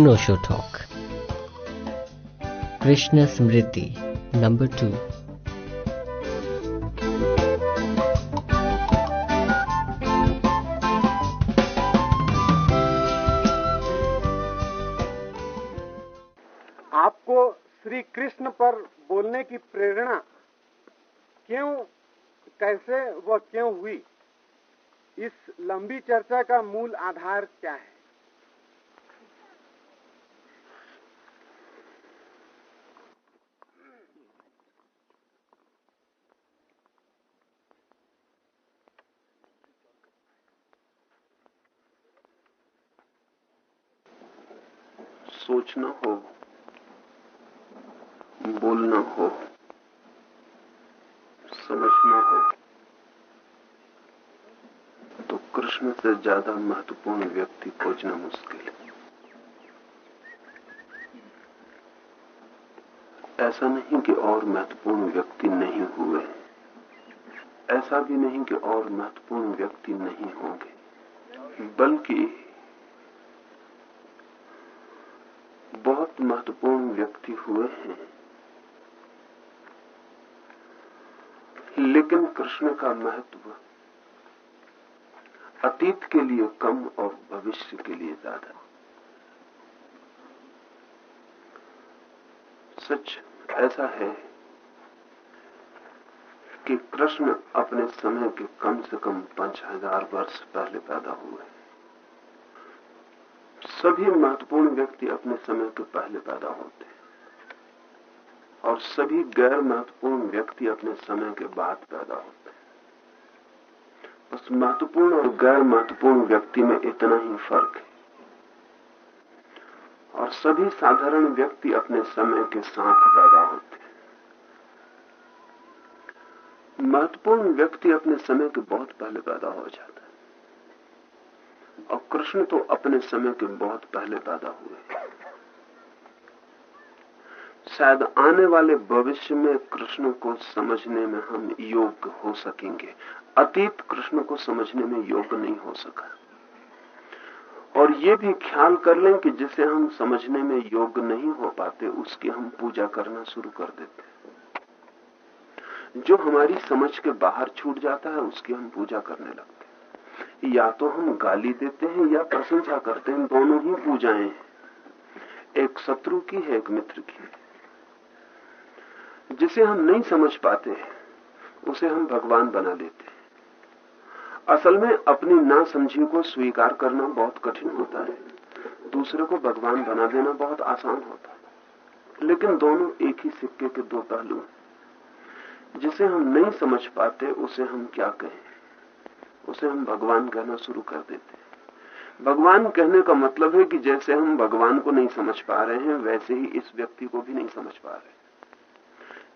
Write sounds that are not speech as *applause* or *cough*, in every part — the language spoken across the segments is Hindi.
Anosho Talk. Krishna Smriti, number 2. आपको श्री कृष्ण पर बोलने की प्रेरणा क्यों कैसे व क्यों हुई इस लंबी चर्चा का मूल आधार क्या है सोचना हो, बोलना हो, समझना हो तो कृष्ण से ज़्यादा महत्वपूर्ण व्यक्ति खोजना मुश्किल है। ऐसा नहीं कि और महत्वपूर्ण व्यक्ति नहीं हुए, ऐसा भी नहीं कि और महत्वपूर्ण व्यक्ति नहीं होंगे, बल्कि बहुत महत्वपूर्ण व्यक्ति हुए हैं। लेकिन कृष्ण का महत्व अतीत के लिए कम और भविष्य के लिए ज़्यादा। सच ऐसा है कि कृष्ण अपने समय के कम से कम पाँच हज़ार वर्ष पहले पैदा हुए। सभी महत्वपूर्ण व्यक्ति अपने समय के पहले पैदा होते हैं। और सभी गैर महत्वपूर्ण व्यक्ति अपने समय के बाद पैदा होते हैं। बस महत्वपूर्ण और गैर महत्वपूर्ण व्यक्ति में इतना ही फ़र्क है। और सभी साधारण व्यक्ति अपने समय के साथ पैदा होते हैं। महत्वपूर्ण व्यक्ति अपने समय के बहुत पहले पैदा हो जाता और कृष्ण तो अपने समय के बहुत पहले पैदा हुए शायद आने वाले भविष्य में कृष्ण को समझने में हम योग्य हो सकेंगे। अतीत कृष्ण को समझने में योग्य नहीं हो सका। और ये भी ख्याल कर लें कि जिसे हम समझने में योग्य नहीं हो पाते, उसकी हम पूजा करना शुरू कर देते जो हमारी समझ के बाहर छूट जाता है, उसकी हम पूजा करने लगते या तो हम गाली देते हैं या प्रशंसा करते हैं, दोनों ही पूजाएँ हैं। एक शत्रु की है, एक मित्र की जिसे हम नहीं समझ पाते उसे हम भगवान बना लेते हैं। असल में अपनी ना समझी को स्वीकार करना बहुत कठिन होता है। दूसरे को भगवान बना देना बहुत आसान होता है। लेकिन दोनों एक ही सिक्के के दो पहलू जिसे हम नहीं समझ पाते, उसे हम क्या कहें? उसे हम भगवान कहना शुरू कर देते हैं। भगवान कहने का मतलब है कि जैसे हम भगवान को नहीं समझ पा रहे हैं, वैसे ही इस व्यक्ति को भी नहीं समझ पा रहे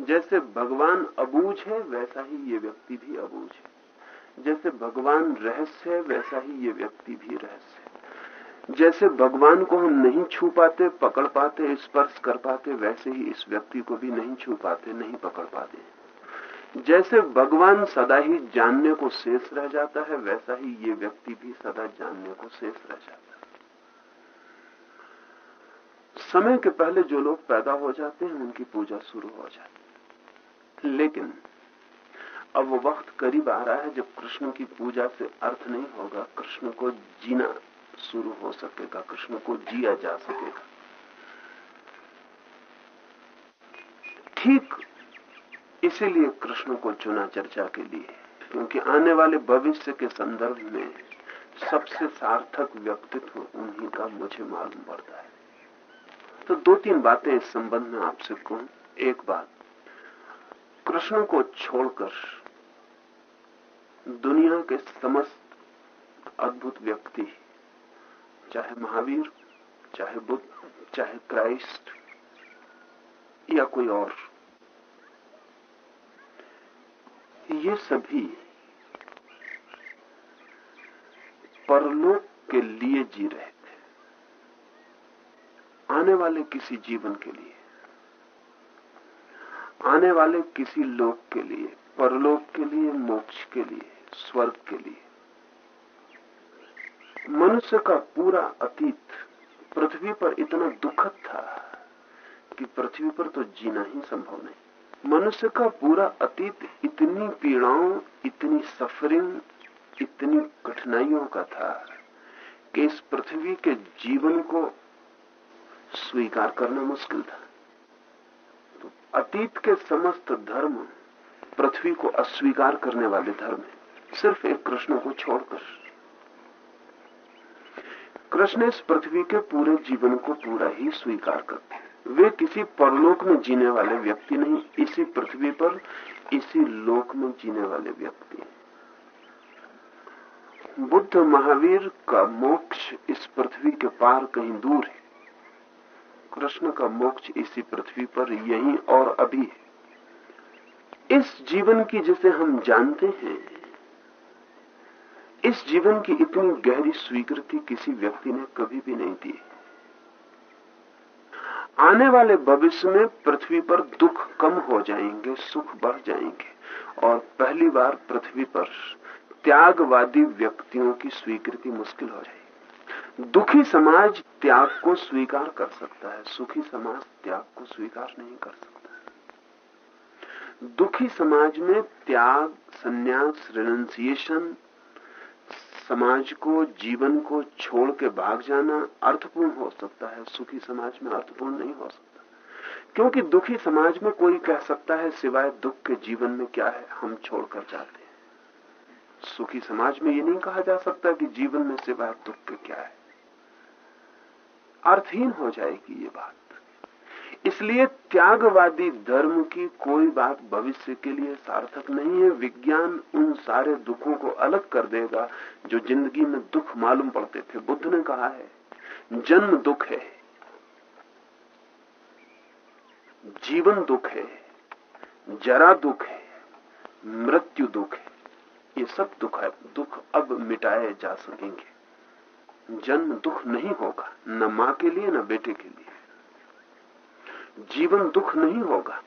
जैसे भगवान अबूझ है, वैसा ही ये व्यक्ति भी अबूझ है। जैसे भगवान रहस्य है, वैसा ही ये व्यक्ति भी रहस्य है। जैसे भगवान को हम नहीं छू पाते, पकड़ पाते, स्पर्श कर पाते, वैसे ही इस व्यक्ति को भी नहीं छू पाते, नहीं पकड़ पाते जैसे भगवान सदा ही जानने को शेष रह जाता है, वैसा ही ये व्यक्ति भी सदा जानने को शेष रह जाता है। समय के पहले जो लोग पैदा हो जाते हैं, उनकी पूजा शुरू हो जाती है। लेकिन अब वो वक्त करीब आ रहा है जब कृष्ण की पूजा से अर्थ नहीं होगा। कृष्ण को जीना शुरू हो सकेगा, कृष्ण को जिया जा सकेगा। ठीक इसीलिए कृष्ण को चुना चर्चा के लिए, क्योंकि आने वाले भविष्य के संदर्भ में सबसे सार्थक व्यक्तित्व उन्हीं का मुझे मालूम पड़ता है। तो दो तीन बातें इस संबंध में आपसे कहूँ। एक बात, कृष्ण को छोड़कर दुनिया के समस्त अद्भुत व्यक्ति, चाहे महावीर, चाहे बुद्ध, चाहे क्राइस्ट या कोई और ये सभी परलोक के लिए जी रहे थे। आने वाले किसी जीवन के लिए, आने वाले किसी लोक के लिए, परलोक के लिए, मोक्ष के लिए, स्वर्ग के लिए। मनुष्य का पूरा अतीत पृथ्वी पर इतना दुखद था कि पृथ्वी पर तो जीना ही संभव नहीं। मनुष्य का पूरा अतीत इतनी पीड़ाओं, इतनी सफरिंग, इतनी कठिनाइयों का था कि इस पृथ्वी के जीवन को स्वीकार करना मुश्किल था। तो अतीत के समस्त धर्म पृथ्वी को अस्वीकार करने वाले धर्म है। सिर्फ़ एक कृष्ण को छोड़कर। कृष्ण इस पृथ्वी के पूरे जीवन को पूरा ही स्वीकार करते हैं। वे किसी परलोक में जीने वाले व्यक्ति नहीं, इसी पृथ्वी पर, इसी लोक में जीने वाले व्यक्ति। बुद्ध महावीर का मोक्ष इस पृथ्वी के पार कहीं दूर है। कृष्ण का मोक्ष इसी पृथ्वी पर यही और अभी है। इस जीवन की जिसे हम जानते हैं, इस जीवन की इतनी गहरी स्वीकृति किसी व्यक्ति ने कभी भी नहीं दी आने वाले भविष्य में पृथ्वी पर दुख कम हो जाएँगे, सुख बढ़ जाएँगे। और पहली बार पृथ्वी पर त्यागवादी व्यक्तियों की स्वीकृति मुश्किल हो जाएगी। दुखी समाज त्याग को स्वीकार कर सकता है, सुखी समाज त्याग को स्वीकार नहीं कर सकता दुखी समाज में त्याग, संन्यास रिनंसिएशन समाज को, जीवन को छोड़ के भाग जाना अर्थपूर्ण हो सकता है। सुखी समाज में अर्थपूर्ण नहीं हो सकता। क्योंकि दुखी समाज में कोई कह सकता है, सिवाय दुख के जीवन में क्या है, हम छोड़कर जाते हैं। सुखी समाज में ये नहीं कहा जा सकता कि जीवन में सिवाय दुख के क्या है। अर्थहीन हो जाएगी ये बात। इसलिए त्यागवादी धर्म की कोई बात भविष्य के लिए सार्थक नहीं है। विज्ञान उन सारे दुखों को अलग कर देगा जो ज़िंदगी में दुख मालूम पड़ते थे। बुद्ध ने कहा है, जन्म दुख है, जीवन दुख है, जरा दुख है, मृत्यु दुख है। ये सब दुख है। दुख अब मिटाए जा सकेंगे। जन्म दुख नहीं होगा, न माँ के लिए, न बेटे के लिए। जीवन दुख नहीं होगा।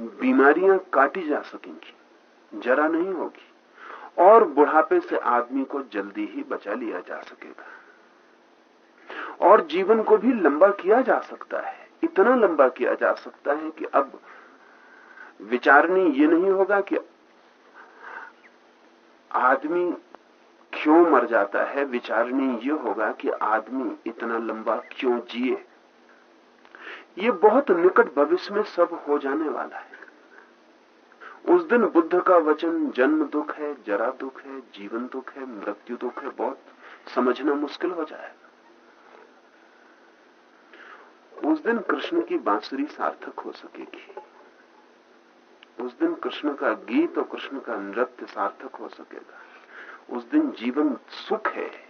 बीमारियाँ काटी जा सकेंगी, जरा नहीं होगी, और बुढ़ापे से आदमी को जल्दी ही बचा लिया जा सकेगा। और जीवन को भी लंबा किया जा सकता है, इतना लंबा किया जा सकता है कि अब विचारनी ये नहीं होगा कि आदमी क्यों मर जाता है विचारनी ये होगा कि आदमी इतना लंबा क्यों जिए। ये बहुत निकट भविष्य में सब हो जाने वाला है। उस दिन बुद्ध का वचन, जन्म दुख है, जरा दुख है, जीवन दुख है, मृत्यु दुख है, बहुत समझना मुश्किल हो जाएगा उस दिन कृष्ण की बांसुरी सार्थक हो सकेगी। उस दिन कृष्ण का गीत और कृष्ण का नृत्य सार्थक हो सकेगा। उस दिन जीवन सुख है।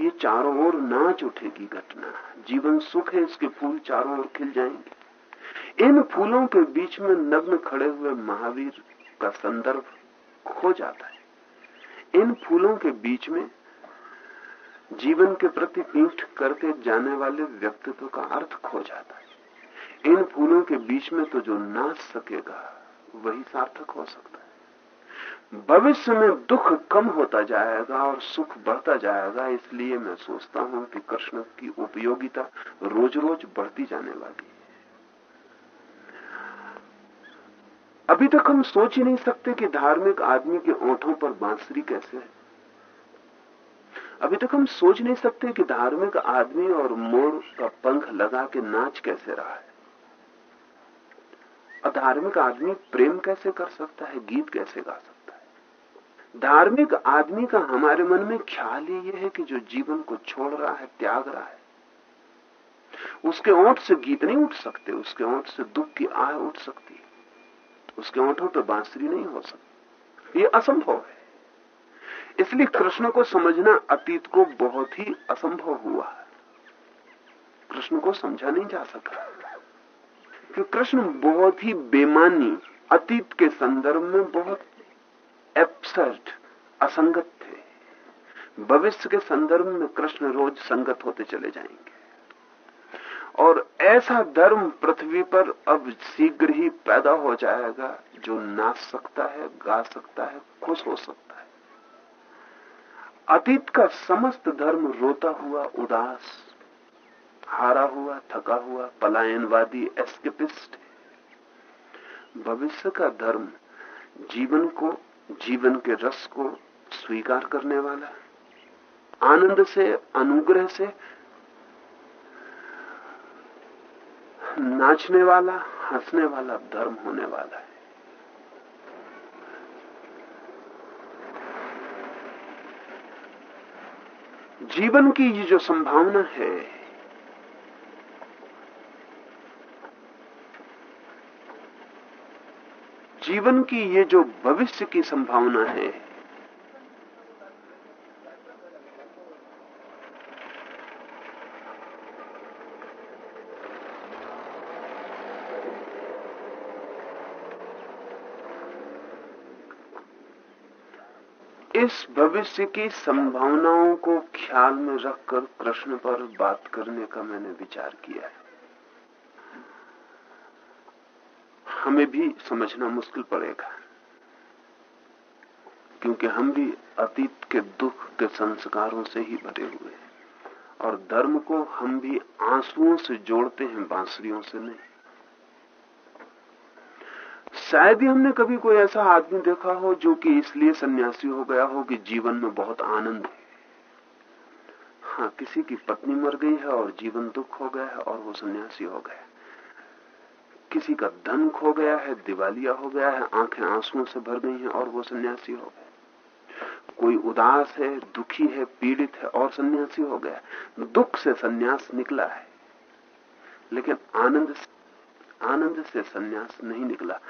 ये चारों ओर नाच उठेगी घटना। जीवन सुख है, इसके फूल चारों ओर खिल जाएँगे। इन फूलों के बीच में नग्न खड़े हुए महावीर का संदर्भ खो जाता है। इन फूलों के बीच में जीवन के प्रति पीठ करते जाने वाले व्यक्तित्व का अर्थ खो जाता है। इन फूलों के बीच में तो जो नाच सकेगा, वही सार्थक हो सकता भविष्य में दुख कम होता जाएगा और सुख बढ़ता जाएगा, इसलिए मैं सोचता हूँ कि कृष्ण की उपयोगिता रोज रोज बढ़ती जाने वाली है। अभी तक हम सोच ही नहीं सकते कि धार्मिक आदमी के ओंठों पर बांसुरी कैसे है। अभी तक हम सोच नहीं सकते कि धार्मिक आदमी और मोर का पंख लगा के नाच कैसे रहा है। अधार्मिक आदमी प्रेम कैसे कर सकता है, गीत कैसे गा सकता है? धार्मिक आदमी का हमारे मन में ख्याल ही यह है कि जो जीवन को छोड़ रहा है, त्याग रहा है, उसके ओंठ से गीत नहीं उठ सकते, उसके ओंठ से दुख की आह उठ सकती उसके ओंठों पर बांसुरी नहीं हो सकती। ये असंभव है। इसलिए कृष्ण को समझना अतीत को बहुत ही असंभव हुआ कृष्ण को समझा नहीं जा सका कि कृष्ण बहुत ही बेमानी अतीत के संदर्भ में बहुत एब्सर्ड असंगत थे। भविष्य के संदर्भ में कृष्ण रोज संगत होते चले जाएँगे। और ऐसा धर्म पृथ्वी पर अब शीघ्र ही पैदा हो जाएगा, जो नाच सकता है, गा सकता है, खुश हो सकता है। अतीत का समस्त धर्म रोता हुआ, उदास, हारा हुआ, थका हुआ, पलायनवादी एस्केपिस्ट भविष्य का धर्म जीवन को जीवन के रस को स्वीकार करने वाला आनंद से, अनुग्रह से नाचने वाला, हंसने वाला, धर्म होने वाला है। जीवन की ये जो संभावना है जीवन की ये जो भविष्य की संभावना है, इस भविष्य की संभावनाओं को ख्याल में रखकर कृष्ण पर बात करने का मैंने विचार किया है। हमें भी समझना मुश्किल पड़ेगा। क्योंकि हम भी अतीत के दुख के संस्कारों से ही भरे हुए हैं। और धर्म को हम भी आंसुओं से जोड़ते हैं, बांसुरियों से नहीं। शायद ही हमने कभी कोई ऐसा आदमी देखा हो जो कि इसलिए सन्यासी हो गया हो कि जीवन में बहुत आनंद है। हाँ किसी की पत्नी मर गई है और जीवन दुख हो गया है और वो सन्यासी हो गया किसी का धन खो गया है, दिवालिया हो गया है, आँखें आंसुओं से भर गई हैं और वो सन्यासी हो गया कोई उदास है, दुखी है, पीड़ित है और सन्यासी हो गया दुख से सन्यास निकला है, लेकिन आनंद से आनंद से सन्यास नहीं निकला।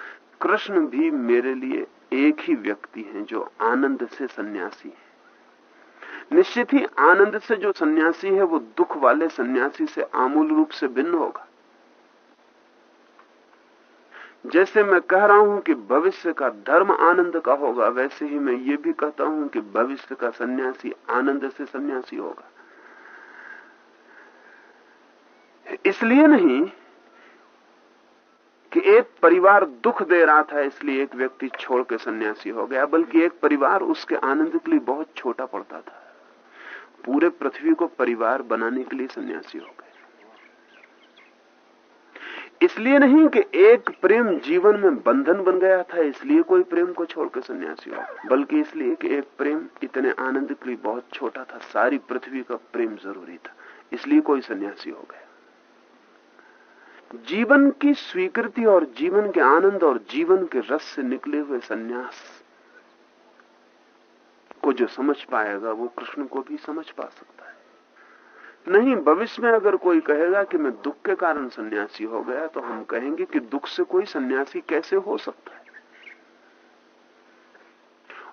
कृष्ण भी मेरे लिए एक ही व्यक्ति हैं जो आनंद से सन्यासी है। निश्चित ही आनंद से जो सन्यासी है, वो दुख वाले सन्यासी से आमूल रूप से भिन्न होगा। जैसे मैं कह रहा हूँ कि भविष्य का धर्म आनंद का होगा, वैसे ही मैं ये भी कहता हूँ कि भविष्य का सन्यासी आनंद से सन्यासी होगा। इसलिए नहीं कि एक परिवार दुख दे रहा था, इसलिए एक व्यक्ति छोड़ के सन्यासी हो गया, बल्कि एक परिवार उसके आनंद के लिए बहुत छोटा पड़ता था। पूरे पृथ्वी को परिवार बनाने के लिए सन्यासी हो गए इसलिए नहीं कि एक प्रेम जीवन में बंधन बन गया था, इसलिए कोई प्रेम को छोड़कर सन्यासी हो बल्कि इसलिए कि एक प्रेम इतने आनंद के लिए बहुत छोटा था, सारी पृथ्वी का प्रेम ज़रूरी था, इसलिए कोई सन्यासी हो गया। जीवन की स्वीकृति और जीवन के आनंद और जीवन के रस से निकले हुए सन्यास को जो समझ पाएगा, वो कृष्ण को भी समझ पा सकता है। नहीं, भविष्य में अगर कोई कहेगा कि मैं दुख के कारण सन्यासी हो गया तो हम कहेंगे कि दुख से कोई सन्यासी कैसे हो सकता है?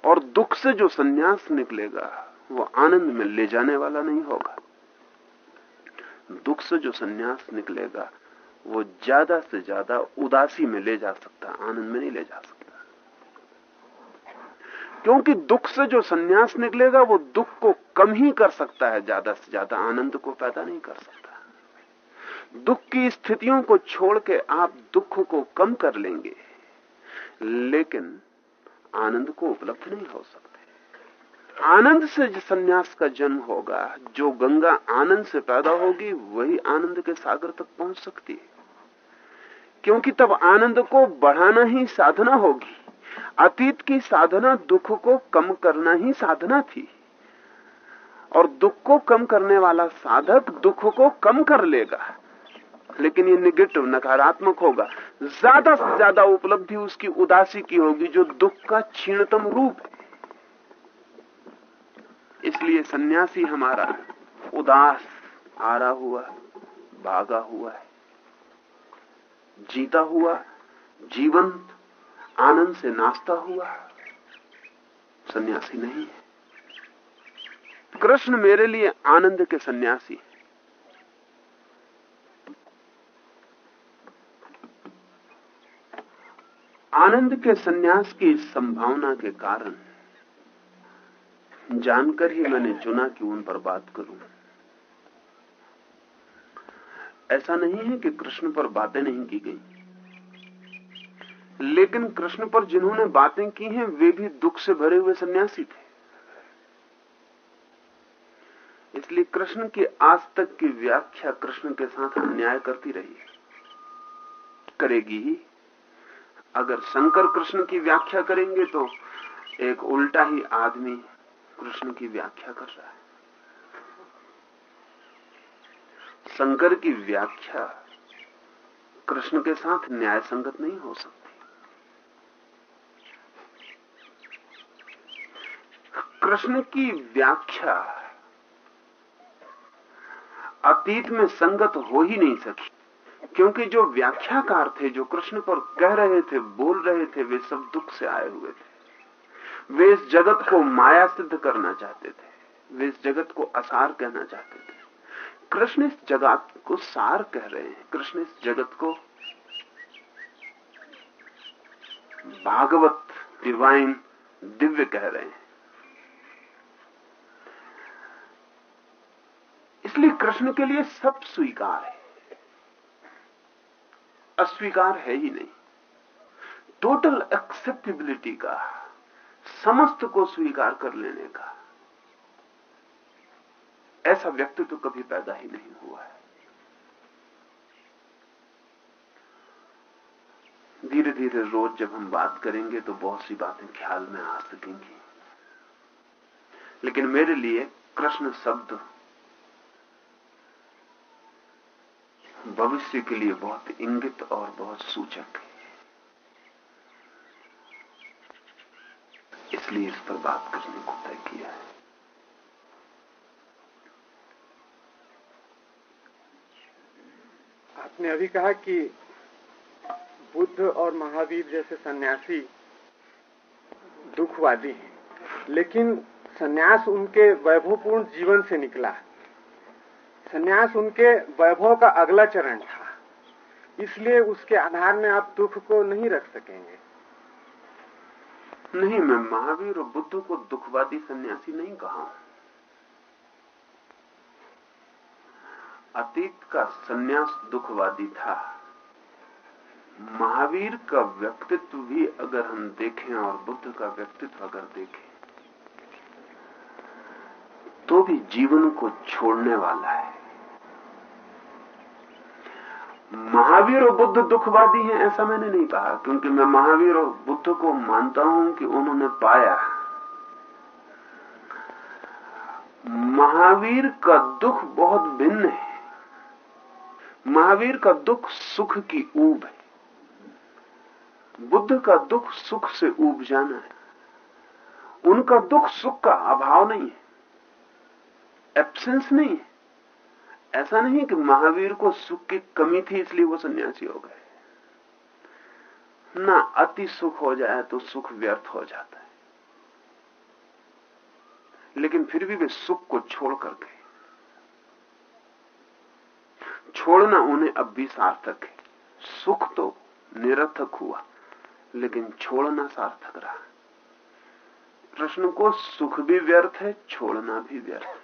और दुख से जो सन्यास निकलेगा, वो आनंद में ले जाने वाला नहीं होगा। दुख से जो सन्यास निकलेगा, वो ज़्यादा से ज़्यादा उदासी में ले जा सकता आनंद में नहीं ले जा सकता। क्योंकि दुख से जो सन्यास निकलेगा, वो दुख को कम ही कर सकता है, ज़्यादा से ज़्यादा आनंद को पैदा नहीं कर सकता। दुख की स्थितियों को छोड़ के आप दुख को कम कर लेंगे, लेकिन आनंद को उपलब्ध नहीं हो सकते। आनंद से जो सन्यास का जन्म होगा, जो गंगा आनंद से पैदा होगी, वही आनंद के सागर तक पहुँच सकती है। क्योंकि तब आनंद को बढ़ाना ही साधना होगी। अतीत की साधना दुख को कम करना ही साधना थी। और दुख को कम करने वाला साधक दुख को कम कर लेगा। लेकिन ये निगेटिव, नकारात्मक होगा। ज़्यादा से ज़्यादा उपलब्धि उसकी उदासी की होगी जो दुख का क्षीणतम रूप है। इसलिए सन्यासी हमारा उदास, आरा हुआ, भागा हुआ है। जीता हुआ जीवन आनंद से नाचता हुआ सन्यासी नहीं है। कृष्ण मेरे लिए आनंद के सन्यासी आनंद के सन्यास की संभावना के कारण जानकर ही मैंने चुना कि उन पर बात करूँ। ऐसा नहीं है कि कृष्ण पर बातें नहीं की गई। लेकिन कृष्ण पर जिन्होंने बातें की हैं, वे भी दुख से भरे हुए सन्यासी थे। इसलिए कृष्ण की आज तक की व्याख्या कृष्ण के साथ अन्याय करती रही करेगी ही। अगर शंकर कृष्ण की व्याख्या करेंगे तो एक उल्टा ही आदमी कृष्ण की व्याख्या कर रहा है। शंकर की व्याख्या कृष्ण के साथ न्याय संगत नहीं हो सकती। कृष्ण की व्याख्या अतीत में संगत हो ही नहीं सकी। क्योंकि जो व्याख्याकार थे, जो कृष्ण पर कह रहे थे, बोल रहे थे, वे सब दुख से आए हुए थे। वे इस जगत को माया सिद्ध करना चाहते थे। वे इस जगत को असार कहना चाहते थे। कृष्ण इस जगत को सार कह रहे हैं। कृष्ण इस जगत को भागवत डिवाइन दिव्य कह रहे हैं। इसलिए कृष्ण के लिए सब स्वीकार है। अस्वीकार है ही नहीं। टोटल एक्सेप्टेबिलिटी का, समस्त को स्वीकार कर लेने का, ऐसा व्यक्तित्व तो कभी पैदा ही नहीं हुआ है। धीरे धीरे रोज जब हम बात करेंगे तो बहुत सी बातें ख्याल में आ सकेंगी। लेकिन मेरे लिए कृष्ण शब्द भविष्य के लिए बहुत इंगित और बहुत सूचक है। इसलिए इस पर बात करने को तय किया है। आपने अभी कहा कि बुद्ध और महावीर जैसे सन्यासी दुखवादी हैं, लेकिन सन्यास उनके वैभवपूर्ण जीवन से निकला सन्यास उनके वैभव का अगला चरण था। इसलिए उसके आधार में आप दुख को नहीं रख सकेंगे। नहीं, मैं महावीर और बुद्ध को दुखवादी सन्यासी नहीं कहा। अतीत का सन्यास दुखवादी था। महावीर का व्यक्तित्व भी अगर हम देखें और बुद्ध का व्यक्तित्व अगर देखें तो भी जीवन को छोड़ने वाला है। महावीर और बुद्ध दुखवादी हैं, ऐसा मैंने नहीं कहा, क्योंकि मैं महावीर और बुद्ध को मानता हूँ कि उन्होंने पाया महावीर का दुख बहुत भिन्न है। महावीर का दुख सुख की ऊब है। बुद्ध का दुख सुख से ऊब जाना है। उनका दुख सुख का अभाव नहीं है। एब्सेंस नहीं है। ऐसा नहीं कि महावीर को सुख की कमी थी, इसलिए वो सन्यासी हो गए। ना अति सुख हो जाए तो सुख व्यर्थ हो जाता है। लेकिन फिर भी वे सुख को छोड़ कर गए। छोड़ना उन्हें अब भी सार्थक है। सुख तो निरर्थक हुआ, लेकिन छोड़ना सार्थक रहा। प्रश्न को सुख भी व्यर्थ है, छोड़ना भी व्यर्थ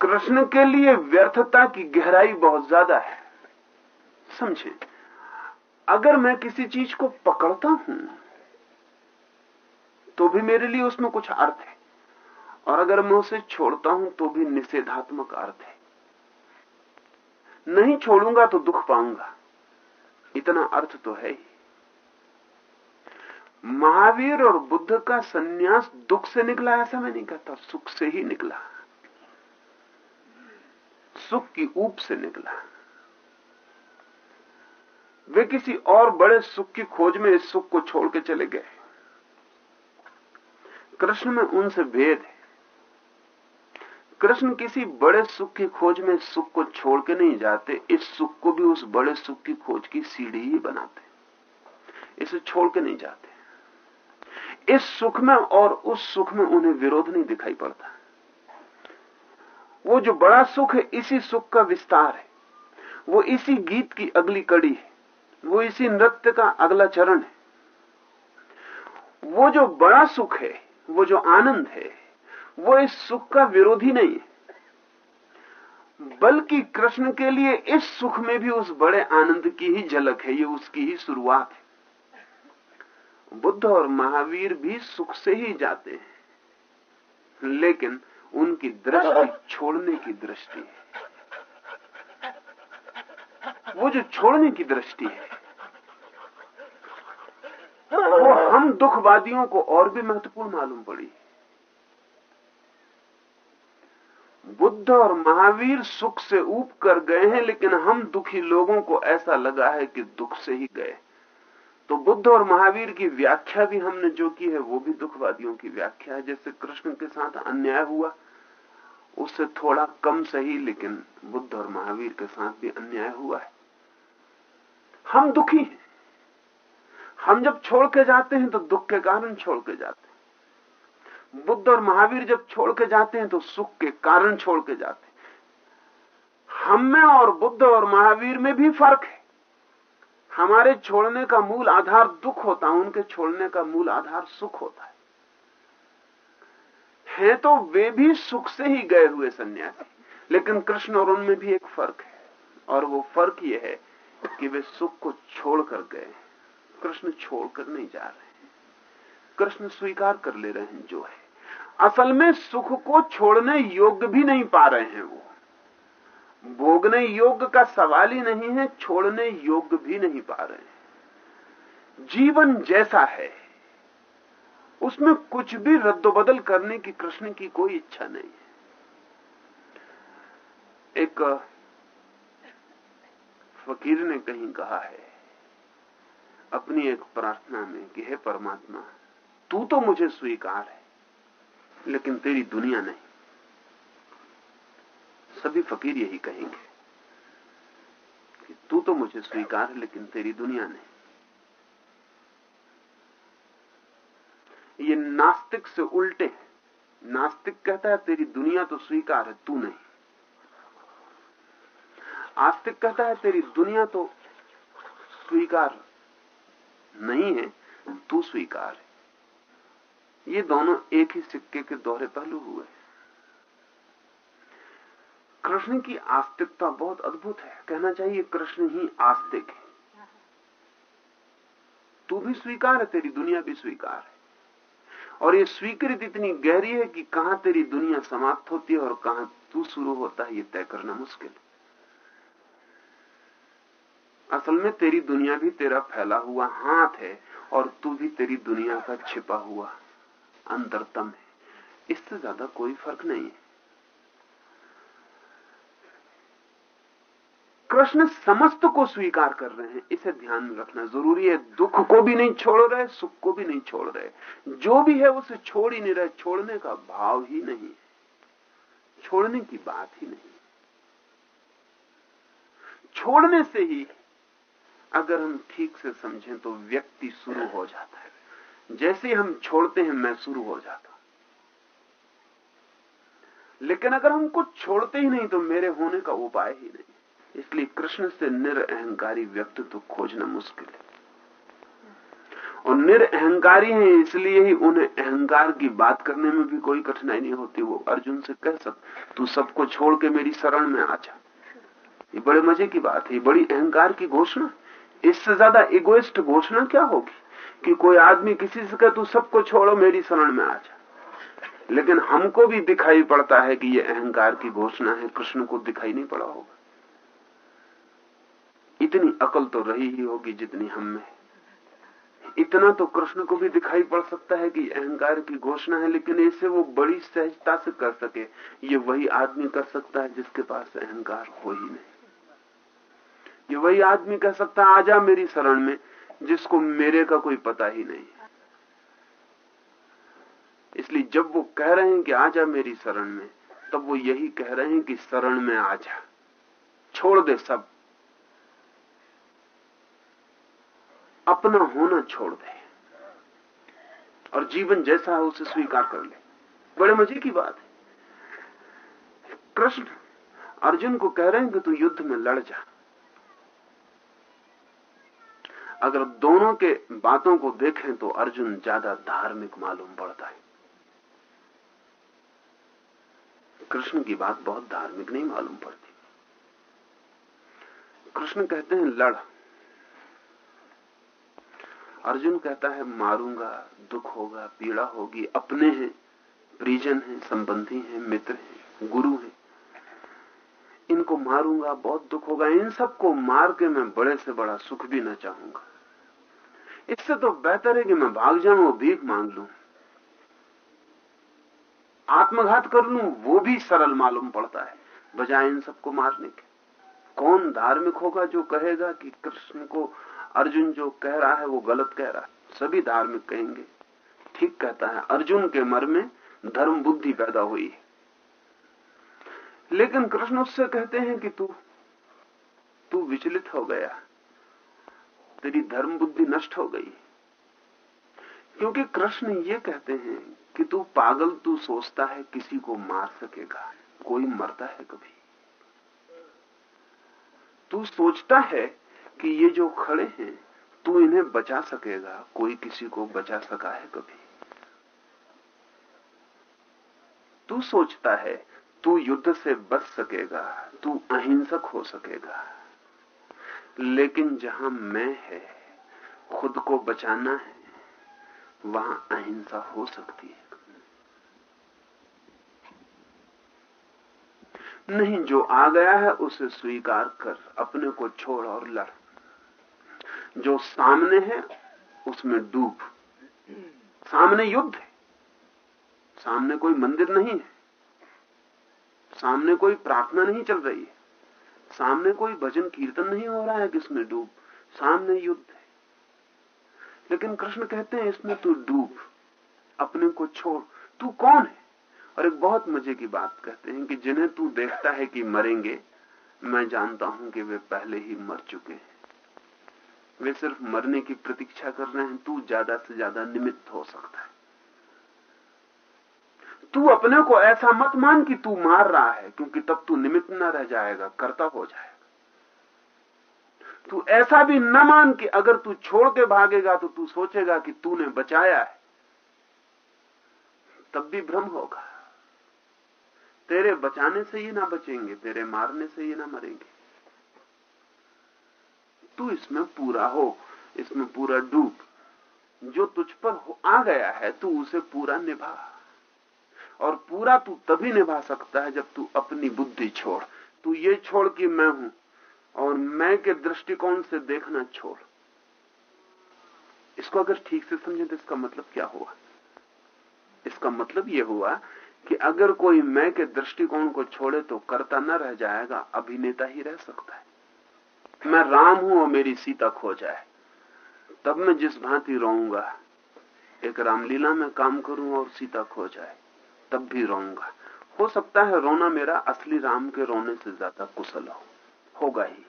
कृष्ण के लिए व्यर्थता की गहराई बहुत ज़्यादा है। समझे? अगर मैं किसी चीज़ को पकड़ता हूँ तो भी मेरे लिए उसमें कुछ अर्थ है। और अगर मैं उसे छोड़ता हूँ तो भी निषेधात्मक अर्थ है। नहीं छोड़ूँगा तो दुख पाऊँगा। इतना अर्थ तो है ही। महावीर और बुद्ध का सन्यास दुख से निकला ऐसा मैं नहीं कहता, सुख से ही निकला। सुख की ऊप से निकला। वे किसी और बड़े सुख की खोज में इस सुख को छोड़ के चले गए। कृष्ण में उनसे भेद है। कृष्ण किसी बड़े सुख की खोज में सुख को छोड़ के नहीं जाते, इस सुख को भी उस बड़े सुख की खोज की सीढ़ी ही बनाते। इसे छोड़ के नहीं जाते। इस सुख में और उस सुख में उन्हें विरोध नहीं दिखाई पड़ता। वो जो बड़ा सुख है, इसी सुख का विस्तार है। वो इसी गीत की अगली कड़ी है। वो इसी नृत्य का अगला चरण है। वो जो बड़ा सुख है, वो जो आनंद है, वो इस सुख का विरोधी नहीं है। बल्कि कृष्ण के लिए इस सुख में भी उस बड़े आनंद की ही झलक है, ये उसकी ही शुरुआत है। बुद्ध और महावीर भी सुख से ही जाते हैं। लेकिन उनकी दृष्टि छोड़ने की दृष्टि है। वो जो छोड़ने की दृष्टि है, वो हम दुखवादियों को और भी महत्वपूर्ण मालूम पड़ी। बुद्ध और महावीर सुख से ऊप कर गए हैं, लेकिन हम दुखी लोगों को ऐसा लगा है कि दुख से ही गए। तो बुद्ध और महावीर की व्याख्या भी हमने जो की है, वो भी दुखवादियों की व्याख्या है। जैसे कृष्ण के साथ अन्याय हुआ उससे थोड़ा कम सही, लेकिन बुद्ध और महावीर के साथ भी अन्याय हुआ है। हम दुखी हैं। हम जब छोड़ के जाते हैं तो दुख के कारण छोड़ के जाते हैं। बुद्ध और महावीर जब छोड़ के जाते हैं तो सुख के कारण छोड़ के जाते हैं। हम में और बुद्ध और महावीर में भी फ़र्क है। हमारे छोड़ने का मूल आधार दुख होता है, उनके छोड़ने का मूल आधार सुख होता है। है तो वे भी सुख से ही गए हुए सन्यासी। लेकिन कृष्ण और उनमें भी एक फ़र्क है। और वो फ़र्क ये है कि वे सुख को छोड़कर गए कृष्ण छोड़कर नहीं जा रहे कृष्ण स्वीकार कर ले रहे हैं जो है। असल में सुख को छोड़ने योग्य भी नहीं पा रहे हैं वो। भोगने योग्य का सवाल ही नहीं है, छोड़ने योग्य भी नहीं पा रहे हैं। जीवन जैसा है। उसमें कुछ भी रद्दोबदल करने की, कृष्ण की कोई इच्छा नहीं है। एक फकीर ने कहीं कहा है, अपनी एक प्रार्थना में कि हे परमात्मा, तू तो मुझे स्वीकार है, लेकिन तेरी दुनिया नहीं। सभी फकीर यही कहेंगे कि तू तो मुझे स्वीकार है, लेकिन तेरी दुनिया नहीं। ये नास्तिक से उल्टे नास्तिक कहता है, तेरी दुनिया तो स्वीकार है, तू नहीं। आस्तिक कहता है, तेरी दुनिया तो स्वीकार नहीं है, तू स्वीकार है। ये दोनों एक ही सिक्के के दोहरे पहलू हुए कृष्ण की आस्तिकता बहुत अद्भुत है। कहना चाहिए, कृष्ण ही आस्तिक है। तू भी स्वीकार है, तेरी दुनिया भी स्वीकार है। और ये स्वीकृत इतनी गहरी है कि कहाँ तेरी दुनिया समाप्त होती है और कहाँ तू शुरू होता है, ये तय करना मुश्किल। असल में तेरी दुनिया भी तेरा फैला हुआ हाथ है और तू भी तेरी दुनिया का छिपा हुआ अंतरतम है। इससे ज़्यादा कोई फ़र्क नहीं है। कृष्ण समस्त को स्वीकार कर रहे हैं। इसे ध्यान में रखना ज़रूरी है। दुख को भी नहीं छोड़ रहे, सुख को भी नहीं छोड़ रहे। जो भी है उसे छोड़ ही नहीं रहे। छोड़ने का भाव ही नहीं छोड़ने की बात ही नहीं। छोड़ने से ही अगर हम ठीक से समझें तो व्यक्ति शुरू हो जाता है। जैसे हम छोड़ते हैं, मैं शुरू हो जाता। लेकिन अगर हम कुछ छोड़ते ही नहीं तो मेरे होने का उपाय ही नहीं। इसलिए कृष्ण से निरअहंकारी व्यक्तित्व खोजना मुश्किल है। और निरअहंकारी हैं, इसलिए ही उन्हें अहंकार की बात करने में भी कोई कठिनाई नहीं होती। वो अर्जुन से कह सक, तू सबको छोड़ के मेरी शरण में आ जा। ये बड़े मज़े की बात है बड़ी अहंकार की घोषणा। इससे ज़्यादा इगोइस्ट घोषणा क्या होगी कि कोई आदमी किसी से कहे, तू सबको छोड़ो, मेरी शरण में आ जा। लेकिन हमको भी दिखाई पड़ता है कि ये अहंकार की घोषणा है, कृष्ण को दिखाई नहीं पड़ा होगा। इतनी अकल तो रही ही होगी जितनी हम में। इतना तो कृष्ण को भी दिखाई पड़ सकता है कि अहंकार की घोषणा है, लेकिन इसे वो बड़ी सहजता से कर सके। ये वही आदमी कर सकता है जिसके पास अहंकार हो ही नहीं। ये वही आदमी कह सकता है आजा मेरी शरण में, जिसको मेरे का कोई पता ही नहीं। इसलिए जब वो कह रहे हैं कि आजा मेरी शरण में, तब वो यही कह रहे हैं कि शरण में आजा छोड़ दे सब अपना होना छोड़ दे। और जीवन जैसा है, उसे स्वीकार कर ले। बड़े मज़े की बात है। कृष्ण अर्जुन को कह रहे हैं कि तू युद्ध में लड़ जा। अगर दोनों के बातों को देखें तो अर्जुन ज़्यादा धार्मिक मालूम पड़ता है। कृष्ण की बात बहुत धार्मिक नहीं मालूम पड़ती। कृष्ण कहते हैं, लड़। अर्जुन कहता है, मारूँगा, दुख होगा, पीड़ा होगी, अपने हैं परिजन हैं, संबंधी हैं, मित्र हैं, गुरु हैं। इनको मारूँगा, बहुत दुख होगा, इन सबको मार के मैं बड़े से बड़ा सुख भी न चाहूँगा। इससे तो बेहतर है कि मैं भाग जाऊँ और भीख मांग लू। आत्मघात कर लू, वो भी सरल मालूम पड़ता है, बजाय इन सबको मारने के। कौन धार्मिक होगा जो कहेगा कि कृष्ण को अर्जुन जो कह रहा है वो गलत कह रहा है। सभी धार्मिक कहेंगे। ठीक कहता है, अर्जुन के मर में धर्म बुद्धि पैदा हुई है। लेकिन कृष्ण उससे कहते हैं कि तू तू विचलित हो गया। तेरी धर्म बुद्धि नष्ट हो गई। क्योंकि कृष्ण ये कहते हैं कि तू पागल, तू सोचता है किसी को मार सकेगा। कोई मरता है कभी। तू सोचता है कि ये जो खड़े हैं, तू इन्हें बचा सकेगा। कोई किसी को बचा सका है कभी। तू सोचता है, तू युद्ध से बच सकेगा, तू अहिंसक हो सकेगा। लेकिन जहाँ मैं है, खुद को बचाना है, वहाँ अहिंसा हो सकती है। नहीं, जो आ गया है, उसे स्वीकार कर, अपने को छोड़ और लड़। जो सामने है, उसमें डूब। सामने युद्ध है। सामने कोई मंदिर नहीं है। सामने कोई प्रार्थना नहीं चल रही है। सामने कोई भजन कीर्तन नहीं हो रहा है किसमें डूब। सामने युद्ध है। लेकिन कृष्ण कहते हैं, इसमें तू डूब। अपने को छोड़। तू कौन है? और एक बहुत मज़े की बात कहते हैं कि जिन्हें तू देखता है कि मरेंगे, मैं जानता हूँ कि वे पहले ही मर चुके हैं। वे सिर्फ़ मरने की प्रतीक्षा कर रहे हैं, तू ज़्यादा से ज़्यादा निमित्त हो सकता है। तू अपने को ऐसा मत मान कि तू मार रहा है, क्योंकि तब तू निमित्त न रह जाएगा कर्ता हो जाएगा। तू ऐसा भी न मान कि अगर तू छोड़ के भागेगा तो तू सोचेगा कि तूने बचाया है। तब भी भ्रम होगा। तेरे बचाने से ही ना बचेंगे, तेरे मारने से ही ना मरेंगे। तू इसमें पूरा हो, इसमें पूरा डूब। जो तुझ पर आ गया है, तू उसे पूरा निभा। और पूरा तू तभी निभा सकता है जब तू अपनी बुद्धि छोड़। तू ये छोड़ कि मैं हूँ, और मैं के दृष्टिकोण से देखना छोड़। इसको अगर ठीक से समझे तो इसका मतलब क्या हुआ? इसका मतलब ये हुआ कि अगर कोई मैं के दृष्टिकोण को छोड़े तो करता न रह जाएगा, अभिनेता ही रह सकता है। मैं राम हूँ और मेरी सीता खो जाए तब मैं जिस भांति रोऊँगा, एक रामलीला में काम करूँ और सीता खो जाए तब भी रोऊँगा। हो सकता है रोना मेरा असली राम के रोने से ज़्यादा कुशल हो। होगा ही,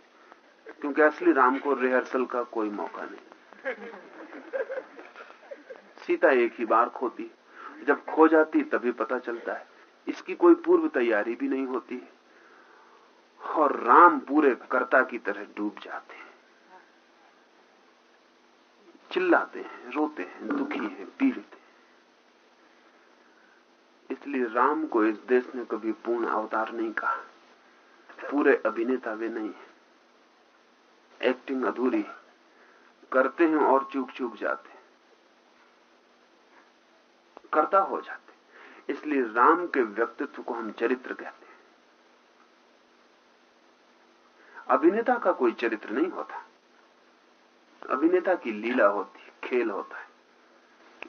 क्योंकि असली राम को रिहर्सल का कोई मौका नहीं। सीता एक ही बार खोती, जब खो जाती तभी पता चलता है, इसकी कोई पूर्व तैयारी भी नहीं होती। और राम पूरे कर्ता की तरह डूब जाते हैं। चिल्लाते हैं, रोते हैं, दुखी हैं, पीड़ित हैं। इसलिए राम को इस देश ने कभी पूर्ण अवतार नहीं कहा। पूरे अभिनेता वे नहीं है। एक्टिंग अधूरी करते हैं और चूक चूक जाते हैं। करता हो जाते इसलिए राम के व्यक्तित्व को हम चरित्र कहते हैं। अभिनेता का कोई चरित्र नहीं होता। अभिनेता की लीला होती, खेल होता है।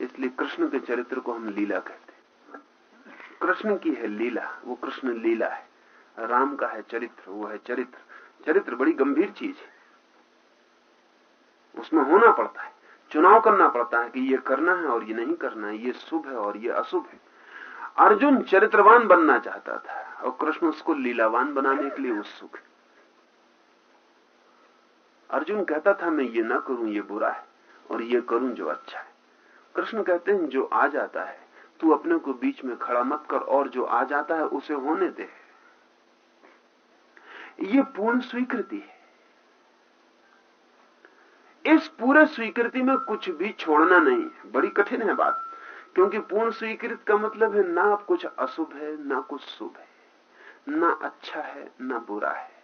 इसलिए कृष्ण के चरित्र को हम लीला कहते हैं। कृष्ण की है लीला, वो कृष्ण लीला है। राम का है चरित्र, वो है चरित्र। चरित्र बड़ी गंभीर चीज़ है। उसमें होना पड़ता है, चुनाव करना पड़ता है कि ये करना है और ये नहीं करना है, ये शुभ है और ये अशुभ है। अर्जुन चरित्रवान बनना चाहता था और कृष्ण उसको लीलावान बनाने के लिए उत्सुक है। अर्जुन कहता था, मैं ये ना करूँ, ये बुरा है और ये करूँ जो अच्छा है। कृष्ण कहते हैं, जो आ जाता है, तू अपने को बीच में खड़ा मत कर और जो आ जाता है, उसे होने दे। ये पूर्ण स्वीकृति है। इस पूरे स्वीकृति में कुछ भी छोड़ना नहीं है। बड़ी कठिन है बात, क्योंकि पूर्ण स्वीकृत का मतलब है, ना कुछ अशुभ है, ना कुछ शुभ है। ना अच्छा है, ना बुरा है।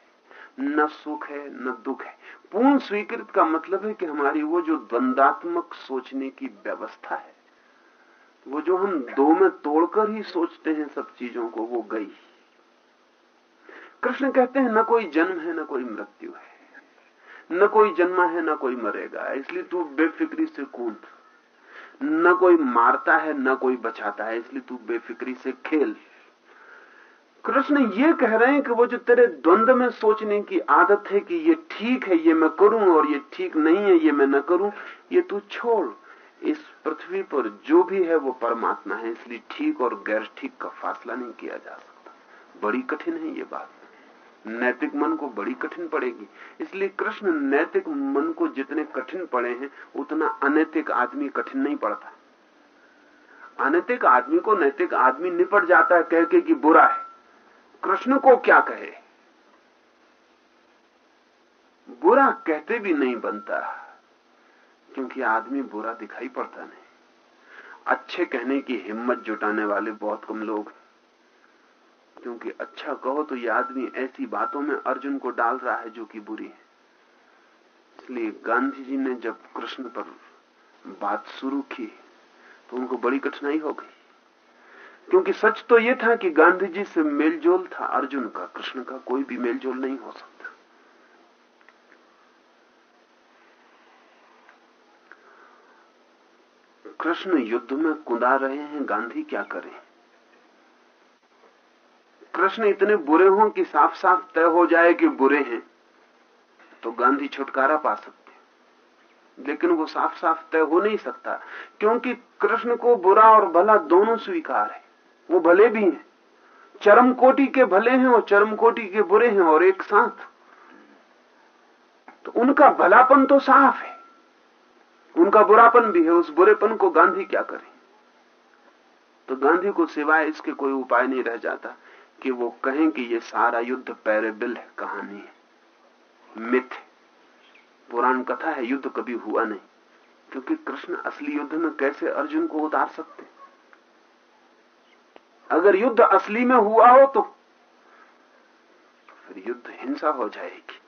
न सुख है, न दुख है। पूर्ण स्वीकृत का मतलब है कि हमारी वो जो द्वंदात्मक सोचने की व्यवस्था है, वो जो हम दो में तोड़कर ही सोचते हैं सब चीज़ों को, वो गई। कृष्ण कहते हैं, न कोई जन्म है, न कोई मृत्यु है। न कोई जन्मा है, न कोई मरेगा। इसलिए तू बेफिक्री से कूद। न कोई मारता है, न कोई बचाता है। इसलिए तू बेफिक्री से खेल। कृष्ण ये कह रहे हैं कि वो जो तेरे द्वंद में सोचने की आदत है कि ये ठीक है, ये मैं करूँ और ये ठीक नहीं है, ये मैं न करूँ, ये तू छोड़। इस पृथ्वी पर जो भी है वो परमात्मा है, इसलिए ठीक और गैर ठीक का फासला नहीं किया जा सकता। बड़ी कठिन है ये बात। नैतिक मन को बड़ी कठिन पड़ेगी। इसलिए कृष्ण नैतिक मन को जितने कठिन पड़े हैं, उतना अनैतिक आदमी कठिन नहीं पड़ता। अनैतिक आदमी को नैतिक आदमी निपट जाता है, कह के कि बुरा है। कृष्ण को क्या कहे? बुरा कहते भी नहीं बनता, क्योंकि आदमी बुरा दिखाई पड़ता नहीं। अच्छे कहने की हिम्मत जुटाने वाले बहुत कम लोग क्योंकि अच्छा कहो तो ये आदमी ऐसी बातों में अर्जुन को डाल रहा है जो कि बुरी है। इसलिए गांधी जी ने जब कृष्ण पर बात शुरू की तो उनको बड़ी कठिनाई हो गई। क्योंकि सच तो यह था कि गांधी जी से मेलजोल था अर्जुन का, कृष्ण का, कोई भी मेलजोल नहीं हो सकता। कृष्ण युद्ध में कुदा रहे हैं, गांधी क्या करें? कृष्ण इतने बुरे हों कि साफ़ साफ़ तय हो जाए कि बुरे हैं तो गांधी छुटकारा पा सकते लेकिन वो साफ़ साफ़ तय हो नहीं सकता, क्योंकि कृष्ण को बुरा और भला दोनों स्वीकार है। वो भले भी हैं। चरम कोटि के भले हैं और चरम कोटि के बुरे हैं और एक साथ। तो उनका भलापन तो साफ़ है। उनका बुरापन भी है। उस बुरेपन को गांधी क्या करे? तो गांधी को सिवाय इसके कोई उपाय नहीं रह जाता कि वो कहें कि ये सारा युद्ध पैरेबिल है, कहानी है। मिथ पुराण कथा है, युद्ध कभी हुआ नहीं। क्योंकि कृष्ण असली युद्ध में कैसे अर्जुन को उतार सकते? अगर युद्ध असली में हुआ हो तो फिर युद्ध हिंसा हो जाएगी।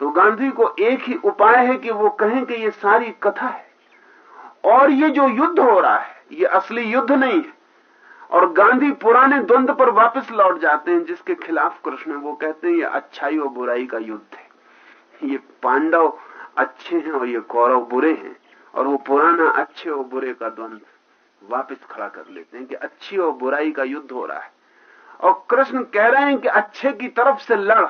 तो गांधी को एक ही उपाय है कि वो कहें कि ये सारी कथा है। और ये जो युद्ध हो रहा है, ये असली युद्ध नहीं है। और गांधी पुराने द्वंद्व पर वापस लौट जाते हैं, जिसके खिलाफ कृष्ण वो कहते हैं, ये अच्छाई और बुराई का युद्ध है। ये पांडव अच्छे हैं और ये कौरव बुरे हैं, और वो पुराना अच्छे और बुरे का द्वंद्व वापस खड़ा कर लेते हैं कि अच्छी और बुराई का युद्ध हो रहा है। और कृष्ण कह रहे हैं कि अच्छे की तरफ़ से लड़।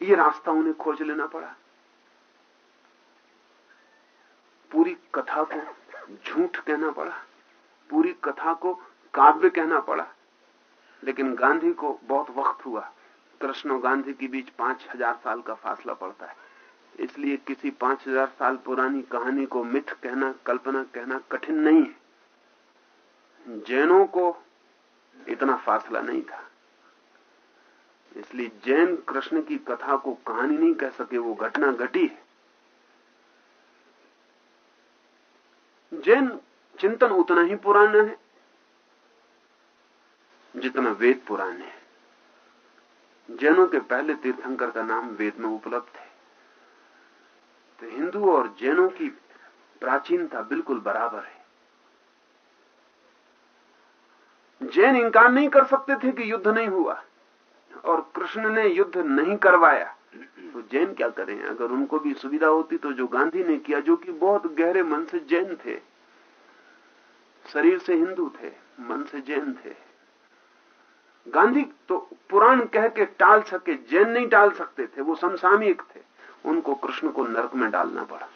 ये रास्ता उन्हें खोज लेना पड़ा। पूरी कथा को झूठ कहना पड़ा। पूरी कथा को काव्य कहना पड़ा। लेकिन गांधी को बहुत वक्त हुआ। कृष्ण और गांधी के बीच पाँच हज़ार साल का फासला पड़ता है। इसलिए किसी पाँच हज़ार साल पुरानी कहानी को मिथ कहना, कल्पना कहना कठिन नहीं है। जैनों को इतना फासला नहीं था। इसलिए जैन कृष्ण की कथा को कहानी नहीं कह सके, वो घटना घटी है। जैन चिंतन उतना ही पुराना है, जितना वेद पुराने हैं। जैनों के पहले तीर्थंकर का नाम वेद में उपलब्ध है। तो हिंदू और जैनों की प्राचीनता बिल्कुल बराबर है। जैन इंकार नहीं कर सकते थे कि युद्ध नहीं हुआ और कृष्ण ने युद्ध नहीं करवाया। तो जैन क्या करें? अगर उनको भी सुविधा होती तो जो गांधी ने किया, जो कि बहुत गहरे मन से जैन थे, शरीर से हिंदू थे, मन से जैन थे। गांधी तो पुराण कह के टाल सके, जैन नहीं टाल सकते थे, वो समसामयिक थे। उनको कृष्ण को नरक में डालना पड़ा।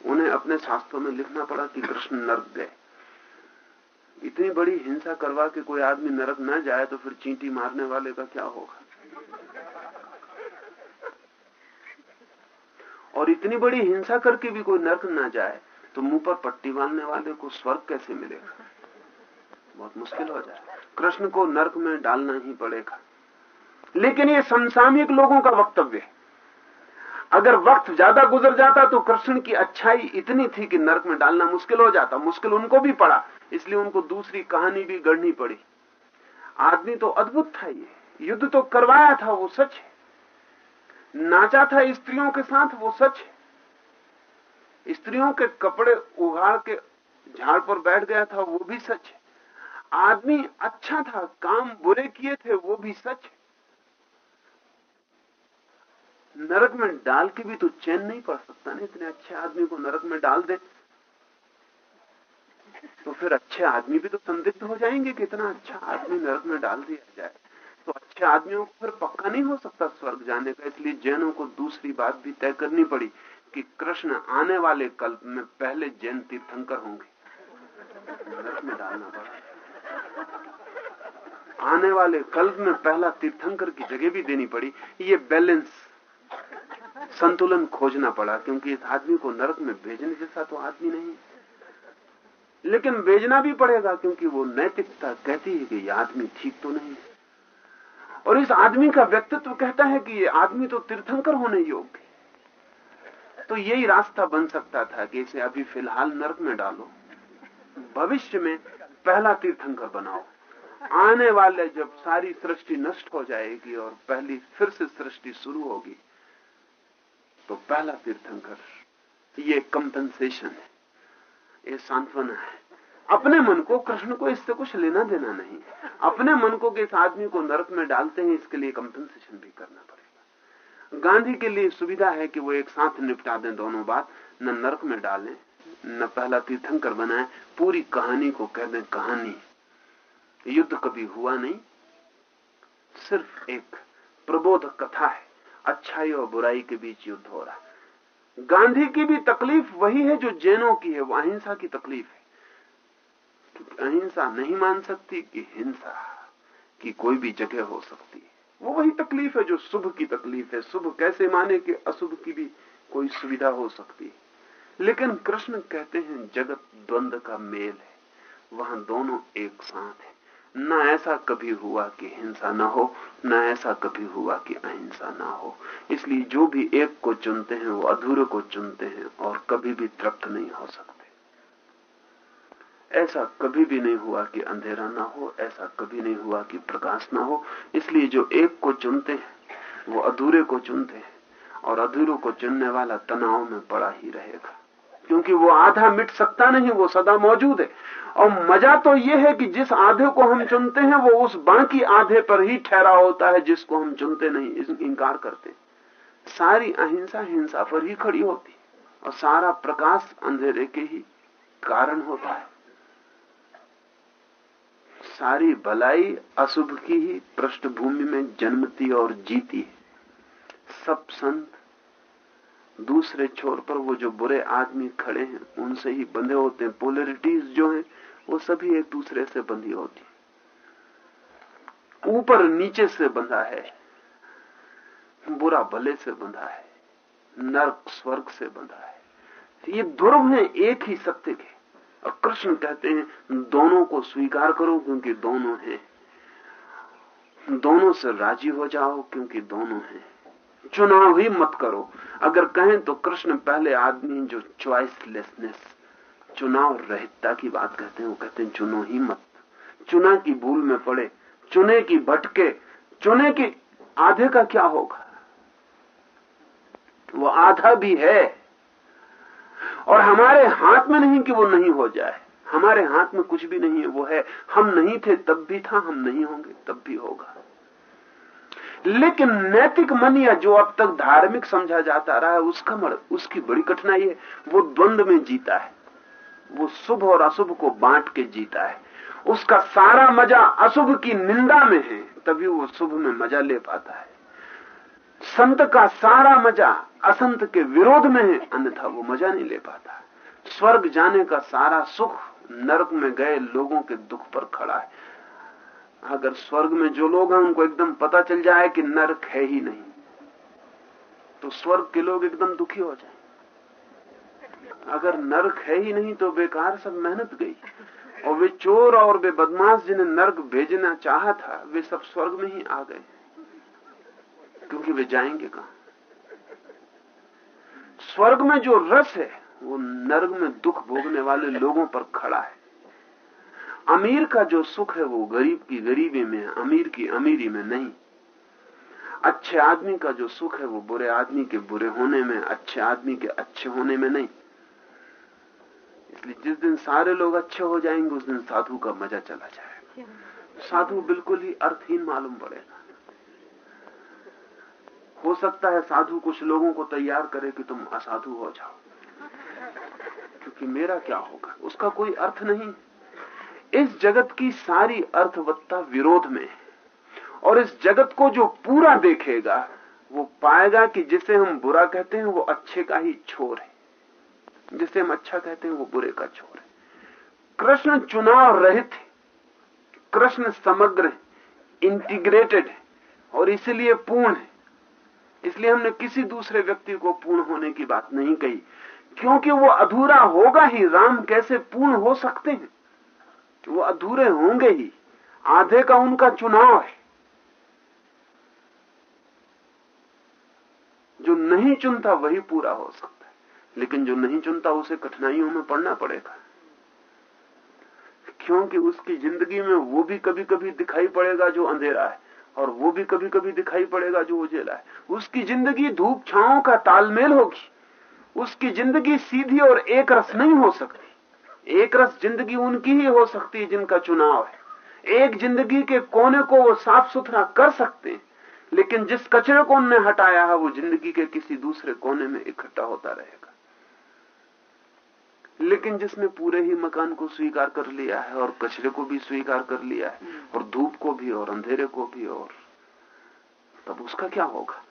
उन्हें अपने शास्त्रों में लिखना पड़ा कि कृष्ण नरक गए। इतनी बड़ी हिंसा करवा के कोई आदमी नरक न जाए तो फिर चींटी मारने वाले का क्या होगा? और इतनी बड़ी हिंसा करके भी कोई नरक ना जाए तो मुँह पर पट्टी बांधने वाले को स्वर्ग कैसे मिलेगा? बहुत मुश्किल हो जाए। कृष्ण को नरक में डालना ही पड़ेगा। लेकिन ये समसामयिक लोगों का वक्तव्य है। अगर वक्त ज़्यादा गुजर जाता तो कृष्ण की अच्छाई इतनी थी कि नरक में डालना मुश्किल हो जाता, मुश्किल उनको भी पड़ा, इसलिए उनको दूसरी कहानी भी गढ़नी पड़ी। आदमी तो अद्भुत था ये, युद्ध तो करवाया था, वो सच है। नाचा था स्त्रियों के साथ, वो सच है। स्त्रियों के कपड़े उगाड़ के झाड़ पर बैठ गया था, वो भी सच है। आदमी अच्छा था, काम बुरे किए थे, वो भी सच है। नरक में डाल के भी तो चैन नहीं पड़ सकता ना, इतने अच्छे आदमी को नरक में डाल दे। तो फिर अच्छे आदमी भी तो संदिग्ध हो जाएँगे कि इतना अच्छा आदमी नरक में डाल दिया जाए। तो अच्छे आदमियों को फिर पक्का नहीं हो सकता स्वर्ग जाने का, इसलिए जैनों को दूसरी बात भी तय करनी पड़ी कि कृष्ण आने वाले कल्प में पहले जैन तीर्थंकर होंगे। नरक में डालना पड़ा। आने वाले कल्प में पहला तीर्थंकर की जगह भी देनी पड़ी। ये बैलेंस संतुलन खोजना पड़ा, क्योंकि इस आदमी को नरक में भेजने जैसा तो आदमी नहीं लेकिन भेजना भी पड़ेगा, क्योंकि वो नैतिकता कहती है कि ये आदमी ठीक तो नहीं और इस आदमी का व्यक्तित्व कहता है कि ये आदमी तो तीर्थंकर होने योग्य तो यही रास्ता बन सकता था कि इसे अभी फ़िलहाल नरक में डालो। भविष्य में पहला तीर्थंकर बनाओ। आने वाले जब सारी सृष्टि नष्ट हो जाएगी और पहली फिर से सृष्टि शुरू होगी तो पहला तीर्थंकर। ये कंपनसेशन है। ये सांत्वना है। अपने मन को कृष्ण को इससे कुछ लेना देना नहीं अपने मन को कि इस आदमी को नरक में डालते हैं, इसके लिए कंपनसेशन भी करना पड़ेगा। गांधी के लिए सुविधा है कि वो एक साथ निपटा दें दोनों बात। न नरक में डालें, न पहला तीर्थंकर बनाए। पूरी कहानी को कह दें, कहानी। युद्ध कभी हुआ नहीं। सिर्फ़ एक प्रबोधक कथा है। अच्छाई और बुराई के बीच युद्ध हो रहा गांधी की भी तकलीफ़ वही है जो जैनों की है, वो अहिंसा की तकलीफ़ है। क्योंकि अहिंसा नहीं मान सकती कि हिंसा की कोई भी जगह हो सकती है। वो वही तकलीफ़ है जो शुभ की तकलीफ़ है। शुभ कैसे माने कि अशुभ की भी कोई सुविधा हो सकती है? लेकिन कृष्ण कहते हैं, जगत द्वंद का मेल है। वहाँ दोनों एक साथ है। न ऐसा कभी हुआ कि हिंसा न हो, न ऐसा कभी हुआ कि अहिंसा न हो। इसलिए जो भी एक को चुनते हैं, वो अधूरे को चुनते हैं और कभी भी तृप्त नहीं हो सकते। ऐसा कभी भी नहीं हुआ कि अंधेरा ना हो, ऐसा कभी नहीं हुआ कि प्रकाश ना हो। इसलिए जो एक को चुनते हैं, वो अधूरे को चुनते हैं और अधूरों को चुनने वाला तनाव में पड़ा ही रहेगा। क्योंकि वो आधा मिट सकता नहीं, वो सदा मौजूद है। और मज़ा तो ये है कि जिस आधे को हम चुनते हैं, वो उस बाकी आधे पर ही ठहरा होता है जिसको हम चुनते नहीं इंकार करते। सारी अहिंसा हिंसा पर ही खड़ी होती और सारा प्रकाश अंधेरे के ही कारण होता है। सारी भलाई अशुभ की ही पृष्ठभूमि में जन्मती और जीती है। सब संत दूसरे छोर पर वो जो बुरे आदमी खड़े हैं, उनसे ही बंधे होते हैं। पोलरिटीज जो हैं, वो सभी एक दूसरे से बंधी होती ऊपर नीचे से बंधा है, बुरा भले से बंधा है, नर्क स्वर्ग से बंधा है। ये ध्रुव है, एक ही सत्य के। और कृष्ण कहते हैं, दोनों को स्वीकार करो क्योंकि दोनों हैं। दोनों से राज़ी हो जाओ क्योंकि दोनों हैं। चुनाव ही मत करो। अगर कहें तो कृष्ण पहले आदमी जो चॉइसलेसनेस चुनाव रहितता की बात कहते हैं, वो कहते हैं, चुनो ही मत। चुना की भूल में पड़े, चुने की भटके, चुने की आधे का क्या होगा? वो आधा भी है। और हमारे हाथ में नहीं कि वो नहीं हो जाए, हमारे हाथ में कुछ भी नहीं है, वो है। हम नहीं थे, तब भी था, हम नहीं होंगे, तब भी होगा। लेकिन नैतिक मन या जो अब तक धार्मिक समझा जाता रहा है उसका मर, उसकी बड़ी कठिनाई है। वो द्वंद में जीता है। वो शुभ और अशुभ को बांट के जीता है। उसका सारा मज़ा अशुभ की निंदा में है तभी वो शुभ में मज़ा ले पाता है। संत का सारा मज़ा असंत के विरोध में है अन्यथा वो मज़ा नहीं ले पाता। स्वर्ग जाने का सारा सुख नरक में गए लोगों के दुख पर खड़ा है। अगर स्वर्ग में जो लोग हैं, उनको एकदम पता चल जाए कि नरक है ही नहीं तो स्वर्ग के लोग एकदम दुखी हो जाए। अगर नरक है ही नहीं तो बेकार सब मेहनत गई। और वे चोर और वे बदमाश जिन्हें नरक भेजना चाहा था, वे सब स्वर्ग में ही आ गए। क्योंकि वे जाएँगे कहा? स्वर्ग में जो रस है, वो नर्क में दुख भोगने वाले लोगों पर खड़ा है। अमीर का जो सुख है वो गरीब की गरीबी में है, अमीर की अमीरी में नहीं। अच्छे आदमी का जो सुख है वो बुरे आदमी के बुरे होने में, अच्छे आदमी के अच्छे होने में नहीं। इसलिए जिस दिन सारे लोग अच्छे हो जाएँगे, उस दिन साधु का मज़ा चला जाएगा। साधु बिल्कुल ही अर्थहीन मालूम पड़ेगा। हो सकता है साधु कुछ लोगों को तैयार करे कि तुम असाधु हो जाओ। क्योंकि मेरा क्या होगा? उसका कोई अर्थ नहीं। इस जगत की सारी अर्थवत्ता विरोध में है। और इस जगत को जो पूरा देखेगा, वो पाएगा कि जिसे हम बुरा कहते हैं, वो अच्छे का ही छोर है। जिसे हम अच्छा कहते हैं, वो बुरे का छोर है। कृष्ण चुनाव रहित कृष्ण समग्र इंटीग्रेटेड है, और इसलिए पूर्ण है। इसलिए हमने किसी दूसरे व्यक्ति को पूर्ण होने की बात नहीं कही, क्योंकि वो अधूरा होगा ही। राम कैसे पूर्ण हो सकते हैं? वो अधूरे होंगे ही। आधे का उनका चुनाव है। जो नहीं चुनता, वही पूरा हो सकता है। लेकिन जो नहीं चुनता, उसे कठिनाइयों में पड़ना पड़ेगा। क्योंकि उसकी ज़िंदगी में वो भी कभी कभी दिखाई पड़ेगा जो अंधेरा है, और वो भी कभी कभी दिखाई पड़ेगा जो उजेला है। उसकी ज़िंदगी धूप छाओं का तालमेल होगी। उसकी ज़िंदगी सीधी और एक रस नहीं हो सकती। एक रस ज़िंदगी उनकी ही हो सकती है जिनका चुनाव है। एक ज़िंदगी के कोने को वो साफ़ सुथरा कर सकते हैं, लेकिन जिस कचरे को उनने हटाया है, वो ज़िंदगी के किसी दूसरे कोने में इकट्ठा होता रहेगा। लेकिन जिसने पूरे ही मकान को स्वीकार कर लिया है, और कचरे को भी स्वीकार कर लिया है, और धूप को भी, और अंधेरे को भी, और तब उसका क्या होगा?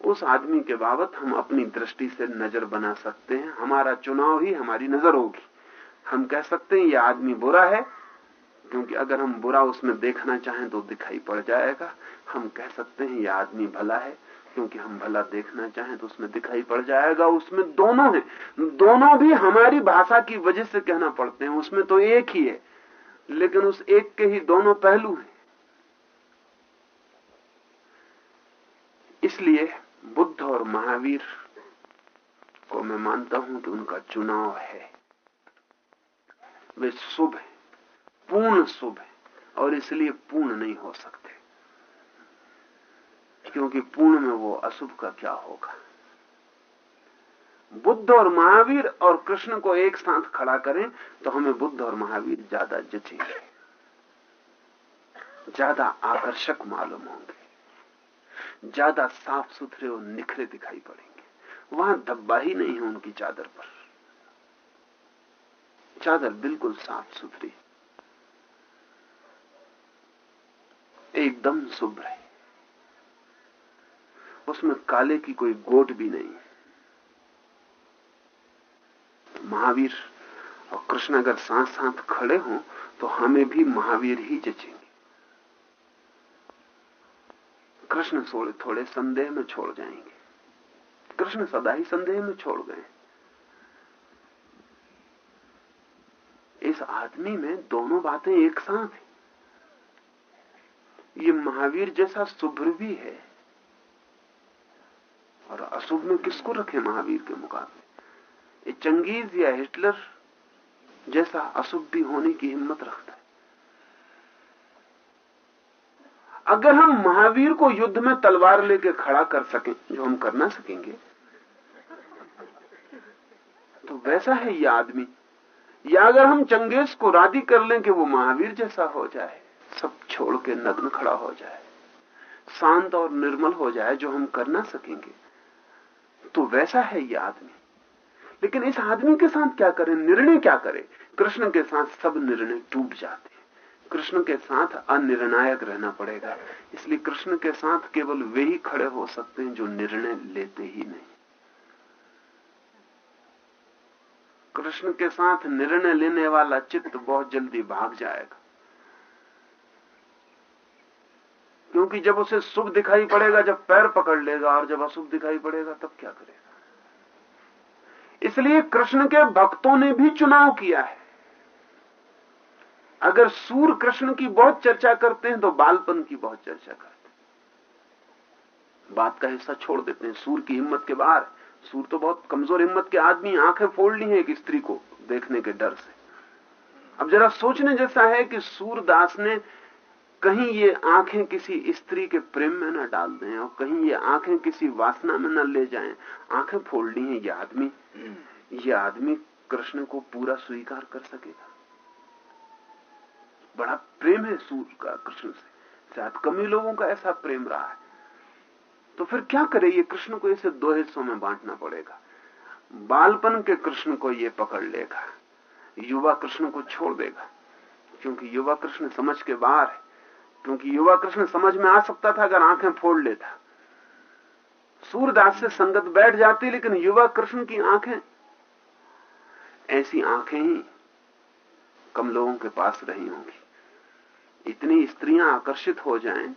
उस आदमी के बाबत हम अपनी दृष्टि से नज़र बना सकते हैं। हमारा चुनाव ही हमारी नज़र होगी। हम कह सकते हैं ये आदमी बुरा है, क्योंकि अगर हम बुरा उसमें देखना चाहें तो दिखाई पड़ जाएगा। हम कह सकते हैं, यह आदमी भला है, क्योंकि हम भला देखना चाहें तो उसमें दिखाई पड़ जाएगा। उसमें दोनों है। दोनों भी हमारी भाषा की वजह से कहना पड़ते हैं। उसमें तो एक ही है, लेकिन उस एक के ही दोनों पहलू हैं। इसलिए बुद्ध और महावीर को मैं मानता हूँ कि उनका चुनाव है। वे शुभ है, पूर्ण शुभ है, और इसलिए पूर्ण नहीं हो सकते। क्योंकि पूर्ण में वो अशुभ का क्या होगा? बुद्ध और महावीर और कृष्ण को एक साथ खड़ा करें तो हमें बुद्ध और महावीर ज़्यादा जचेंगे ज़्यादा आकर्षक मालूम होंगे। ज़्यादा साफ़ सुथरे और निखरे दिखाई पड़ेंगे। वहाँ धब्बा ही नहीं है उनकी चादर पर। चादर बिल्कुल साफ़ सुथरी एकदम शुभ्र है। उसमें काले की कोई गोट भी नहीं महावीर और कृष्ण अगर साथ साथ खड़े हों तो हमें भी महावीर ही जचेंगे। कृष्ण थोड़े थोड़े संदेह में छोड़ जाएँगे। कृष्ण सदा ही संदेह में छोड़ गए। इस आदमी में दोनों बातें एक साथ हैं। ये महावीर जैसा शुभ्र भी है। और अशुभ में किसको रखे महावीर के मुकाबले? ये चंगेज या हिटलर जैसा अशुभ भी होने की हिम्मत रखता है। अगर हम महावीर को युद्ध में तलवार लेके खड़ा कर सकें, जो हम कर ना सकेंगे तो वैसा है ये आदमी। या अगर हम चंगेज को राधी कर लें कि वो महावीर जैसा हो जाए, सब छोड़ के नग्न खड़ा हो जाए, शांत और निर्मल हो जाए, जो हम कर ना सकेंगे तो वैसा है ये आदमी। लेकिन इस आदमी के साथ क्या करें? निर्णय क्या करें? कृष्ण के साथ सब निर्णय टूट जाते हैं। कृष्ण के साथ अनिर्णायक रहना पड़ेगा। इसलिए कृष्ण के साथ केवल वे ही खड़े हो सकते हैं जो निर्णय लेते ही नहीं। कृष्ण के साथ निर्णय लेने वाला चित्त बहुत जल्दी भाग जाएगा। क्योंकि जब उसे शुभ दिखाई पड़ेगा, जब पैर पकड़ लेगा और जब अशुभ दिखाई पड़ेगा, तब क्या करेगा? इसलिए कृष्ण के भक्तों ने भी चुनाव किया है। अगर सूर कृष्ण की बहुत चर्चा करते हैं तो बालपन की बहुत चर्चा करते हैं। बात का हिस्सा छोड़ देते हैं। सूर की हिम्मत के बाहर सूर तो बहुत कमज़ोर हिम्मत के आदमी आँखें फोड़ ली हैं एक स्त्री को देखने के डर से। अब जरा सोचने जैसा है कि सूरदास ने कहीं ये आँखें किसी स्त्री के प्रेम में न डाल दें और कहीं ये आँखें किसी वासना में न ले जाएँ। आँखें फोड़ ली हैं। ये आदमी ये आदमी कृष्ण को पूरा स्वीकार कर सकेगा। बड़ा प्रेम है सूर्य का, कृष्ण से। शायद कम ही लोगों का ऐसा प्रेम रहा है। तो फिर क्या करे ये कृष्ण को इसे दो हिस्सों में बांटना पड़ेगा? बालपन के कृष्ण को ये पकड़ लेगा। युवा कृष्ण को छोड़ देगा। क्योंकि युवा कृष्ण समझ के बाहर है। क्योंकि युवा कृष्ण समझ में आ सकता था अगर आँखें फोड़ लेता। सूरदास से संगत बैठ जाती, लेकिन युवा कृष्ण की आँखें ऐसी आँखें ही कम लोगों के पास रही होंगी। इतनी स्त्रियाँ आकर्षित हो जाएँ,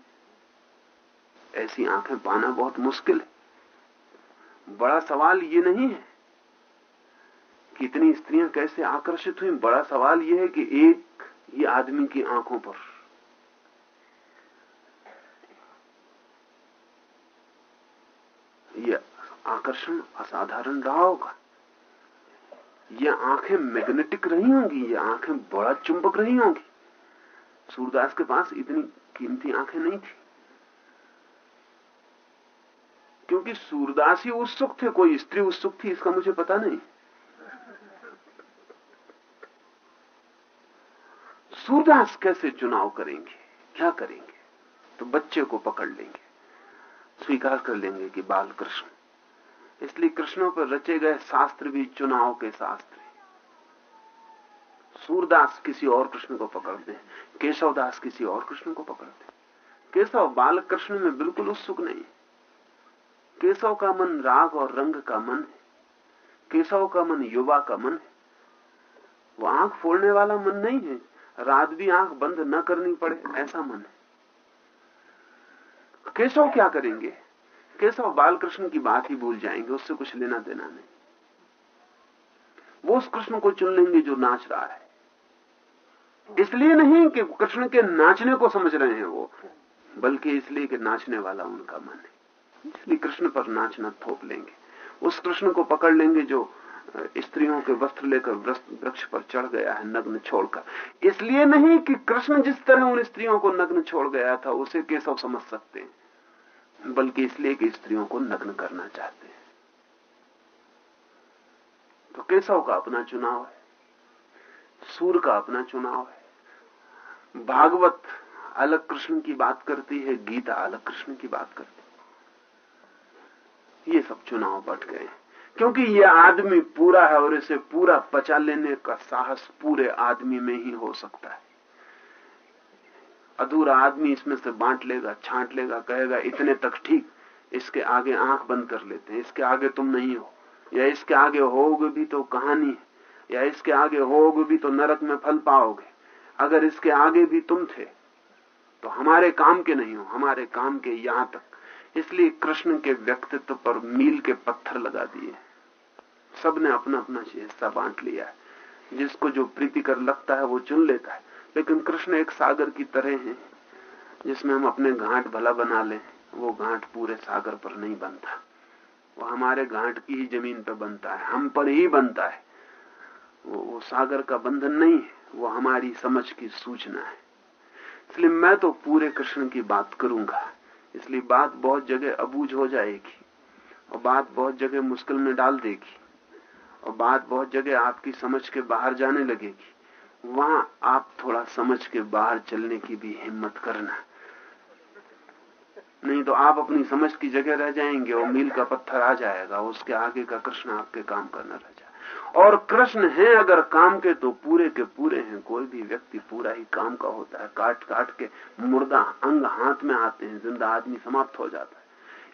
ऐसी आँखें पाना बहुत मुश्किल है। बड़ा सवाल ये नहीं है कि इतनी स्त्रियाँ कैसे आकर्षित हुई, बड़ा सवाल यह है कि एक ये आदमी की आँखों पर। यह आकर्षण असाधारण रहा होगा। ये आँखें मैग्नेटिक रही होंगी, ये आँखें बड़ा चुंबक रही होंगी। सूरदास के पास इतनी कीमती आँखें नहीं थी। क्योंकि सूरदास ही उत्सुक थे, कोई स्त्री उत्सुक थी, इसका मुझे पता नहीं। सूरदास कैसे चुनाव करेंगे? क्या करेंगे? तो बच्चे को पकड़ लेंगे। स्वीकार कर लेंगे कि बाल कृष्ण इसलिए कृष्णों पर रचे गए शास्त्र भी चुनाव के शास्त्र सूरदास किसी और कृष्ण को पकड़ते केशवदास किसी और कृष्ण को पकड़ते केशव बाल कृष्ण में बिल्कुल उत्सुक नहीं केशव का मन राग और रंग का मन है। केशव का मन युवा का मन है। वो आँख फोड़ने वाला मन नहीं है। रात भी आँख बंद न करनी पड़े, ऐसा मन है। केशव क्या करेंगे? केशव बालकृष्ण की बात ही भूल जाएँगे, उससे कुछ लेना देना नहीं। वो उस कृष्ण को चुन लेंगे जो नाच रहा है। इसलिए नहीं कि कृष्ण के नाचने को समझ रहे हैं वो, बल्कि इसलिए कि नाचने वाला उनका मन है। इसलिए कृष्ण पर नाचना थोप लेंगे। उस कृष्ण को पकड़ लेंगे जो स्त्रियों के वस्त्र लेकर वृक्ष पर चढ़ गया है नग्न छोड़कर। इसलिए नहीं कि कृष्ण जिस तरह उन स्त्रियों को नग्न छोड़ गया था, उसे केशव समझ सकते हैं, बल्कि इसलिए कि स्त्रियों को नग्न करना चाहते हैं। तो केशव का अपना चुनाव है। सूर का अपना चुनाव है। भागवत अलग कृष्ण की बात करती है, गीता अलग कृष्ण की बात करती है। ये सब चुनाव बट गए क्योंकि ये आदमी पूरा है और इसे पूरा पचा लेने का साहस पूरे आदमी में ही हो सकता है। अधूरा आदमी इसमें से बांट लेगा, छांट लेगा, कहेगा, इतने तक ठीक, इसके आगे आँख बंद कर लेते हैं, इसके आगे तुम नहीं हो, या इसके आगे होगे भी तो कहानी है। या इसके आगे होगे भी तो नरक में फल पाओगे। अगर इसके आगे भी तुम थे तो हमारे काम के नहीं हो, हमारे काम के यहाँ तक। इसलिए कृष्ण के व्यक्तित्व पर मील के पत्थर लगा दिए। सबने अपना अपना हिस्सा बांट लिया है। जिसको जो प्रीतिकर लगता है वो चुन लेता है। लेकिन कृष्ण एक सागर की तरह है, जिसमें हम अपने घाट भला बना लें। वो घाट पूरे सागर पर नहीं बनता। वो हमारे घाट की ही ज़मीन पर बनता है। हम पर ही बनता है। वो, वो सागर का बंधन नहीं है वो हमारी समझ की सूचना है। इसलिए मैं तो पूरे कृष्ण की बात करूँगा। इसलिए बात बहुत जगह अबूझ हो जाएगी और बात बहुत जगह मुश्किल में डाल देगी और बात बहुत जगह आपकी समझ के बाहर जाने लगेगी। वहाँ आप थोड़ा समझ के बाहर चलने की भी हिम्मत करना। नहीं तो आप अपनी समझ की जगह रह जाएँगे और मील का पत्थर आ जाएगा उसके आगे का कृष्ण आपके काम करना रह और कृष्ण है अगर काम के तो पूरे के पूरे हैं। कोई भी व्यक्ति पूरा ही काम का होता है। काट काट के मुर्दा, अंग हाथ में आते हैं। ज़िंदा आदमी समाप्त हो जाता है।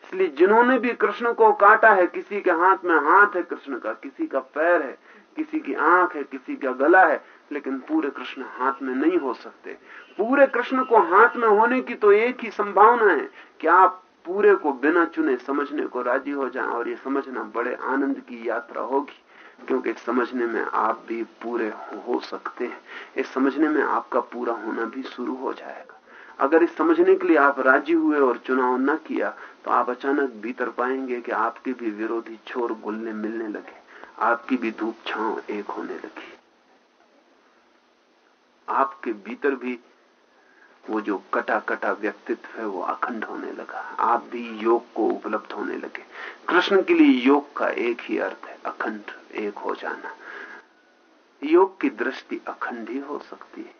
इसलिए जिन्होंने भी कृष्ण को काटा है, किसी के हाथ में हाथ है कृष्ण का, किसी का पैर है, किसी की आँख है, किसी का गला है, लेकिन पूरे कृष्ण हाथ में नहीं हो सकते। पूरे कृष्ण को हाथ में होने की तो एक ही संभावना है कि आप पूरे को बिना चुने समझने को राज़ी हो जाएँ और ये समझना बड़े आनंद की यात्रा होगी। क्योंकि समझने में आप भी पूरे हो सकते हैं। इस समझने में आपका पूरा होना भी शुरू हो जाएगा। अगर इस समझने के लिए आप राज़ी हुए और चुनाव न किया तो आप अचानक भीतर पाएँगे कि आपके भी विरोधी छोर गुलने मिलने लगे। आपकी भी धूप छांव एक होने लगी। आपके भीतर भी वो जो कटा कटा व्यक्तित्व है, वो अखंड होने लगा। आप भी योग को उपलब्ध होने लगे। कृष्ण के लिए योग का एक ही अर्थ है, अखंड, एक हो जाना। योग की दृष्टि अखंड ही हो सकती है।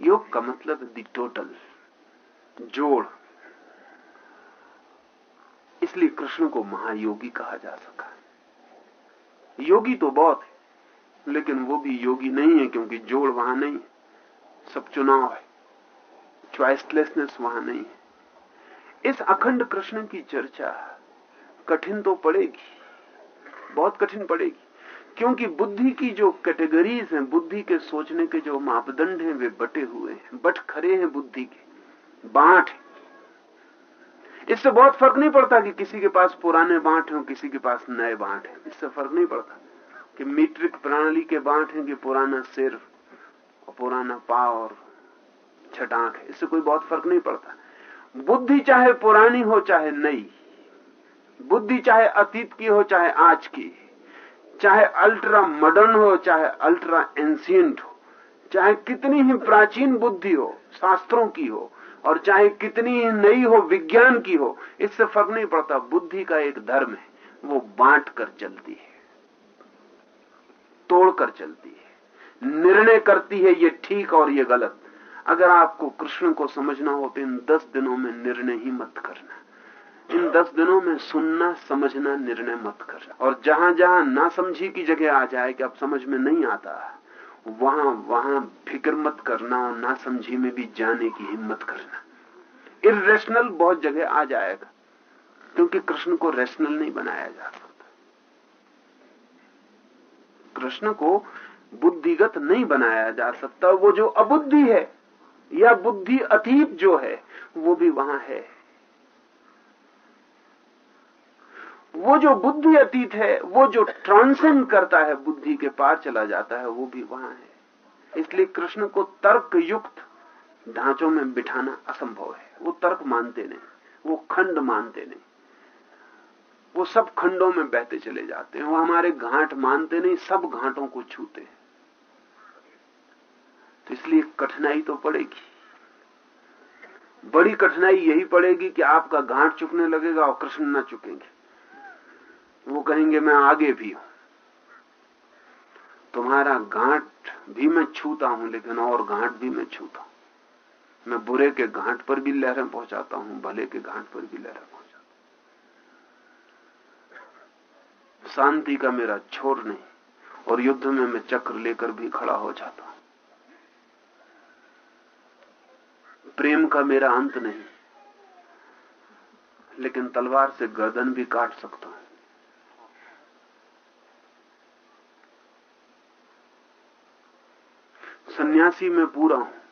योग का मतलब दी टोटल जोड़। इसलिए कृष्ण को महायोगी कहा जा सका योगी तो बहुत है, लेकिन वो भी योगी नहीं है, क्योंकि जोड़ वहाँ नहीं सब चुनाव है। च्वाइसलेसनेस वहाँ नहीं है। इस अखंड कृष्ण की चर्चा कठिन तो पड़ेगी, बहुत कठिन पड़ेगी, क्योंकि बुद्धि की जो कैटेगरीज हैं, बुद्धि के सोचने के जो मापदंड हैं, वे बटे हुए हैं, बट खरे हैं बुद्धि के, बांट इससे बहुत फ़र्क नहीं पड़ता कि किसी के पास पुराने बांट हो किसी के पास नए बांट है। इससे फ़र्क नहीं पड़ता कि मीट्रिक प्रणाली के बांट हैं कि पुराना सिर और पुराना पाव और छटाक है, इससे कोई बहुत फ़र्क नहीं पड़ता। बुद्धि चाहे पुरानी हो, चाहे नई, बुद्धि चाहे अतीत की हो, चाहे आज की, चाहे अल्ट्रा मॉडर्न हो, चाहे अल्ट्रा एंशियंट हो, चाहे कितनी ही प्राचीन बुद्धि हो, शास्त्रों की हो, और चाहे कितनी ही नई हो, विज्ञान की हो, इससे फ़र्क नहीं पड़ता। बुद्धि का एक धर्म है, वो बांट कर चलती है, तोड़ कर चलती है, निर्णय करती है, ये ठीक और ये गलत। अगर आपको कृष्ण को समझना हो तो इन दस दिनों में निर्णय ही मत करना। इन दस दिनों में सुनना, समझना, निर्णय मत करना। और जहाँ जहाँ ना समझी की जगह आ जाए कि अब समझ में नहीं आता, वहाँ वहाँ फ़िक्र मत करना और ना समझी में भी जाने की हिम्मत करना। इरेशनल बहुत जगह आ जाएगा, क्योंकि कृष्ण को रेशनल नहीं बनाया जा सकता। कृष्ण को बुद्धिगत नहीं बनाया जा सकता, वो जो अबुद्धि है या बुद्धि अतीत जो है, वो भी वहाँ है। वो जो बुद्धि अतीत है, वो जो ट्रांसेंड करता है बुद्धि के पार चला जाता है, वो भी वहाँ है। इसलिए कृष्ण को तर्क युक्त ढांचों में बिठाना असंभव है। वो तर्क मानते नहीं, वो खंड मानते नहीं। वो सब खंडों में बहते चले जाते हैं। वो हमारे घाट मानते नहीं, सब घाटों को छूते हैं। तो इसलिए कठिनाई तो पड़ेगी। बड़ी कठिनाई यही पड़ेगी कि आपका घाट चुकने लगेगा और कृष्ण न चुकेंगे। वो कहेंगे, मैं आगे भी हूँ। तुम्हारा घाट भी मैं छूता हूँ, लेकिन और घाट भी मैं छूता हूँ। मैं बुरे के घाट पर भी लहरें पहुंचाता हूँ, भले के घाट पर भी लहरें पहुंचाता हूँ। शांति का मेरा छोर नहीं, और युद्ध में मैं चक्र लेकर भी खड़ा हो जाता हूँ। प्रेम का मेरा अंत नहीं। लेकिन तलवार से गर्दन भी काट सकता हूँ। सन्यासी में पूरा हूँ।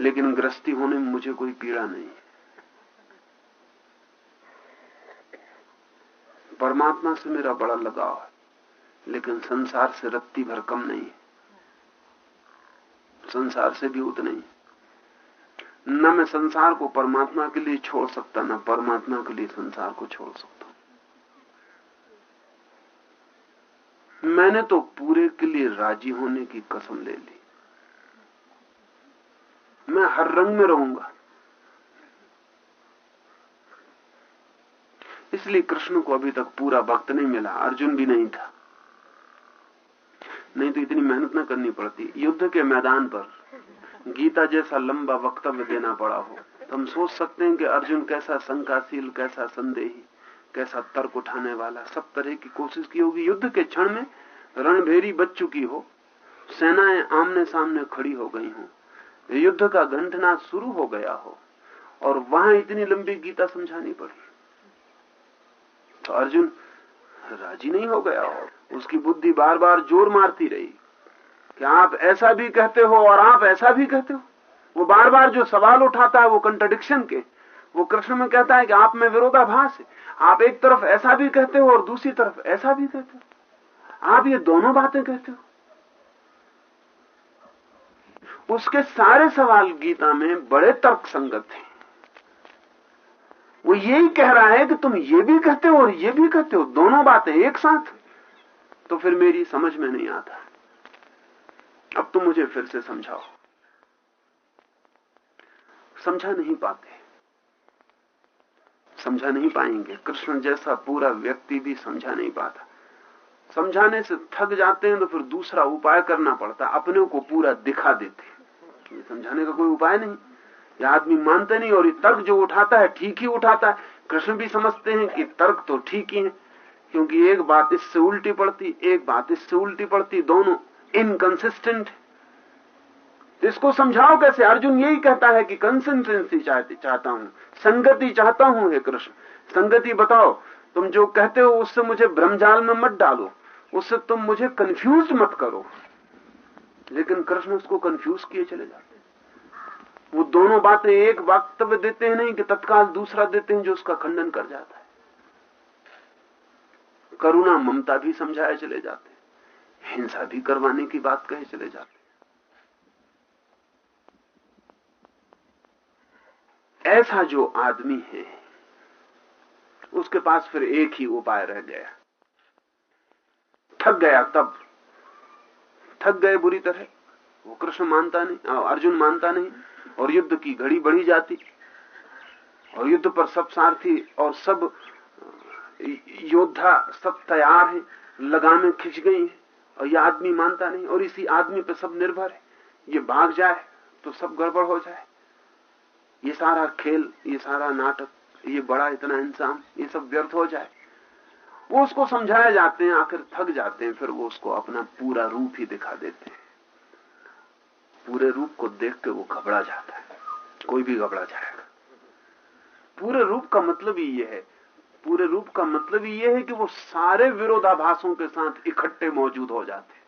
लेकिन ग्रस्ती होने में मुझे कोई पीड़ा नहीं। परमात्मा से मेरा बड़ा लगाव है, लेकिन संसार से रत्ती भर कम नहीं संसार से भी उतना ही न मैं संसार को परमात्मा के लिए छोड़ सकता, न परमात्मा के लिए संसार को छोड़ सकता। मैंने तो पूरे के लिए राज़ी होने की कसम ले ली। मैं हर रंग में रहूँगा। इसलिए कृष्ण को अभी तक पूरा वक्त नहीं मिला, अर्जुन भी नहीं था। नहीं तो इतनी मेहनत न करनी पड़ती। युद्ध के मैदान पर गीता जैसा लंबा वक्तव्य देना पड़ा हो। तो हम सोच सकते हैं कि अर्जुन कैसा शंकाशील कैसा संदेही, कैसा तर्क उठाने वाला, सब तरह की कोशिश की होगी। युद्ध के क्षण में रणभेरी बच चुकी हो, सेनाएँ आमने सामने खड़ी हो गई हो। युद्ध का घंटना शुरू हो गया हो, और वहाँ इतनी लंबी गीता समझानी पड़ी। तो अर्जुन राज़ी नहीं हो गया हो। उसकी बुद्धि बार बार ज़ोर मारती रही। कि आप ऐसा भी कहते हो और आप ऐसा भी कहते हो। वो बार बार जो सवाल उठाता है, वो कंट्रडिक्शन के। वो कृष्ण में कहता है कि आप में विरोधाभास है। आप एक तरफ़ ऐसा भी कहते हो और दूसरी तरफ़ ऐसा भी कहते हो। आप ये दोनों बातें कहते हो। उसके सारे सवाल गीता में बड़े तर्क संगत हैं। वो यही कह रहा है कि तुम ये भी कहते हो और ये भी कहते हो, दोनों बातें एक साथ। तो फिर मेरी समझ में नहीं आता। अब तुम मुझे फिर से समझाओ। समझा नहीं पाते। समझा नहीं पाएँगे। कृष्ण जैसा पूरा व्यक्ति भी समझा नहीं पाता। समझाने से थक जाते हैं तो फिर दूसरा उपाय करना पड़ता। अपने को पूरा दिखा देते समझाने का कोई उपाय नहीं। ये आदमी मानते नहीं और ये तर्क जो उठाता है, ठीक ही उठाता है। कृष्ण भी समझते हैं कि तर्क तो ठीक ही है, क्योंकि एक बात इससे उल्टी पड़ती, एक बात इससे उल्टी पड़ती, दोनों इनकंसिस्टेंट इसको समझाओ कैसे? अर्जुन यही कहता है कि कंसिस्टेंसी चाहता हूँ, संगति चाहता हूँ, हे कृष्ण। संगति बताओ, तुम जो कहते हो उससे मुझे ब्रह्मजाल में मत डालो, उससे तुम मुझे कंफ्यूज मत करो। लेकिन कृष्ण उसको कंफ्यूज किए चले जाते वो दोनों बातें एक वक्तव्य देते हैं नहीं कि तत्काल दूसरा देते हैं जो उसका खंडन कर जाता है। करुणा ममता भी समझाए चले जाते हिंसा भी करवाने की बात कहे चले जाते ऐसा जो आदमी है, उसके पास फिर एक ही उपाय रह गया। थक गया तब। थक गए बुरी तरह। वो कृष्ण मानता नहीं अर्जुन मानता नहीं। और युद्ध की घड़ी बढ़ी जाती और युद्ध पर सब सारथी और सब योद्धा सब तैयार है लगामे खिंच गई है, और ये आदमी मानता नहीं और इसी आदमी पर सब निर्भर है। ये भाग जाए तो सब गड़बड़ हो जाए। ये सारा खेल, ये सारा नाटक, ये बड़ा इतना इंसान ये सब व्यर्थ हो जाए। वो उसको समझाए जाते हैं, आखिर थक जाते हैं, फिर वो उसको अपना पूरा रूप ही दिखा देते हैं। पूरे रूप को देख के वो घबरा जाता है। कोई भी घबरा जाएगा। पूरे रूप का मतलब ही ये है। पूरे रूप का मतलब ही ये है कि वो सारे विरोधाभासों के साथ इकट्ठे मौजूद हो जाते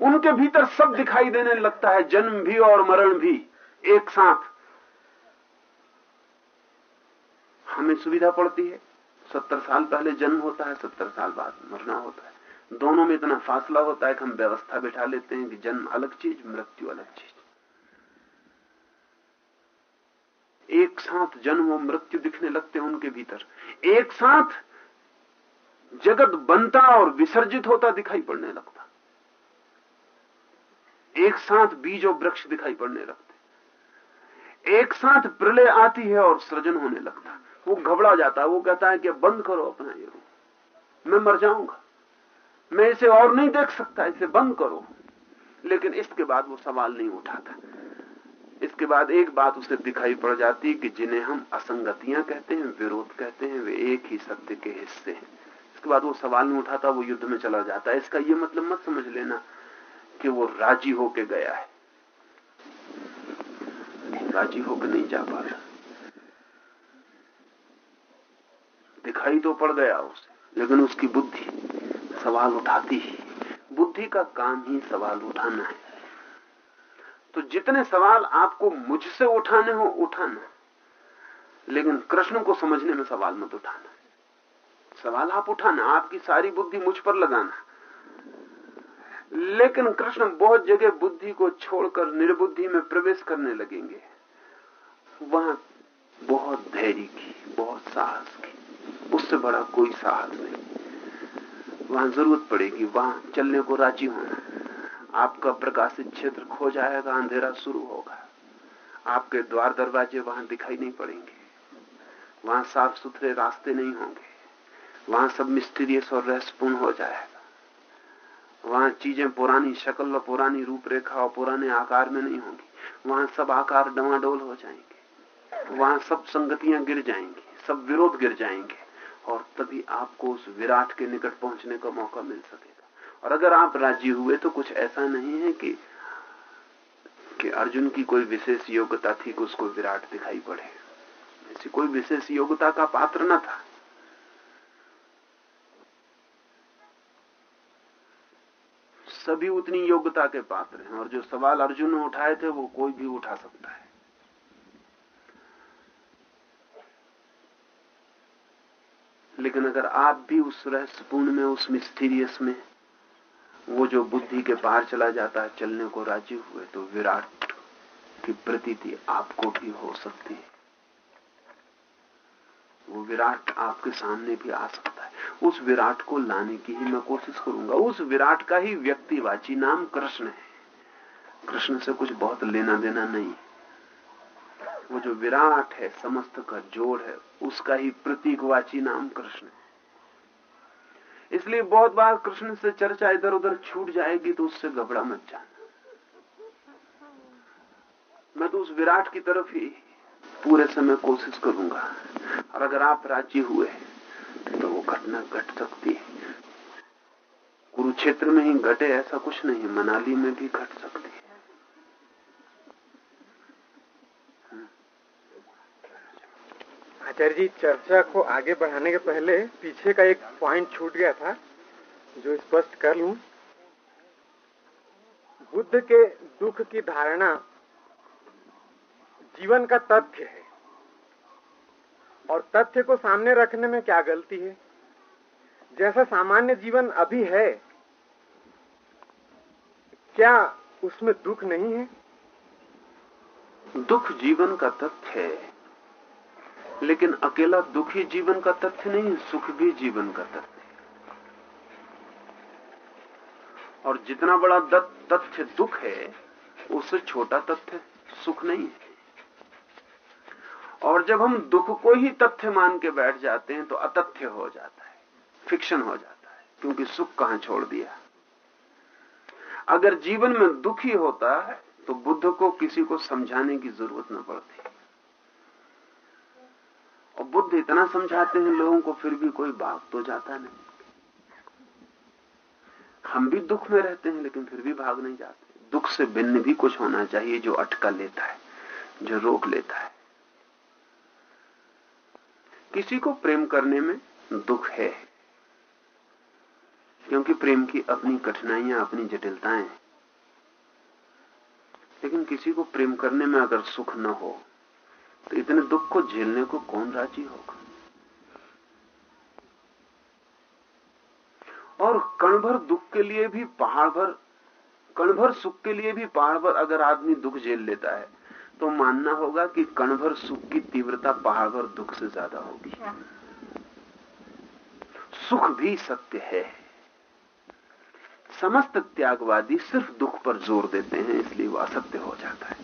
उनके भीतर सब दिखाई देने लगता है, जन्म भी और मरण भी, एक साथ। हमें सुविधा पड़ती है। सत्तर साल पहले जन्म होता है, सत्तर साल बाद मरना होता है। दोनों में इतना फासला होता है कि हम व्यवस्था बिठा लेते हैं कि जन्म अलग चीज़, मृत्यु अलग चीज़। एक साथ जन्म और मृत्यु दिखने लगते हैं उनके भीतर। एक साथ जगत बनता और विसर्जित होता दिखाई पड़ने लगता। एक साथ बीज और वृक्ष दिखाई पड़ने लगते। एक साथ प्रलय आती है और सृजन होने लगता। वो घबरा जाता है, वो कहता है कि बंद करो अपना ये मैं मर जाऊँगा। मैं इसे और नहीं देख सकता, इसे बंद करो। लेकिन इसके बाद वो सवाल नहीं उठाता। इसके बाद एक बात उसे दिखाई पड़ जाती कि जिन्हें हम असंगतियाँ कहते हैं, विरोध कहते हैं, वे एक ही सत्य के हिस्से हैं। इसके बाद वो सवाल नहीं उठाता, वो युद्ध में चला जाता है। इसका ये मतलब मत समझ लेना कि वो राज़ी होके गया है। राज़ी होकर नहीं जा पा रहा। दिखाई तो पड़ गया उसे, लेकिन उसकी बुद्धि सवाल उठाती ही। बुद्धि का काम ही सवाल उठाना है। तो जितने सवाल आपको मुझसे उठाने हो, उठाना लेकिन कृष्ण को समझने में सवाल मत उठाना सवाल आप उठाना आपकी सारी बुद्धि मुझ पर लगाना लेकिन कृष्ण बहुत जगह बुद्धि को छोड़कर निर्बुद्धि में प्रवेश करने लगेंगे। वहाँ बहुत धैर्य की, बहुत साहस की, उससे बड़ा कोई साहस नहीं। वहाँ ज़रूरत पड़ेगी, वहाँ चलने को राज़ी होना आपका प्रकाशित क्षेत्र खो जाएगा, अंधेरा शुरू होगा। आपके द्वार दरवाजे वहाँ दिखाई नहीं पड़ेंगे। वहाँ साफ़ सुथरे रास्ते नहीं होंगे। वहाँ सब मिस्टीरियस और रहस्यपूर्ण हो जाएगा। वहाँ चीज़ें पुरानी शक्ल और पुरानी रूपरेखा और पुराने आकार में नहीं होंगी। वहाँ सब आकार डवाडोल हो जाएँगे। वहाँ सब संगतियाँ गिर जाएँगी, सब विरोध गिर जाएँगे। और तभी आपको उस विराट के निकट पहुँचने का मौका मिल सकेगा। और अगर आप राज़ी हुए तो कुछ ऐसा नहीं है कि कि अर्जुन की कोई विशेष योग्यता थी कि उसको विराट दिखाई पड़े। ऐसी कोई विशेष योग्यता का पात्र न था। सभी उतनी योग्यता के पात्र हैं और जो सवाल अर्जुन ने उठाए थे वो कोई भी उठा सकता है। लेकिन अगर आप भी उस रहस्यपूर्ण में, उस मिस्टीरियस में, वो जो बुद्धि के पार चला जाता है, चलने को राज़ी हुए तो विराट की प्रतीति आपको भी हो सकती है। वो विराट आपके सामने भी आ सकता है। उस विराट को लाने की ही मैं कोशिश करूँगा। उस विराट का ही व्यक्तिवाची नाम कृष्ण है। कृष्ण से कुछ बहुत लेना देना नहीं। वो जो विराट है, समस्त का जोड़ है, उसका ही प्रतीकवाची नाम कृष्ण है। इसलिए बहुत बार कृष्ण से चर्चा इधर उधर छूट जाएगी तो उससे घबरा मत जाना। मैं तो उस विराट की तरफ़ ही पूरे समय कोशिश करूँगा। और अगर आप राज़ी हुए तो वो घटना घट सकती है। कुरुक्षेत्र में ही घटे, ऐसा कुछ नहीं, मनाली में भी घट सकती है। आचार्य जी, चर्चा को आगे बढ़ाने के पहले पीछे का एक पॉइंट छूट गया था, जो स्पष्ट कर लू। बुद्ध के दुख की धारणा जीवन का तथ्य है। और तथ्य को सामने रखने में क्या गलती है? जैसा सामान्य जीवन अभी है, क्या उसमें दुख नहीं है? दुख जीवन का तथ्य है। लेकिन अकेला दुख जीवन का तथ्य नहीं, सुख भी जीवन का तथ्य और जितना बड़ा तथ्य दुख है, उससे छोटा तथ्य सुख नहीं है। और जब हम दुख को ही तथ्य मान के बैठ जाते हैं तो अतथ्य हो जाता है फिक्शन हो जाता है, क्योंकि सुख कहाँ छोड़ दिया। अगर जीवन में दुख होता है तो बुद्ध को किसी को समझाने की ज़रूरत न पड़ती। और बुद्ध इतना समझाते हैं लोगों को, फिर भी कोई भाग तो जाता नहीं। हम भी दुख में रहते हैं, लेकिन फिर भी भाग नहीं जाते। दुख से भिन्न भी कुछ होना चाहिए जो अटका लेता है, जो रोक लेता है। किसी को प्रेम करने में दुख है, क्योंकि प्रेम की अपनी कठिनाइयाँ, अपनी जटिलताएँ लेकिन किसी को प्रेम करने में अगर सुख न हो तो इतने दुख को झेलने को कौन राज़ी होगा? और कण भर दुख के लिए भी पहाड़ भर कण भर सुख के लिए भी पहाड़ भर अगर आदमी दुख झेल लेता है तो मानना होगा कि कण भर सुख की तीव्रता पहाड़ भर दुख से ज़्यादा होगी। सुख भी सत्य है। समस्त त्यागवादी सिर्फ़ दुख पर ज़ोर देते हैं इसलिए वह असत्य हो जाता है।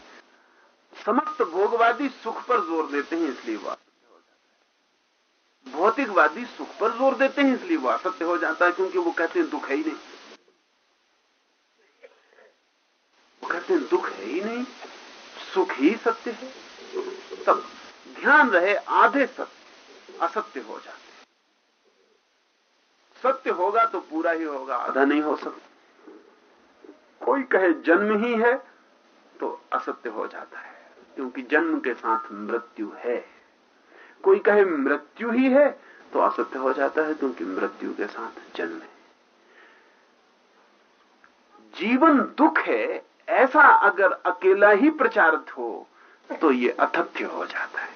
समस्त भोगवादी सुख पर ज़ोर देते हैं इसलिए वो असत्य हो जाता है। भौतिकवादी सुख पर ज़ोर देते हैं इसलिए वो असत्य हो जाता है, क्योंकि वो कहते हैं दुख है ही नहीं। वो कहते हैं दुख है ही नहीं, सुख ही सत्य है। तब ध्यान रहे, आधे सत्य, असत्य हो जाते सत्य होगा तो पूरा ही होगा, आधा नहीं हो सकता। कोई कहे जन्म ही है तो असत्य हो जाता है। क्योंकि जन्म के साथ मृत्यु है। कोई कहे मृत्यु ही है तो असत्य हो जाता है क्योंकि मृत्यु के साथ जन्म है। जीवन दुख है, ऐसा अगर अकेला ही प्रचारित हो तो ये अतथ्य हो जाता है।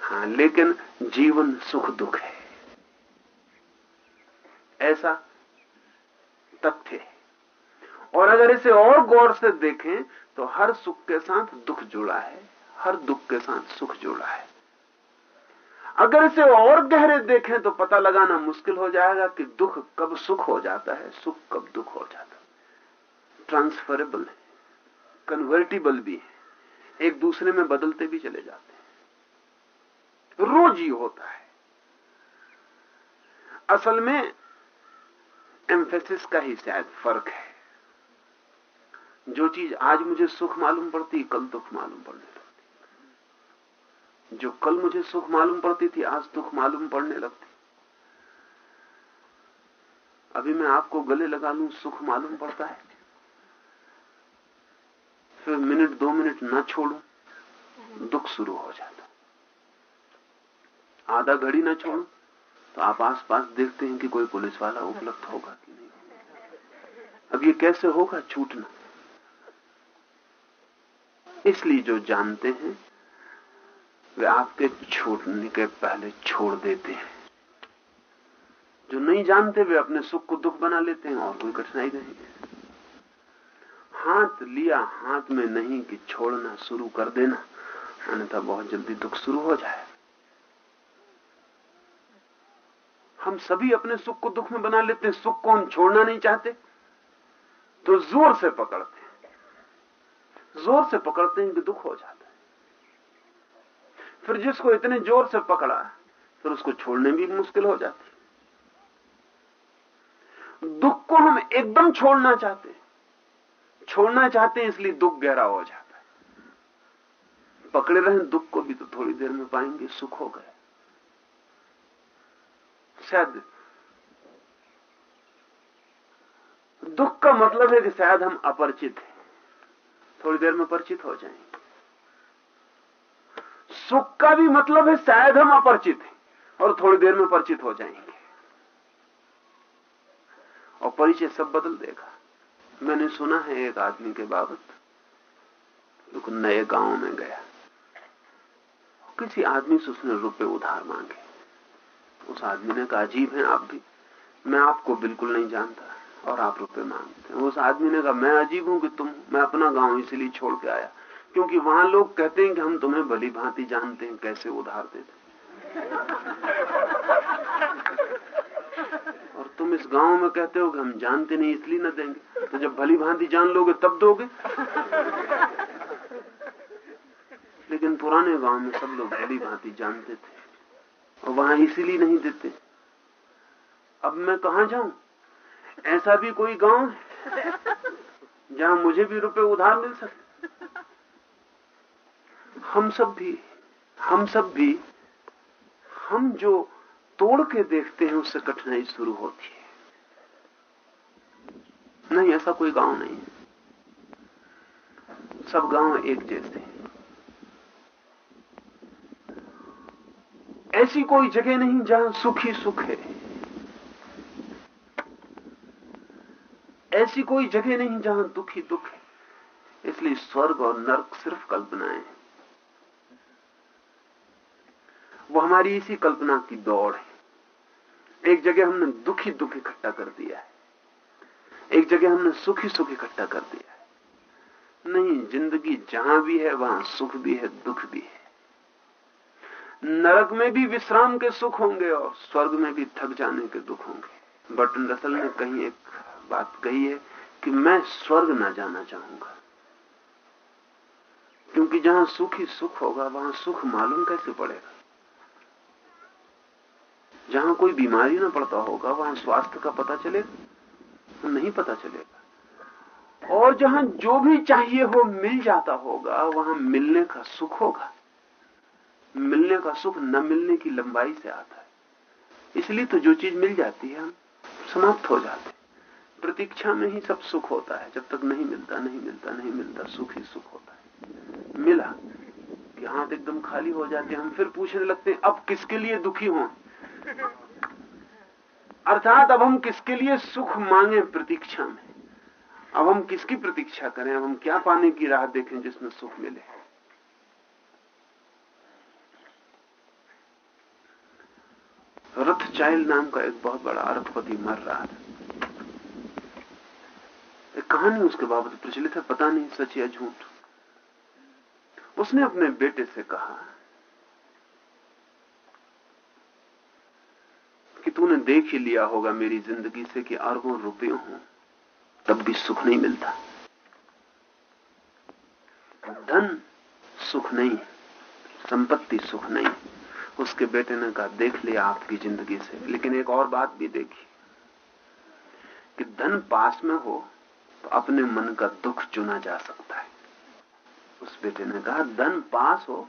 हाँ लेकिन जीवन सुख दुख है। ऐसा तथ्य है। और अगर इसे और गौर से देखें तो हर सुख के साथ दुख जुड़ा है, हर दुख के साथ सुख जुड़ा है। अगर इसे और गहरे देखें तो पता लगाना मुश्किल हो जाएगा कि दुख कब सुख हो जाता है, सुख कब दुख हो जाता है। ट्रांसफरेबल है कन्वर्टिबल भी है, एक दूसरे में बदलते भी चले जाते हैं। रोज ही होता है। असल में एम्फेसिस का ही शायद फ़र्क है। जो चीज़ आज मुझे सुख मालूम पड़ती, कल दुख मालूम पड़ने लगती। जो कल मुझे सुख मालूम पड़ती थी, आज दुख मालूम पड़ने लगती। अभी मैं आपको गले लगा लू, सुख मालूम पड़ता है। फिर मिनट, दो मिनट ना छोड़ू, दुख शुरू हो जाता। आधा घड़ी ना छोड़ू तो आप आसपास देखते हैं कि कोई पुलिस वाला उपलब्ध होगा कि नहीं। अब ये कैसे होगा? छूटना। इसलिए जो जानते हैं, वे आपके छोड़ने के पहले छोड़ देते हैं। जो नहीं जानते, वे अपने सुख को दुख बना लेते हैं और कोई कठिनाई नहीं हाथ लिया, हाथ में नहीं कि छोड़ना शुरू कर देना, अन्यथा बहुत जल्दी दुख शुरू हो जाए। हम सभी अपने सुख को दुख में बना लेते हैं, सुख को हम छोड़ना नहीं चाहते तो ज़ोर से पकड़ते ज़ोर से पकड़ते हैं कि दुख हो जाता है। फिर जिसको इतने ज़ोर से पकड़ा, फिर उसको छोड़ने भी मुश्किल हो जाती दुख को हम एकदम छोड़ना चाहते हैं। छोड़ना चाहते हैं, इसलिए दुख गहरा हो जाता है। पकड़े रहे, दुख को भी तो थोड़ी देर में पाएँगे, सुख हो गए। शायद दुख का मतलब है कि शायद हम अपरिचित हैं। थोड़ी देर में परिचित हो जाएँगे सुख का भी मतलब है शायद हम अपरिचित हैं और थोड़ी देर में परिचित हो जाएँगे। और परिचय सब बदल देगा। मैंने सुना है एक आदमी के बाबत जो नए गाँव में गया। किसी आदमी से उसने रुपए उधार मांगे। उस आदमी ने कहा, अजीब है आप भी। मैं आपको बिल्कुल नहीं जानता। और आप रुपए मांगते हैं। उस आदमी ने कहा, मैं अजीब हूँ कि तुम, मैं अपना गाँव इसलिए छोड़ के आया, क्योंकि वहाँ लोग कहते हैं कि हम तुम्हें भली भांति जानते हैं, कैसे उधार देते और तुम इस गाँव में कहते हो कि हम जानते नहीं, इसलिए न देंगे। तो जब भली भांति जान लोगे, तब दोगे। लेकिन पुराने गाँव में सब लोग भली भांति जानते थे और वहाँ इसीलिए नहीं देते। अब मैं कहा जाऊँ? ऐसा भी कोई गाँव है *laughs* जहाँ मुझे भी रुपए उधार मिल सके? हम सब भी हम सब भी हम जो तोड़ के देखते हैं उससे कठिनाई शुरू होती है। नहीं ऐसा कोई गाँव नहीं है। सब गाँव एक जैसे हैं। ऐसी कोई जगह नहीं जहाँ सुख ही सुख है। ऐसी कोई जगह नहीं जहाँ दुख दुख है। इसलिए स्वर्ग और नरक सिर्फ़ कल्पनाएँ हैं। वो हमारी इसी कल्पना की दौड़ है। एक जगह हमने दुख दुख इकट्ठा कर दिया है। एक जगह हमने सुख सुख इकट्ठा कर दिया है। नहीं, ज़िंदगी जहाँ भी है, वहाँ सुख भी है, दुख भी है। नरक में भी विश्राम के सुख होंगे और स्वर्ग में भी थक जाने के दुख होंगे। बटन रसल ने कहीं एक बात कही है कि मैं स्वर्ग ना जाना चाहूँगा। क्योंकि जहाँ सुख ही सुख होगा, वहाँ सुख मालूम कैसे पड़ेगा? जहाँ कोई बीमारी ना पड़ता होगा, वहाँ स्वास्थ्य का पता चलेगा? नहीं पता चलेगा। और जहाँ जो भी चाहिए हो मिल जाता होगा, वहाँ मिलने का सुख होगा। मिलने का सुख न मिलने की लंबाई से आता है। इसलिए तो जो चीज़ मिल जाती है, हम समाप्त हो जाते प्रतीक्षा में ही सब सुख होता है। जब तक नहीं मिलता नहीं मिलता नहीं मिलता, सुख ही सुख होता है। मिला कि हाथ एकदम खाली हो जाते हम फिर पूछने लगते हैं, अब किसके लिए दुखी हों? अर्थात अब हम किसके लिए सुख मांगे प्रतीक्षा में? अब हम किसकी प्रतीक्षा करें? अब हम क्या पाने की राह देखें जिसमें सुख मिले? रथ चाइल्ड नाम का एक बहुत बड़ा अरबपति मर रहा था। एक कहानी उसके बाबत प्रचलित है, पता नहीं सच या झूठ। उसने अपने बेटे से कहा कि तूने देख ही लिया होगा मेरी ज़िंदगी से कि अरबों रुपये हों, तब भी सुख नहीं मिलता। धन सुख नहीं, संपत्ति सुख नहीं। उसके बेटे ने कहा, देख लिया आपकी ज़िंदगी से। लेकिन एक और बात भी देखी कि धन पास में हो तो अपने मन का दुख चुना जा सकता है। उस बेटे ने कहा, धन पास हो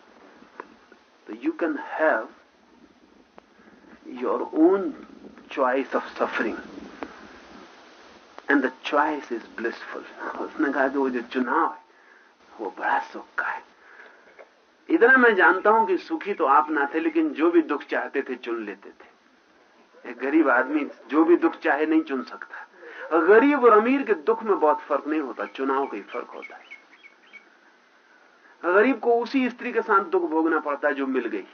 तो you can have your own choice of suffering and the choice is blissful उसने कहा कि वो जो चुनाव है, वो बड़ा सुख का है। इतना मैं जानता हूँ कि सुखी तो आप ना थे, लेकिन जो भी दुख चाहते थे, चुन लेते थे। एक गरीब आदमी जो भी दुख चाहे, नहीं चुन सकता। गरीब और अमीर के दुख में बहुत फ़र्क नहीं होता, चुनाव का ही फ़र्क होता है। गरीब को उसी स्त्री के साथ दुख भोगना पड़ता है जो मिल गई।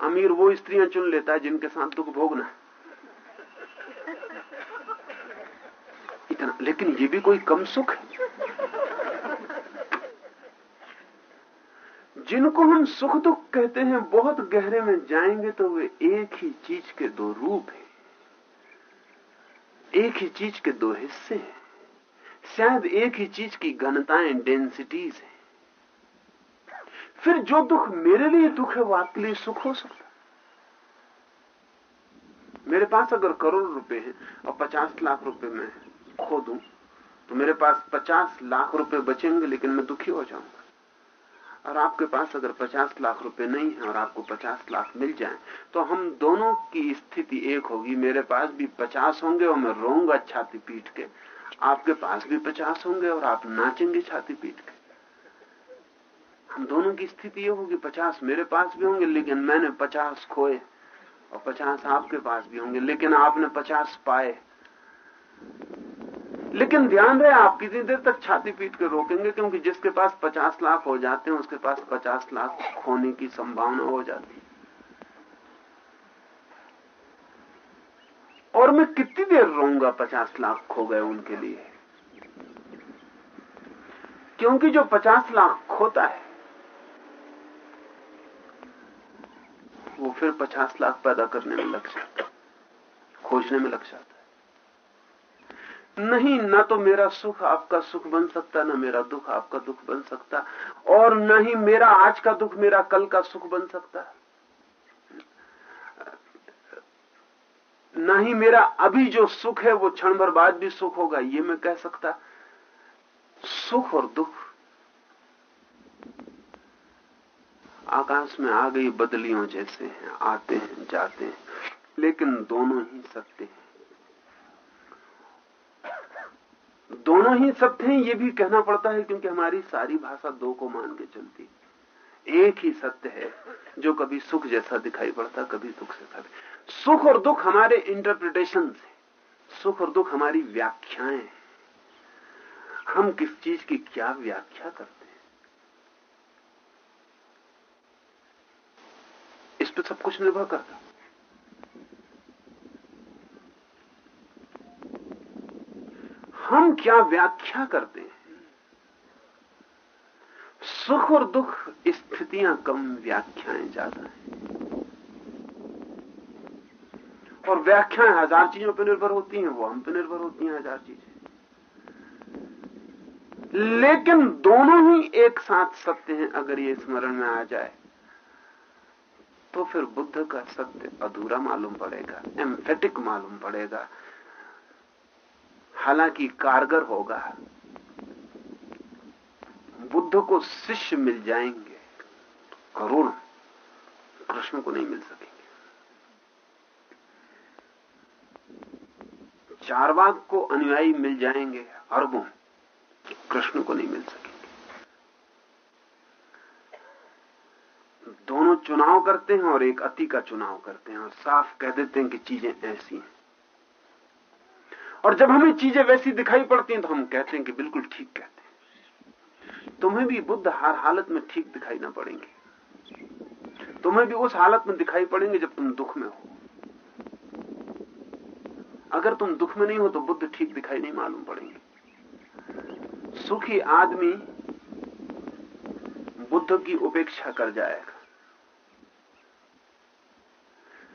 अमीर वो स्त्रियाँ चुन लेता है जिनके साथ दुख भोगना इतना, लेकिन ये भी कोई कम सुख है। जिनको हम सुख दुख कहते हैं, बहुत गहरे में जाएँगे तो वे एक ही चीज़ के दो रूप हैं। एक ही चीज़ के दो हिस्से हैं। शायद एक ही चीज़ की घनताएँ डेंसिटीज हैं। फिर जो दुख मेरे लिए दुख है, वो आपके लिए सुख हो सकता है। मेरे पास अगर करोड़ रुपए हैं और पचास लाख रुपए मैं खो दूँ तो मेरे पास पचास लाख रुपए बचेंगे, लेकिन मैं दुखी हो जाऊँगा। और आपके पास अगर पचास लाख रुपए नहीं है और आपको पचास लाख मिल जाए तो हम दोनों की स्थिति एक होगी। मेरे पास भी पचास होंगे और मैं रोऊँगा छाती पीट के। आपके पास भी पचास होंगे और आप नाचेंगे छाती पीट के। हम दोनों की स्थिति ये होगी, पचास मेरे पास भी होंगे, लेकिन मैंने पचास खोए और पचास आपके पास भी होंगे, लेकिन आपने पचास पाए। लेकिन ध्यान रहे, आप कितनी देर तक छाती पीट के रोकेंगे? क्योंकि जिसके पास पचास लाख हो जाते हैं, उसके पास पचास लाख खोने की संभावना हो जाती है। और मैं कितनी देर रहूँगा पचास लाख खो गए उनके लिए? क्योंकि जो पचास लाख खोता है, वो फिर पचास लाख पैदा करने में लग जाता खोजने में लग जाता नहीं, ना तो मेरा सुख आपका सुख बन सकता, ना मेरा दुख आपका दुख बन सकता, और न ही मेरा आज का दुख मेरा कल का सुख बन सकता। न ही मेरा अभी जो सुख है, वो क्षण भर बाद भी सुख होगा, ये मैं कह सकता। सुख और दुख। आकाश में आ गई बदलियों जैसे हैं, आते हैं, जाते हैं, लेकिन दोनों ही सत्य हैं। दोनों ही सत्य हैं ये भी कहना पड़ता है क्योंकि हमारी सारी भाषा दो को मान के चलती। एक ही सत्य है, जो कभी सुख जैसा दिखाई पड़ता, कभी दुख जैसा सुख और दुख हमारे इंटरप्रिटेशन से सुख और दुख हमारी व्याख्याएँ हम किस चीज़ की क्या व्याख्या करते हैं? इस पर सब कुछ निर्भर करता। हम क्या व्याख्या करते हैं? सुख और दुख स्थितियाँ कम व्याख्याएँ ज़्यादा है। और व्याख्याएँ हज़ार चीज़ों पर निर्भर होती हैं, वो हम पे निर्भर होती हैं हज़ार चीज़ें। लेकिन दोनों ही एक साथ सत्य हैं, अगर ये स्मरण में आ जाए तो फिर बुद्ध का सत्य अधूरा मालूम पड़ेगा एम्फेटिक मालूम पड़ेगा। हालाँकि कारगर होगा। बुद्ध को शिष्य मिल जाएँगे। करोड़ कृष्ण को नहीं मिल सकेंगे। चारवाक को अनुयायी मिल जाएँगे अरबों कृष्ण को नहीं मिल सकेंगे। दोनों चुनाव करते हैं और एक अति का चुनाव करते हैं और साफ़ कह देते हैं कि चीज़ें ऐसी हैं। और जब हमें चीज़ें वैसी दिखाई पड़ती हैं तो हम कहते हैं कि बिल्कुल ठीक कहते हैं। तुम्हें भी बुद्ध हर हालत में ठीक दिखाई ना पड़ेंगे। तुम्हें भी उस हालत में दिखाई पड़ेंगे जब तुम दुख में हो। अगर तुम दुख में नहीं हो तो बुद्ध ठीक दिखाई नहीं मालूम पड़ेंगे। सुखी आदमी बुद्ध की उपेक्षा कर जाएगा।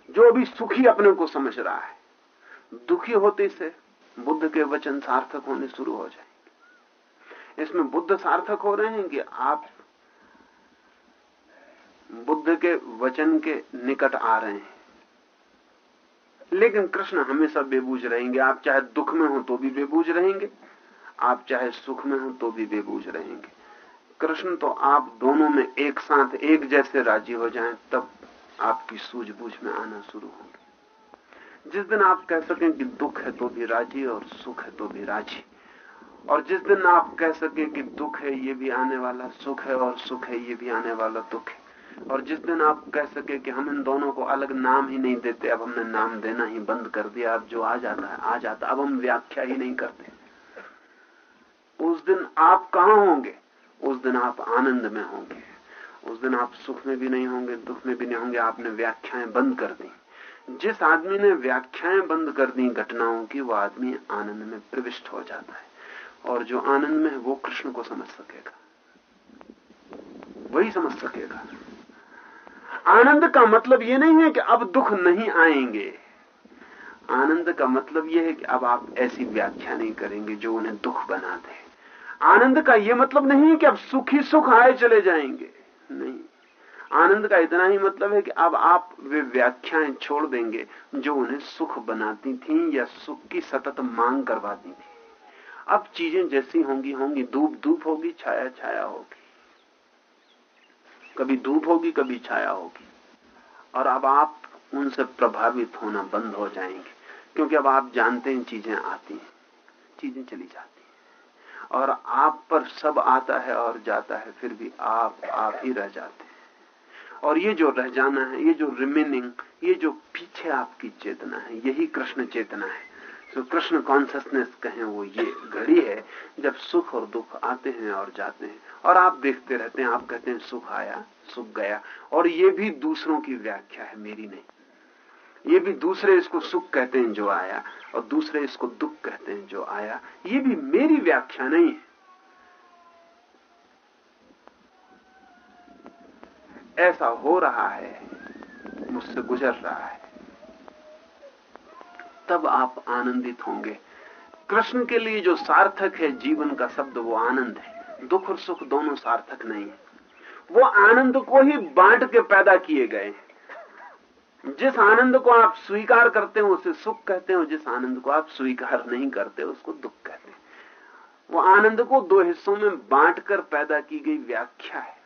जो अभी सुखी अपने को समझ रहा है, दुखी होते से बुद्ध के वचन सार्थक होने शुरू हो जाएँगे। इसमें बुद्ध सार्थक हो रहे हैं कि आप बुद्ध के वचन के निकट आ रहे हैं। लेकिन कृष्ण हमेशा बेबूझ रहेंगे। आप चाहे दुख में हो तो भी बेबूझ रहेंगे। आप चाहे सुख में हो तो भी बेबूझ रहेंगे। कृष्ण तो आप दोनों में एक साथ एक जैसे राज़ी हो जाएँ, तब आपकी सूझबूझ में आना शुरू होंगे। जिस दिन आप कह सकें कि दुख है तो भी राज़ी और सुख है तो भी राज़ी। और जिस दिन आप कह सकें कि दुख है, ये भी आने वाला सुख है और सुख है, ये भी आने वाला दुख है। और जिस दिन आप कह सके कि हम इन दोनों को अलग नाम ही नहीं देते, अब हमने नाम देना ही बंद कर दिया, अब जो आ जाता है, आ जाता, अब हम व्याख्या ही नहीं करते। उस दिन आप कहा होंगे? उस दिन आप आनंद में होंगे। उस दिन आप सुख में भी नहीं होंगे, दुख में भी नहीं होंगे, आपने व्याख्याएँ बंद कर दी। जिस आदमी ने व्याख्याएँ बंद कर दी घटनाओं की, वो आदमी आनंद में प्रविष्ट हो जाता है और जो आनंद में है, वो कृष्ण को समझ सकेगा। वही समझ सकेगा। आनंद का मतलब ये नहीं है कि अब दुख नहीं आएँगे। आनंद का मतलब यह है कि अब आप ऐसी व्याख्या नहीं करेंगे जो उन्हें दुख बना दे। आनंद का यह मतलब नहीं है कि अब सुख सुख आए चले जाएँगे। नहीं। आनंद का इतना ही मतलब है कि अब आप वे व्याख्याएँ छोड़ देंगे जो उन्हें सुख बनाती थी या सुख की सतत मांग करवाती थी। अब चीज़ें जैसी होंगी होंगी, धूप धूप होगी, छाया छाया होगी। कभी धूप होगी, कभी छाया होगी। और अब आप उनसे प्रभावित होना बंद हो जाएँगे, क्योंकि अब आप जानते हैं चीज़ें आती हैं, चीज़ें चली जाती हैं। और आप पर सब आता है और जाता है, फिर भी आप आप ही रह जाते हैं। और ये जो रह जाना है, ये जो रिमेनिंग ये जो पीछे आपकी चेतना है, यही कृष्ण चेतना है। तो कृष्ण कॉन्सियसनेस कहें वो ये घड़ी है, जब सुख और दुख आते हैं और जाते हैं। और आप देखते रहते हैं, आप कहते हैं, सुख आया, सुख गया। और ये भी दूसरों की व्याख्या है, मेरी नहीं। ये भी दूसरे इसको सुख कहते हैं, जो आया, और दूसरे इसको दुख कहते हैं, जो आया। ये भी मेरी व्याख्या नहीं है। ऐसा हो रहा है, मुझसे गुजर रहा है। तब आप आनंदित होंगे। कृष्ण के लिए जो सार्थक है जीवन का शब्द, वो आनंद है। दुख और सुख दोनों सार्थक नहीं है। वो आनंद को ही बांट के पैदा किए गए जिस आनंद को आप स्वीकार करते हो, उसे सुख कहते हो जिस आनंद को आप स्वीकार नहीं करते, उसको दुख कहते हैं। वो आनंद को दो हिस्सों में बांटकर पैदा की गई व्याख्या है।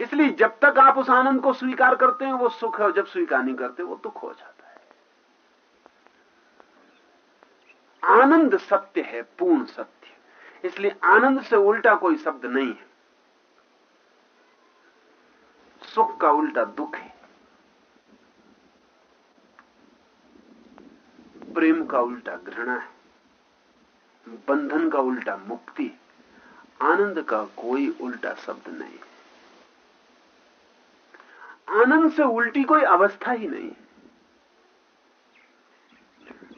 इसलिए जब तक आप उस आनंद को स्वीकार करते हैं, वो सुख है, और जब स्वीकार नहीं करते, वो दुख हो जाता है। आनंद सत्य है, पूर्ण सत्य। इसलिए आनंद से उल्टा कोई शब्द नहीं है। सुख का उल्टा दुख है। प्रेम का उल्टा घृणा है। बंधन का उल्टा मुक्ति आनंद का कोई उल्टा शब्द नहीं आनंद से उल्टी कोई अवस्था ही नहीं।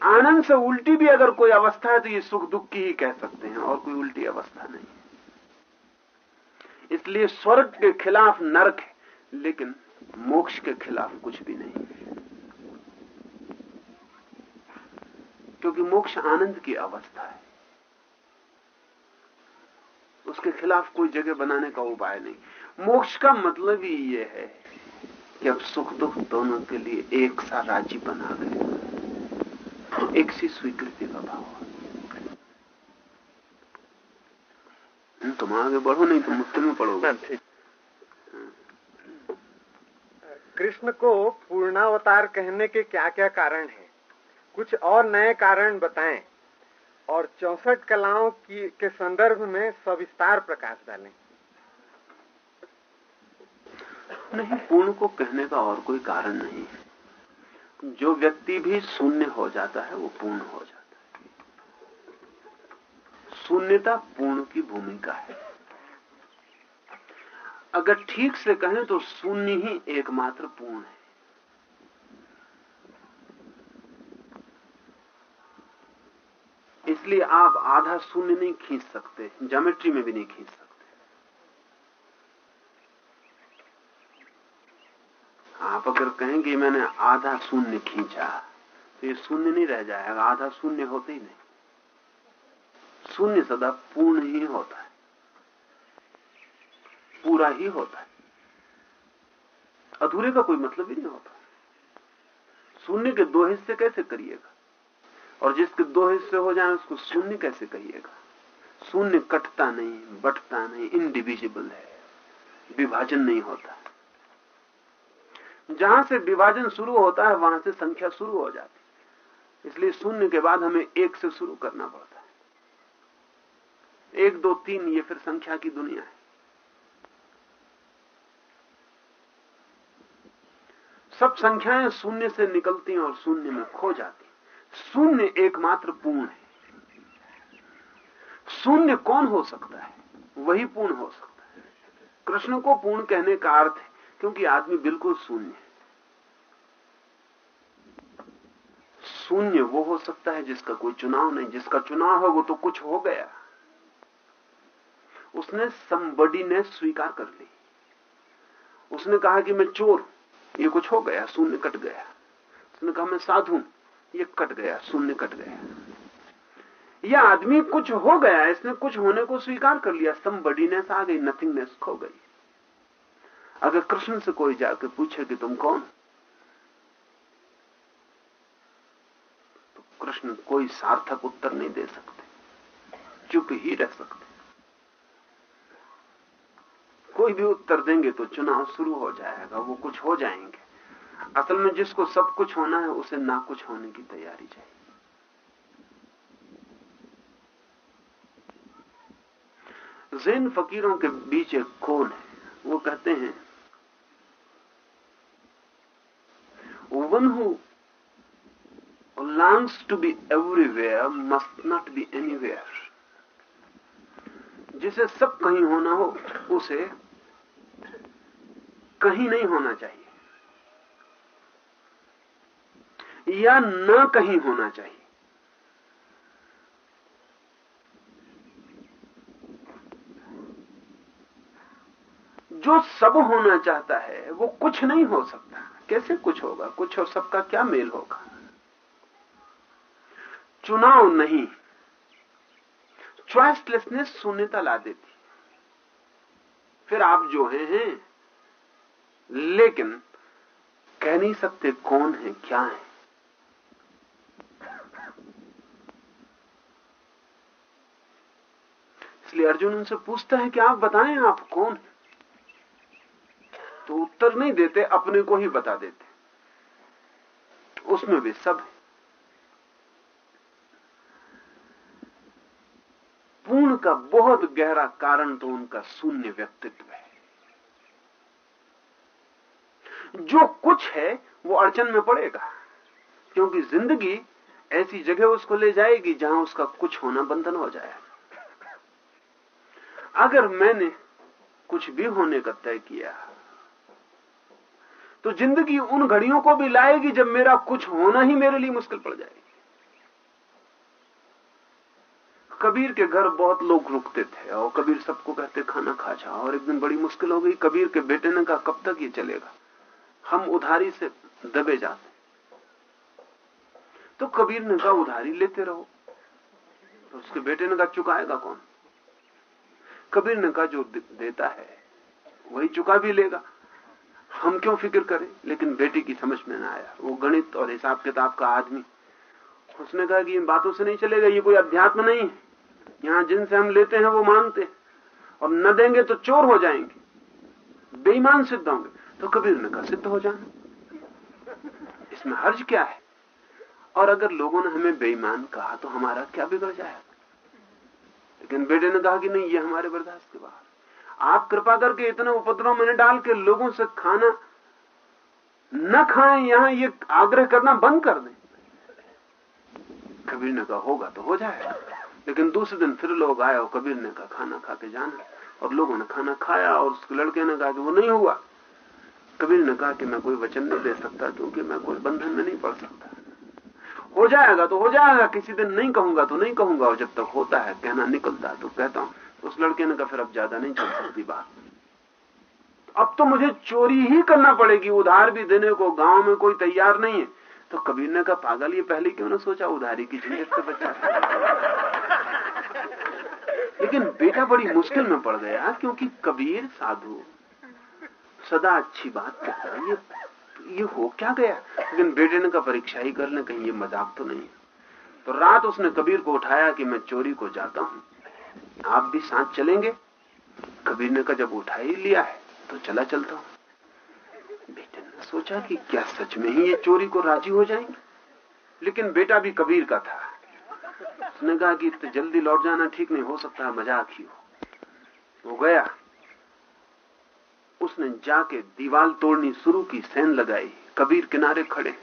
आनंद से उल्टी भी अगर कोई अवस्था है तो ये सुख दुख की ही कह सकते हैं, और कोई उल्टी अवस्था नहीं। इसलिए स्वर्ग के खिलाफ नरक है, लेकिन मोक्ष के खिलाफ कुछ भी नहीं। क्योंकि मोक्ष आनंद की अवस्था है। उसके खिलाफ कोई जगह बनाने का उपाय नहीं। मोक्ष का मतलब ही यह है कि अब सुख दुख दोनों के लिए एक सा राज़ी बना गए एक सी स्वीकृति का भाव तुम आगे बढ़ो नहीं तो मुश्किल में पड़ोगे। कृष्ण को पूर्णावतार कहने के क्या क्या कारण हैं? कुछ और नए कारण बताएँ और चौसठ कलाओं की के संदर्भ में सविस्तार प्रकाश डालें। नहीं, पूर्ण को कहने का और कोई कारण नहीं है। जो व्यक्ति भी शून्य हो जाता है, वो पूर्ण हो जाता है। शून्यता पूर्ण की भूमिका है। अगर ठीक से कहें तो शून्य ही एकमात्र पूर्ण है। इसलिए आप आधा शून्य नहीं खींच सकते, ज्योमेट्री में भी नहीं खींच सकते। आप अगर कहेंगे मैंने आधा शून्य खींचा तो ये शून्य नहीं रह जाएगा, आधा शून्य होते ही नहीं। शून्य सदा पूर्ण ही होता है। पूरा ही होता है। अधूरे का कोई मतलब ही नहीं होता। शून्य के दो हिस्से कैसे करिएगा? और जिसके दो हिस्से हो जाए, उसको शून्य कैसे कहिएगा शून्य कटता नहीं, बटता नहीं इनडिविजिबल है। विभाजन नहीं होता। जहाँ से विभाजन शुरू होता है, वहाँ से संख्या शुरू हो जाती है। इसलिए शून्य के बाद हमें एक से शुरू करना पड़ता है। एक, दो, तीन, ये फिर संख्या की दुनिया है। सब संख्याएँ शून्य से निकलती हैं और शून्य में खो जाती शून्य एकमात्र पूर्ण है। शून्य कौन हो सकता है? वही पूर्ण हो सकता है। कृष्ण को पूर्ण कहने का अर्थ है क्योंकि आदमी बिल्कुल शून्य है। शून्य वो हो सकता है जिसका कोई चुनाव नहीं, जिसका चुनाव है वो तो कुछ हो गया। उसने संबडी ने स्वीकार कर ली। उसने कहा कि मैं चोर ये कुछ हो गया, शून्य कट गया। उसने कहा मैं साधु ये कट गया, शून्य कट गया। यह आदमी कुछ हो गया, इसने कुछ होने को स्वीकार कर लिया समबडीनेस आ गई नथिंगनेस खो गई। अगर कृष्ण से कोई जाकर पूछे कि तुम कौन? तो कृष्ण कोई सार्थक उत्तर नहीं दे सकते। चुप ही रह सकते। कोई भी उत्तर देंगे तो चुनाव शुरू हो जाएगा, वो कुछ हो जाएँगे। असल में जिसको सब कुछ होना है, उसे ना कुछ होने की तैयारी चाहिए। जैन फकीरों के बीच एक कौन है। वो कहते हैं one who longs to be everywhere must not be anywhere. जिसे सब कहीं होना हो, उसे कहीं नहीं होना चाहिए। या न कहीं होना चाहिए। जो सब होना चाहता है, वो कुछ नहीं हो सकता। कैसे कुछ होगा? कुछ और सबका क्या मेल होगा? चुनाव नहीं। चॉइसलेसनेस शून्यता ला देती। फिर आप जो हैं हैं। लेकिन कह नहीं सकते कौन है, क्या है। इसलिए अर्जुन उनसे पूछता है कि आप बताएँ, आप कौन है? तो उत्तर नहीं देते, अपने को ही बता देते। उसमें भी सब है। पूर्ण का बहुत गहरा कारण तो उनका शून्य व्यक्तित्व है। जो कुछ है, वो अड़चन में पड़ेगा। क्योंकि ज़िंदगी ऐसी जगह उसको ले जाएगी जहाँ उसका कुछ होना बंधन हो जाएगा अगर मैंने कुछ भी होने का तय किया तो ज़िंदगी उन घड़ियों को भी लाएगी जब मेरा कुछ होना ही मेरे लिए मुश्किल पड़ जाएगी कबीर के घर बहुत लोग रुकते थे और कबीर सबको कहते, खाना खा जाओ और एक दिन बड़ी मुश्किल हो गई। कबीर के बेटे ने कहा, कब तक ये चलेगा? हम उधारी से दबे जाते तो कबीर ने कहा, उधारी लेते रहो। तो उसके बेटे ने कहा, चुकाएगा कौन? कबीर ने कहा, जो देता है, वही चुका भी लेगा। हम क्यों फ़िक्र करें? लेकिन बेटी की समझ में ना आया। वो गणित और हिसाब किताब का आदमी। उसने कहा कि इन बातों से नहीं चलेगा, ये कोई अध्यात्म नहीं है। यहाँ जिनसे हम लेते हैं, वो मांगते और न देंगे तो चोर हो जाएँगे। बेईमान सिद्ध होंगे। तो कबीर ने कहा, सिद्ध हो जाना। इसमें हर्ज क्या है? और अगर लोगों ने हमें बेईमान कहा तो हमारा क्या बिगड़ जाएगा? लेकिन बेटे ने कहा कि नहीं, ये हमारे बर्दाश्त के बाहर आप कृपा करके इतने उपद्रव मैंने डाल के लोगों से खाना न खाएँ, यहाँ ये आग्रह करना बंद कर दें। कबीर ने कहा, होगा तो हो जाएगा। लेकिन दूसरे दिन फिर लोग आए और कबीर ने कहा, खाना खा के जाना। और लोगों ने खाना खाया और उसके लड़के ने कहा कि वो नहीं हुआ। कबीर ने कहा कि मैं कोई वचन नहीं दे सकता, क्योंकि मैं कोई बंधन में नहीं पड़ सकता। हो जाएगा तो हो जाएगा, किसी दिन नहीं कहूँगा तो नहीं कहूँगा, और जब तक होता है, कहना निकलता तो कहता हूँ। उस लड़के ने कहा, फिर अब ज़्यादा नहीं चल सकती बात। अब तो मुझे चोरी ही करना पड़ेगी, उधार भी देने को, गाँव में कोई तैयार नहीं है। तो कबीर ने कहा, पागल, ये पहले क्यों ना सोचा, उधारी की झंझट से बचा? लेकिन बेटा बड़ी मुश्किल में पड़ गया, क्योंकि कबीर साधु, सदा अच्छी बात कहता है, ये ये हो क्या गया? लेकिन बेटे ने कहा, परीक्षा ही कर ले, कहीं ये मज़ाक तो नहीं तो रात उसने कबीर को उठाया कि मैं चोरी को जाता हूँ। आप भी साथ चलेंगे। कबीर ने कहा, जब उठा ही लिया है तो चला चलता हूँ। बेटे ने सोचा कि क्या सच में ही ये चोरी को राज़ी हो जाएँगे। लेकिन बेटा भी कबीर का था। उसने कहा कि इतने जल्दी लौट जाना ठीक नहीं, हो सकता मज़ाक ही हो। वो गया। उसने जाके दीवाल तोड़नी शुरू की, सैन लगाई। कबीर किनारे खड़े।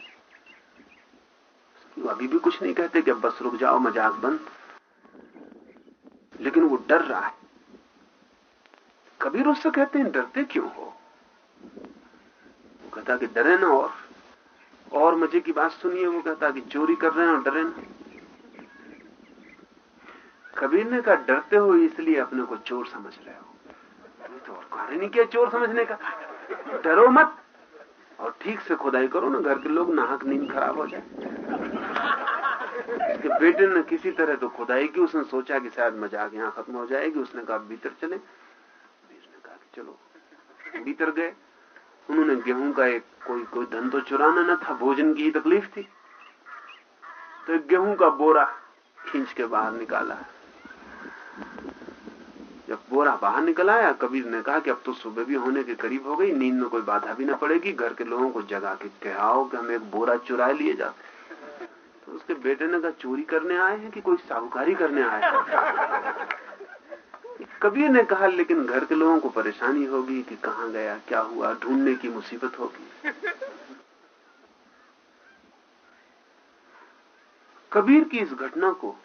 अभी भी कुछ नहीं कहते कि बस रुक जाओ, मज़ाक बंद। लेकिन वो डर रहा है। कबीर उससे कहते हैं, डरते क्यों हो? वो कहता कि डरे ना और और मज़े की बात सुनिए। वो कहता कि चोरी कर रहे हैं और डरे ना। कबीर ने कहा, डरते हो इसलिए अपने को चोर समझ रहे हो। तो और कारण नहीं किया चोर समझने का। डरो मत और ठीक से खुदाई करो ना, घर के लोग नाहक नींद खराब हो जाए। उसके बेटे ने किसी तरह तो खुदाई की, उसने सोचा कि शायद मज़ाक यहाँ खत्म हो जाएगी। उसने कहा, भीतर चले। ने कहा कि चलो, भीतर गए। उन्होंने गेहूँ का एक कोई कोई धन तो चुराना न था, भोजन की ही तकलीफ़ थी। तो एक गेहूँ का बोरा खींच के बाहर निकाला। जब बोरा बाहर निकल आया, कबीर ने कहा कि अब तो सुबह भी होने के करीब हो गई, नींद में कोई बाधा भी न पड़ेगी, घर के लोगों को जगा के कहो कि हम एक बोरा चुरा लिए जाते। उसके बेटे ने कहा, चोरी करने आए हैं कि कोई साहूकारी करने आए हैं? कबीर ने कहा, लेकिन घर के लोगों को परेशानी होगी कि कहाँ गया, क्या हुआ, ढूँढने की मुसीबत होगी। कबीर की इस घटना को,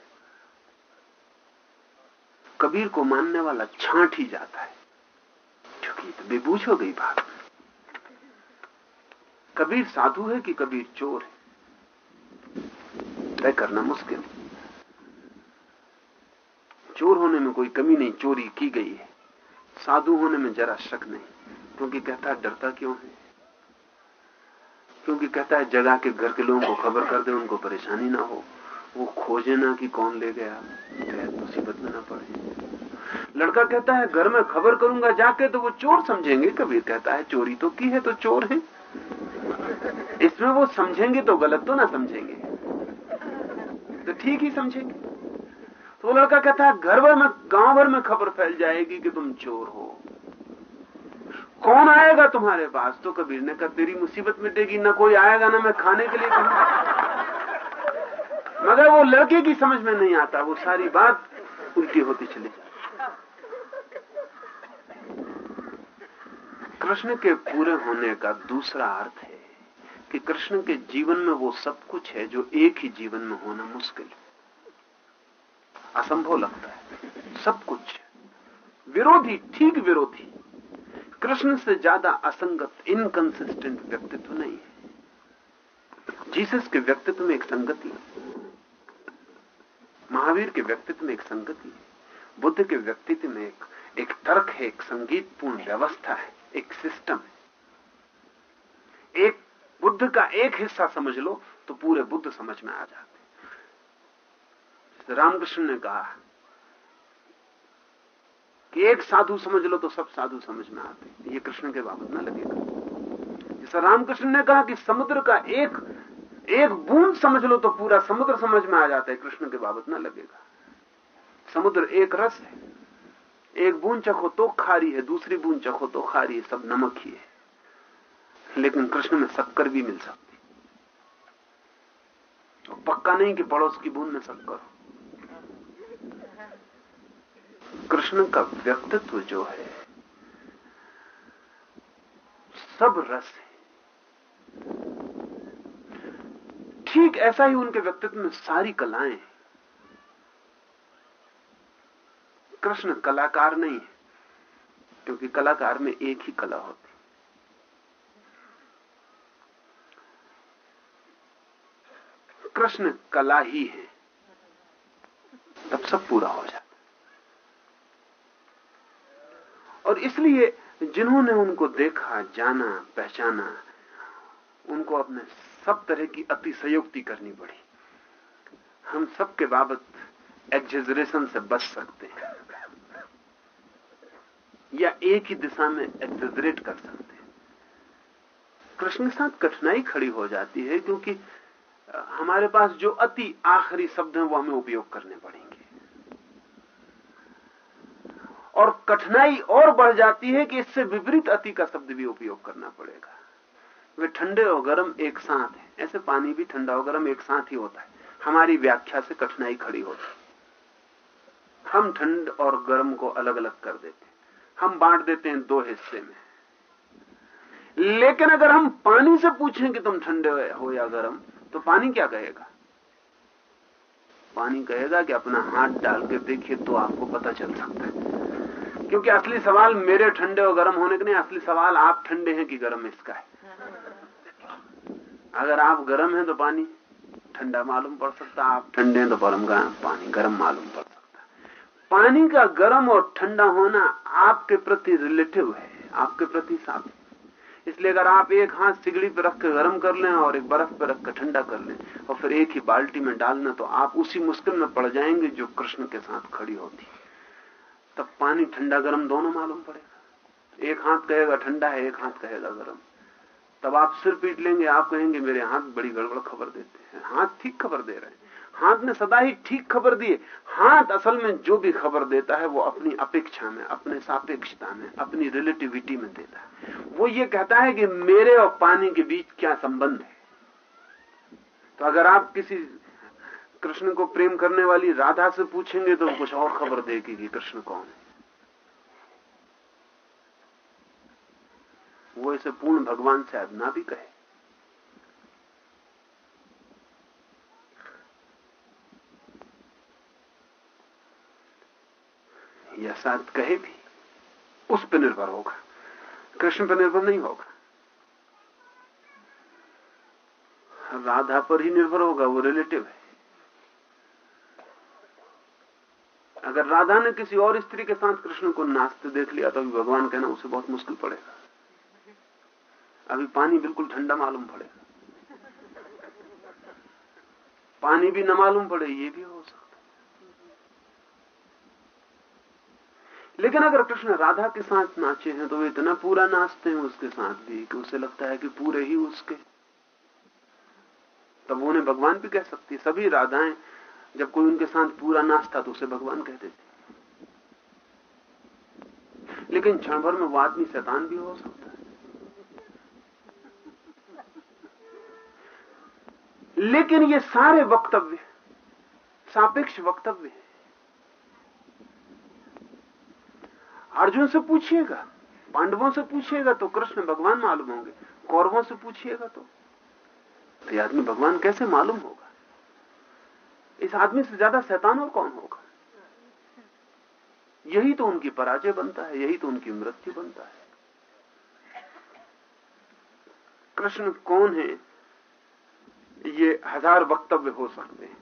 कबीर को मानने वाला छांट ही जाता है। क्योंकि तो बेबूझ हो गई बात। कबीर साधु है कि कबीर चोर है? तय करना मुश्किल। चोर होने में कोई कमी नहीं, चोरी की गई है। साधु होने में जरा शक नहीं, क्योंकि कहता है डरता क्यों है? क्योंकि कहता है जगह के घर के लोगों को खबर कर दे, उनको परेशानी ना हो। वो खोजे ना कि कौन ले गया। तो मुसीबत में ना पड़े। लड़का कहता है, घर में खबर करूँगा जाके तो वो चोर समझेंगे। कबीर कहता है, चोरी तो की है तो चोर है। इसमें वो समझेंगे तो गलत तो ना समझेंगे। तो ठीक ही समझेंगे तो वो लड़का कहता है, घर भर में, गाँव भर में खबर फैल जाएगी कि तुम चोर हो। कौन आएगा तुम्हारे पास? तो कबीर ने कहा, तेरी मुसीबत मिटेगी, ना कोई आएगा, ना मैं खाने के लिए कहूँगा। मगर वो लड़के की समझ में नहीं आता, वो सारी बात उल्टी होती चली कृष्ण के पूरे होने का दूसरा अर्थ है कि कृष्ण के जीवन में वो सब कुछ है जो एक ही जीवन में होना मुश्किल असंभव लगता है। सब कुछ विरोधी, ठीक विरोधी। कृष्ण से ज़्यादा असंगत इनकंसिस्टेंट व्यक्तित्व नहीं है। जीसस के व्यक्तित्व में एक संगति महावीर के व्यक्तित्व में एक संगति है। बुद्ध के व्यक्तित्व में एक एक तर्क है, एक संगीतपूर्ण व्यवस्था है, एक सिस्टम है। एक बुद्ध का एक हिस्सा समझ लो तो पूरे बुद्ध समझ में आ जाते रामकृष्ण ने कहा कि एक साधु समझ लो तो सब साधु समझ में आते ये कृष्ण के बाबत ना लगेगा। जैसा रामकृष्ण ने कहा कि समुद्र का एक एक बूंद समझ लो तो पूरा समुद्र समझ में आ जाता है। कृष्ण के बाबत ना लगेगा। समुद्र एक रस है। एक बूंद चखो तो खारी है, दूसरी बूंद चखो तो खारी है, सब नमक ही है। लेकिन कृष्ण में शक्कर भी मिल सकती। तो पक्का नहीं कि पड़ोस की बूंद में शक्कर हो। कृष्ण का व्यक्तित्व जो है, सब रस है। ठीक ऐसा ही उनके व्यक्तित्व में सारी कलाएँ। कृष्ण कलाकार नहीं है, क्योंकि कलाकार में एक ही कला होती कृष्ण कला ही है। तब सब पूरा हो जाता। और इसलिए जिन्होंने उनको देखा, जाना, पहचाना, उनको अपने सब तरह की अतिशयोक्ति करनी पड़ी। हम सबके बाबत एग्जेजरेशन से बच सकते हैं। या एक ही दिशा में एग्जेजरेट कर सकते हैं। कृष्ण के साथ कठिनाई खड़ी हो जाती है क्योंकि हमारे पास जो अति आखिरी शब्द हैं, वो हमें उपयोग करने पड़ेंगे। और कठिनाई और बढ़ जाती है कि इससे विपरीत अति का शब्द भी उपयोग करना पड़ेगा। वे ठंडे और गर्म एक साथ है। ऐसे पानी भी ठंडा और गर्म एक साथ ही होता है। हमारी व्याख्या से कठिनाई खड़ी होती है। हम ठंड और गर्म को अलग अलग कर देते हम बांट देते हैं दो हिस्से में। लेकिन अगर हम पानी से पूछें कि तुम ठंडे हो या गर्म तो पानी क्या कहेगा? पानी कहेगा कि अपना हाथ डाल के देखिए तो आपको पता चल सकता है। क्योंकि असली सवाल मेरे ठंडे और गर्म होने का नहीं, असली सवाल आप ठंडे हैं कि गर्म इसका है। अगर आप गर्म हैं तो पानी ठंडा मालूम पड़ सकता आप ठंडे हैं तो परम पानी, गर्म मालूम पड़ सकता पानी का गर्म और ठंडा होना आपके प्रति रिलेटिव है, आपके प्रति साथ इसलिए अगर आप एक हाथ सिगड़ी पर रख कर गर्म कर लें और एक बर्फ़ पर रख कर ठंडा कर लें और फिर एक ही बाल्टी में डालना तो आप उसी मुश्किल में पड़ जाएँगे जो कृष्ण के साथ खड़ी होती। तब पानी ठंडा गर्म दोनों मालूम पड़ेगा। एक हाथ कहेगा ठंडा है, एक हाथ कहेगा गर्म। तब आप सिर पीट लेंगे, आप कहेंगे मेरे हाथ बड़ी गड़बड़ खबर देते हैं। हाथ ठीक खबर दे रहे हैं। हाथ ने सदा ही ठीक खबर दी है। हाथ असल में जो भी खबर देता है, वो अपनी अपेक्षा में, अपने सापेक्षता में, अपनी रिलेटिविटी में देता है। वो ये कहता है कि मेरे और पानी के बीच क्या संबंध है? तो अगर आप किसी कृष्ण को प्रेम करने वाली राधा से पूछेंगे तो कुछ और खबर देगी कि कृष्ण कौन है। वो इसे पूर्ण भगवान शायद ना भी कहे। या शायद कहे भी, उस पर निर्भर होगा। कृष्ण पर निर्भर नहीं होगा। राधा पर ही निर्भर होगा, वो रिलेटिव है। अगर राधा ने किसी और स्त्री के साथ कृष्ण को नाचते देख लिया तो अभी भगवान कहना उसे बहुत मुश्किल पड़ेगा। अभी पानी बिल्कुल ठंडा मालूम पड़ेगा। पानी भी न मालूम पड़े, ये भी हो सकता लेकिन अगर कृष्ण राधा के साथ नाचे हैं तो वे इतना पूरा नाचते हैं उसके साथ भी कि उसे लगता है कि पूरे ही उसके। तब उन्हें भगवान भी कह सकती सभी राधाएँ, जब कोई उनके साथ पूरा नाचता तो उसे भगवान कहते थे लेकिन क्षण भर में वो आदमी शैतान भी हो सकता है। लेकिन ये सारे वक्तव्य, सापेक्ष वक्तव्य है। अर्जुन से पूछिएगा पांडवों से पूछिएगा तो कृष्ण भगवान मालूम होंगे कौरवों से पूछिएगा तो, तो आदमी भगवान कैसे मालूम होगा? इस आदमी से ज़्यादा शैतान और कौन होगा? यही तो उनकी पराजय बनता है यही तो उनकी मृत्यु बनता है। कृष्ण कौन है? ये हज़ार वक्तव्य हो सकते हैं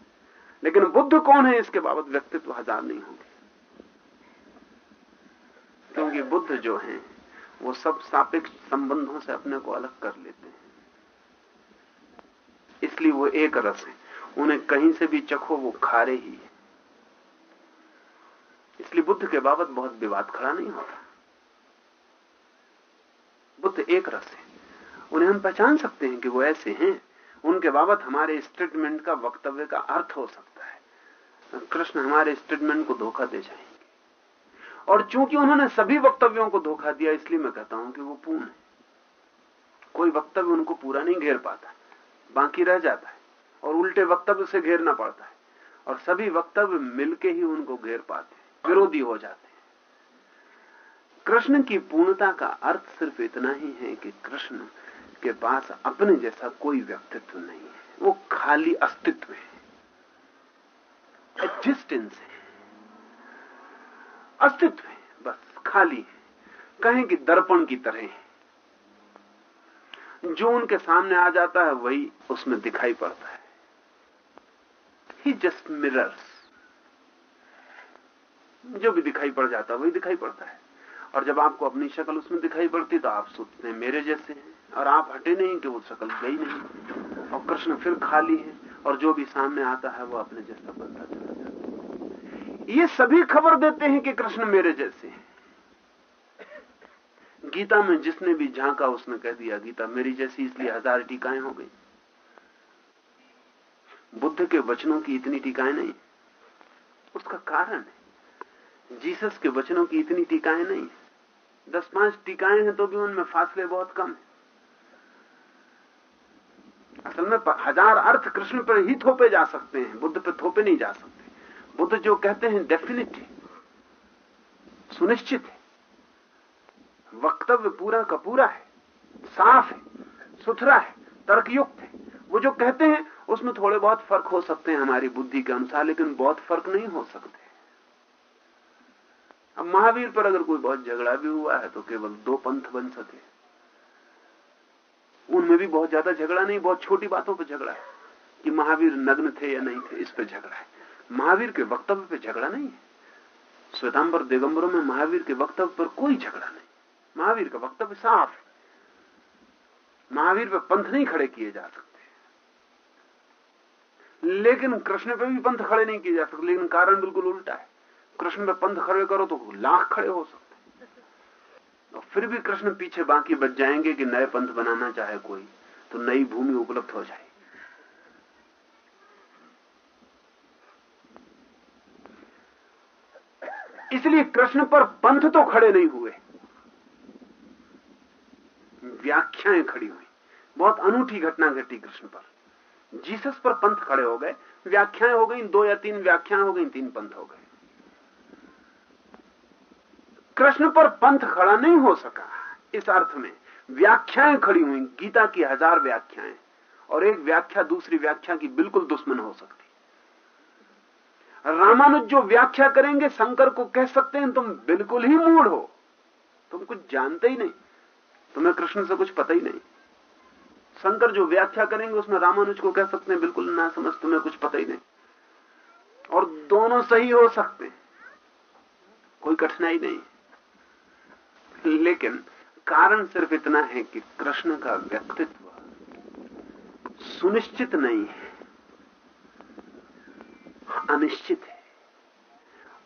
लेकिन बुद्ध कौन है इसके बाबत व्यक्तित्व हज़ार नहीं होंगे। क्योंकि बुद्ध जो हैं, वो सब सापेक्ष संबंधों से अपने को अलग कर लेते हैं। इसलिए वो एक रस है। उन्हें कहीं से भी चखो, वो खारे ही है। इसलिए बुद्ध के बाबत बहुत विवाद खड़ा नहीं होता। बुद्ध एक रस है। उन्हें हम पहचान सकते हैं कि वो ऐसे हैं। उनके बाबत हमारे स्टेटमेंट का वक्तव्य का अर्थ हो सकता है। कृष्ण हमारे स्टेटमेंट को धोखा दे जाएँगे और चूँकि उन्होंने सभी वक्तव्यों को धोखा दिया, इसलिए मैं कहता हूँ कि वो पूर्ण है। कोई वक्तव्य उनको पूरा नहीं घेर पाता, बाकी रह जाता है और उल्टे वक्तव्य से घेरना पड़ता है। और सभी वक्तव्य मिलके ही उनको घेर पाते विरोधी हो जाते हैं। कृष्ण की पूर्णता का अर्थ सिर्फ़ इतना ही है कि कृष्ण के पास अपने जैसा कोई व्यक्तित्व नहीं है। वो खाली अस्तित्व है। एग्जिस्टेंस है। अस्तित्व है, बस खाली है। कहें कि दर्पण की तरह है। जो उनके सामने आ जाता है, वही उसमें दिखाई पड़ता है। ही जस्ट मिरर्स जो भी दिखाई पड़ जाता है, वही दिखाई पड़ता है। और जब आपको अपनी शक्ल उसमें दिखाई पड़ती तो आप सोचते हैं, मेरे जैसे हैं। और आप हटे नहीं कि वो शक्ल गई नहीं। और कृष्ण फिर खाली है, और जो भी सामने आता है, वो अपने जैसा बनता चला जाता है। ये सभी खबर देते हैं कि कृष्ण मेरे जैसे हैं। गीता में जिसने भी झांका, उसने कह दिया, गीता मेरी जैसी इसलिए हज़ार टीकाएँ हो गई। बुद्ध के वचनों की इतनी टीकाएँ नहीं। उसका कारण है, जीसस के वचनों की इतनी टीकाएँ नहीं। दस पाँच टीकाएँ हैं तो भी उनमें फासले बहुत कम है। असल में हज़ार अर्थ कृष्ण पर ही थोपे जा सकते हैं, बुद्ध पर थोपे नहीं जा सकते। बुद्ध जो कहते हैं डेफिनेट है। सुनिश्चित है। वक्तव्य पूरा का पूरा है। साफ़ है। सुथरा है। तर्कयुक्त है। वो जो कहते हैं, उसमें थोड़े बहुत फ़र्क हो सकते हैं हमारी बुद्धि के अनुसार, लेकिन बहुत फ़र्क नहीं हो सकते। अब महावीर पर अगर कोई बहुत झगड़ा भी हुआ है तो केवल दो पंथ बन सके। उनमें भी बहुत ज़्यादा झगड़ा नहीं, बहुत छोटी बातों पर झगड़ा है कि महावीर नग्न थे या नहीं थे, इस पर झगड़ा है। महावीर के वक्तव्य पे झगड़ा नहीं है। श्वेतांबर दिगंबरों में महावीर के वक्तव्य पर कोई झगड़ा नहीं। महावीर का वक्तव्य साफ़ है। महावीर पर पंथ नहीं खड़े किए जा सकते। लेकिन कृष्ण पे भी पंथ खड़े नहीं किए जा सकते। लेकिन कारण बिल्कुल उल्टा है। कृष्ण पे पंथ खड़े करो तो लाख खड़े हो सकते। और फिर भी कृष्ण पीछे बाकी बच जाएँगे कि नए पंथ बनाना चाहे कोई तो नई भूमि उपलब्ध हो जाए इसलिए कृष्ण पर पंथ तो खड़े नहीं हुए। व्याख्याएँ खड़ी हुई। बहुत अनूठी घटना घटी कृष्ण पर। जीसस पर पंथ खड़े हो गए। व्याख्याएँ हो गई, दो या तीन व्याख्याएँ हो गई, तीन पंथ हो गए। कृष्ण पर पंथ खड़ा नहीं हो सका। इस अर्थ में व्याख्याएँ खड़ी हुई, गीता की हज़ार व्याख्याएँ, और एक व्याख्या दूसरी व्याख्या की बिल्कुल दुश्मन हो सकती। रामानुज जो व्याख्या करेंगे, शंकर को कह सकते हैं, तुम बिल्कुल ही मूड हो। तुम कुछ जानते ही नहीं। तुम्हें कृष्ण से कुछ पता ही नहीं। शंकर जो व्याख्या करेंगे, उसमें रामानुज को कह सकते हैं, बिल्कुल ना समझ, तुम्हें कुछ पता ही नहीं। और दोनों सही हो सकते हैं। कोई कठिनाई नहीं। लेकिन कारण सिर्फ़ इतना है कि कृष्ण का व्यक्तित्व सुनिश्चित नहीं है। अनिश्चित है।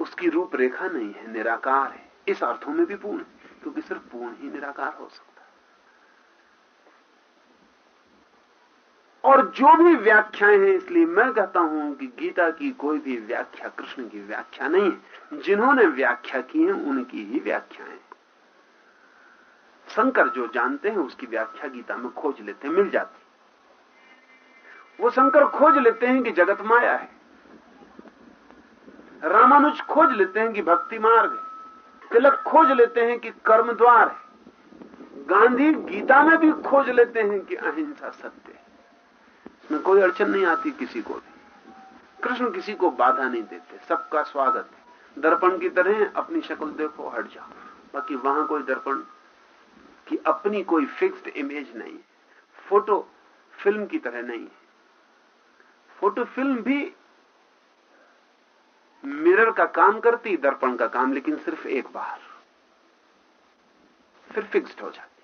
उसकी रूपरेखा नहीं है, निराकार है। इस अर्थों में भी पूर्ण क्योंकि सिर्फ़ पूर्ण ही निराकार हो सकता और जो भी व्याख्याएँ हैं, इसलिए मैं कहता हूँ कि गीता की कोई भी व्याख्या, कृष्ण की व्याख्या नहीं है। जिन्होंने व्याख्या की है, उनकी ही व्याख्याएँ शंकर जो जानते हैं, उसकी व्याख्या गीता में खोज लेते हैं, मिल जाती। वो शंकर खोज लेते हैं कि जगत माया है। रामानुज खोज लेते हैं कि भक्ति मार्ग है। तिलक खोज लेते हैं कि कर्म द्वार है। गांधी गीता में भी खोज लेते हैं कि अहिंसा सत्य है। इसमें कोई अड़चन नहीं आती किसी को भी। कृष्ण किसी को बाधा नहीं देते, सबका स्वागत है। दर्पण की तरह अपनी शक्ल देखो, हट जाओ। बाकी वहाँ कोई दर्पण की अपनी कोई फिक्स्ड इमेज नहीं है। फ़ोटो फ़िल्म की तरह नहीं है। फ़ोटो फ़िल्म भी मिरर का काम करती, दर्पण का काम, लेकिन सिर्फ़ एक बार। फिर फिक्स्ड हो जाती।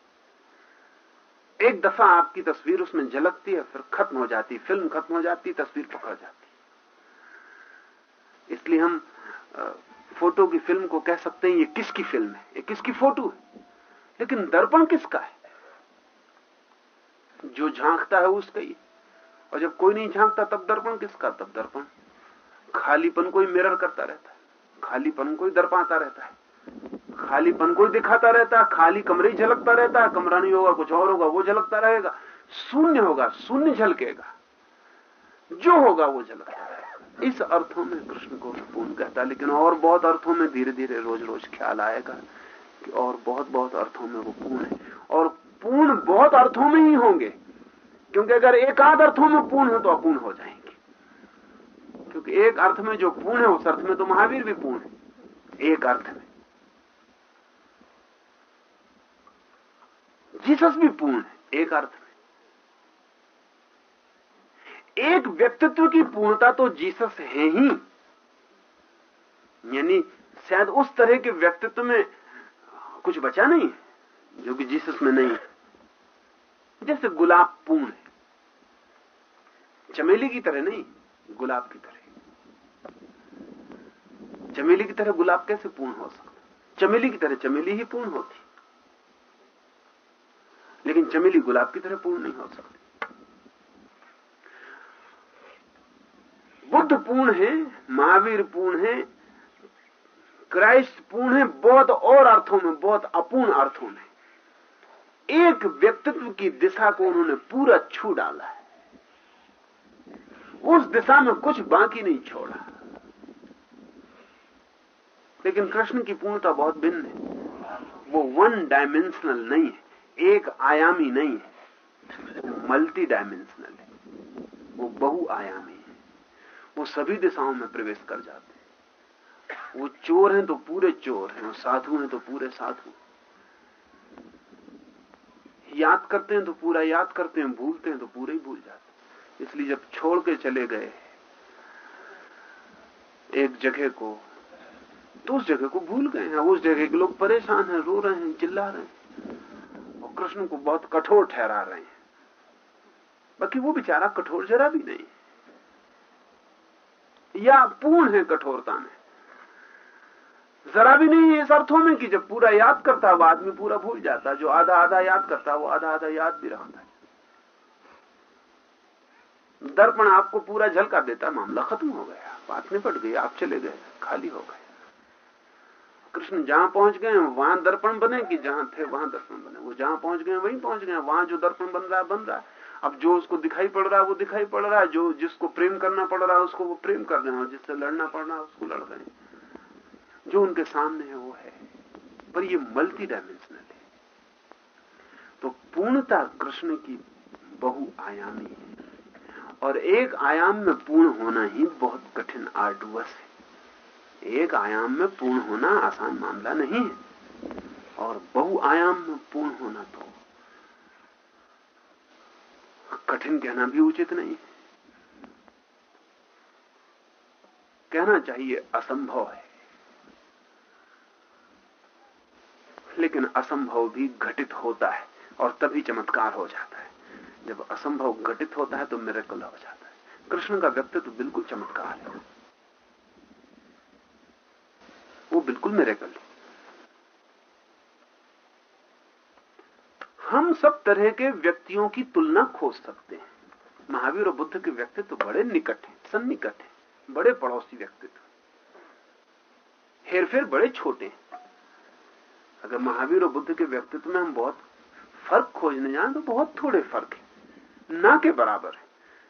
एक दफ़ा आपकी तस्वीर उसमें झलकती है, फिर खत्म हो जाती, फ़िल्म खत्म हो जाती, तस्वीर पकड़ जाती। इसलिए हम फ़ोटो की फ़िल्म को कह सकते हैं, ये किसकी फ़िल्म है? ये किसकी फ़ोटो है? लेकिन दर्पण किसका है? जो झांकता है उसका ही। और जब कोई नहीं झांकता, तब दर्पण किसका? तब दर्पण। खालीपन को ही मिरर करता रहता है। खालीपन को ही दर्पाता रहता है। खालीपन कोई दिखाता रहता है, खाली कमरे ही झलकता रहता है, कमरा नहीं होगा, कुछ और होगा, वो झलकता रहेगा, शून्य होगा, शून्य झलकेगा। जो होगा वो झलकता रहेगा। इस अर्थों में कृष्ण को पूर्ण कहता है, लेकिन और बहुत अर्थों में धीरे धीरे रोज रोज ख्याल आएगा कि और बहुत बहुत अर्थों में वो पूर्ण है। और पूर्ण बहुत अर्थों में ही होंगे, क्योंकि अगर एक आध अर्थों में पूर्ण हो तो अपूर्ण हो जाएँगे। क्योंकि एक अर्थ में जो पूर्ण है, उस अर्थ में तो महावीर भी पूर्ण है। एक अर्थ में। जीसस भी पूर्ण है, एक अर्थ में। एक व्यक्तित्व की पूर्णता तो जीसस है ही। यानी, शायद उस तरह के व्यक्तित्व में कुछ बचा नहीं जो कि जीसस में नहीं है। जैसे गुलाब पूर्ण है। चमेली की तरह नहीं, गुलाब की तरह। चमेली की तरह गुलाब कैसे पूर्ण हो सकता चमेली की तरह चमेली ही पूर्ण होती। लेकिन चमेली गुलाब की तरह पूर्ण नहीं हो सकती। बुद्ध पूर्ण है, महावीर पूर्ण है, क्राइस्ट पूर्ण है, बहुत और अर्थों में, बहुत अपूर्ण अर्थों में। एक व्यक्तित्व की दिशा को उन्होंने पूरा छू डाला है। उस दिशा में कुछ बाकी नहीं छोड़ा। लेकिन कृष्ण की पूर्णता बहुत भिन्न है। वो वन डायमेंशनल नहीं है, एक आयामी नहीं है। मल्टी डायमेंशनल है। वो बहुआयामी है। वो सभी दिशाओं में प्रवेश कर जाते हैं। वो चोर हैं तो पूरे चोर हैं, वो साधु हैं तो पूरे साधु। याद करते हैं तो पूरा याद करते हैं, भूलते हैं तो पूरे ही भूल जाते हैं। इसलिए जब छोड़ के चले गए, एक जगह को तो उस जगह को भूल गए हैं, उस जगह के लोग परेशान हैं, रो रहे हैं, चिल्ला रहे हैं। और कृष्ण को बहुत कठोर ठहरा रहे हैं। बाकी वो बेचारा कठोर जरा भी नहीं या पूर्ण है कठोरता में। जरा भी नहीं है इस अर्थों में कि जब पूरा याद करता है, वो आदमी पूरा भूल जाता है। जो आधा आधा याद करता है, वो आधा आधा याद भी रहता है। दर्पण आपको पूरा झलका देता मामला खत्म हो गया। बात निपट गई, आप चले गए, खाली हो गए। कृष्ण जहाँ पहुँच गए वहाँ दर्पण बने कि जहाँ थे वहाँ दर्पण बने। वो जहाँ पहुँच गए वहीं पहुँच गए वहाँ जो दर्पण बन रहा है, बन रहा है। अब जो उसको दिखाई पड़ रहा है, वो दिखाई पड़ रहा है। जो जिसको प्रेम करना पड़ रहा है, उसको वो प्रेम कर रहे हैं जिससे लड़ना पड़ रहा है, उसको लड़ रहे हैं। जो उनके सामने है, वो है। पर ये मल्टी डायमेंशनल है। तो पूर्णता कृष्ण की बहुआयामी है। और एक आयाम में पूर्ण होना ही बहुत कठिन आर्डुअस है। एक आयाम में पूर्ण होना आसान मामला नहीं है। और बहुआयाम में पूर्ण होना तो कठिन कहना भी उचित नहीं कहना चाहिए असंभव है। लेकिन असंभव भी घटित होता है और तभी चमत्कार हो जाता है। जब असंभव घटित होता है तो मेरेकल हो जाता है। कृष्ण का व्यक्तित्व बिल्कुल चमत्कार है। वो बिल्कुल मेरेकल है। हम सब तरह के व्यक्तियों की तुलना खोज सकते हैं। महावीर और बुद्ध के व्यक्तित्व तो बड़े निकट हैं, सन्निकट हैं, बड़े पड़ोसी व्यक्तित्व। हेरफेर बड़े छोटे हैं। अगर महावीर और बुद्ध के व्यक्तित्व में हम बहुत फ़र्क खोजने जाए तो बहुत थोड़े फ़र्क है। ना के बराबर है।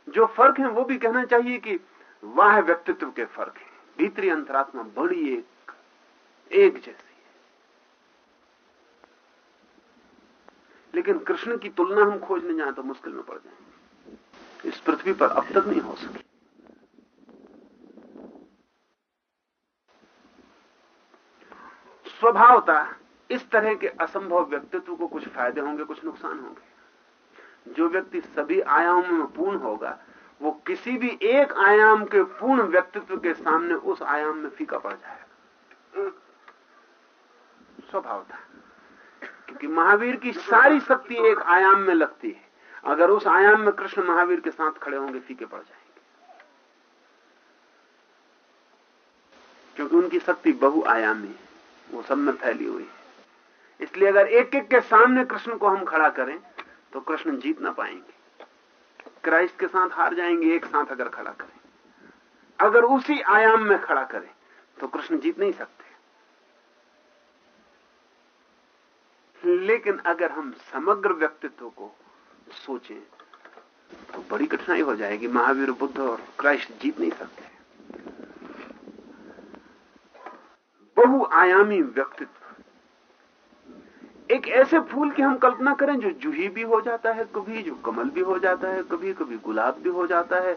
जो फ़र्क है, वो भी कहना चाहिए कि वाह, व्यक्तित्व के फ़र्क है। भीतरी अंतरात्मा बड़ी एक एक जैसी है। लेकिन कृष्ण की तुलना हम खोजने जाए तो मुश्किल में पड़ जाएँगे इस पृथ्वी पर अब तक नहीं हो सकी। स्वभावता इस तरह के असंभव व्यक्तित्व को कुछ फ़ायदे होंगे, कुछ नुकसान होंगे। जो व्यक्ति सभी आयामों में पूर्ण होगा, वो किसी भी एक आयाम के पूर्ण व्यक्तित्व के सामने उस आयाम में फीका पड़ जाएगा। स्वभावता क्योंकि महावीर की सारी शक्ति एक आयाम में लगती है। अगर उस आयाम में कृष्ण महावीर के साथ खड़े होंगे, फीके पड़ जाएँगे। क्योंकि उनकी शक्ति बहुआयामी है। वो सब में फैली हुई है। इसलिए अगर एक एक के सामने कृष्ण को हम खड़ा करें तो कृष्ण जीत ना पाएँगे। क्राइस्ट के साथ हार जाएँगे, एक साथ अगर खड़ा करें। अगर उसी आयाम में खड़ा करें तो कृष्ण जीत नहीं सकते। लेकिन अगर हम समग्र व्यक्तित्व को सोचें तो बड़ी कठिनाई हो जाएगी। महावीर बुद्ध और क्राइस्ट जीत नहीं सकते। बहुआयामी व्यक्तित्व। एक ऐसे फूल की हम कल्पना करें जो जूही भी हो जाता है, कभी जो कमल भी हो जाता है, कभी कभी गुलाब भी हो जाता है,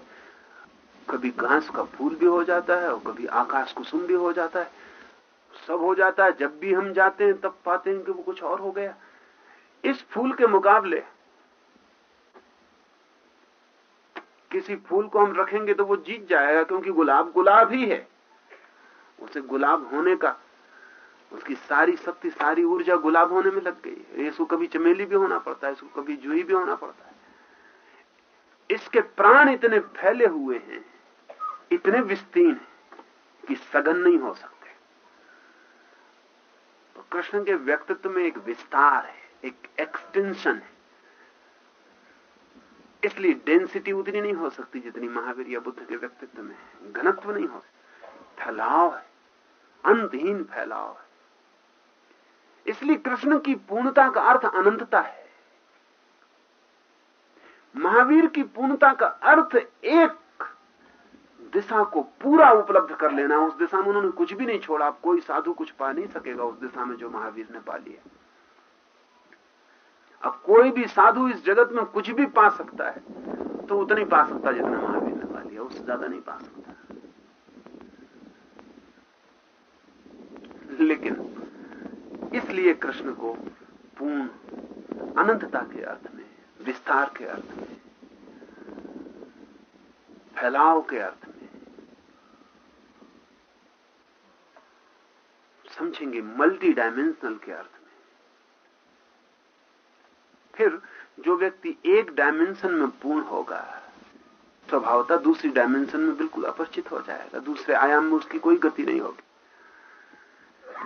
कभी घास का फूल भी हो जाता है और कभी आकाश कुसुम भी हो जाता है। सब हो जाता है। जब भी हम जाते हैं, तब पाते हैं कि वो कुछ और हो गया। इस फूल के मुकाबले, किसी फूल को हम रखेंगे तो वो जीत जाएगा, क्योंकि गुलाब गुलाब ही है। उसे गुलाब होने का, उसकी सारी शक्ति, सारी ऊर्जा गुलाब होने में लग गई है। इसको कभी चमेली भी होना पड़ता है, इसको कभी जूही भी होना पड़ता है। इसके प्राण इतने फैले हुए हैं, इतने विस्तीर्ण है, कि सघन नहीं हो सकते। कृष्ण के व्यक्तित्व में एक विस्तार है, एक एक्सटेंशन है। इसलिए डेंसिटी उतनी नहीं हो सकती जितनी महावीर या बुद्ध के व्यक्तित्व में घनत्व नहीं हो सकता। फैलाव है। अंतहीन फैलाव है। इसलिए कृष्ण की पूर्णता का अर्थ अनंतता है। महावीर की पूर्णता का अर्थ एक दिशा को पूरा उपलब्ध कर लेना उस दिशा में उन्होंने कुछ भी नहीं छोड़ा। कोई साधु कुछ पा नहीं सकेगा उस दिशा में जो महावीर ने पा लिया। अब कोई भी साधु इस जगत में कुछ भी पा सकता है तो उतना ही पा सकता जितना महावीर ने पा लिया। उससे ज़्यादा नहीं पा सकता। लेकिन इसलिए कृष्ण को पूर्ण अनंतता के अर्थ में, विस्तार के अर्थ में, फैलाव के अर्थ में समझेंगे मल्टी डायमेंशनल के अर्थ में। फिर जो व्यक्ति एक डायमेंशन में पूर्ण होगा, स्वभावता दूसरी डायमेंशन में बिल्कुल अपरिचित हो जाएगा, दूसरे आयाम में उसकी कोई गति नहीं होगी।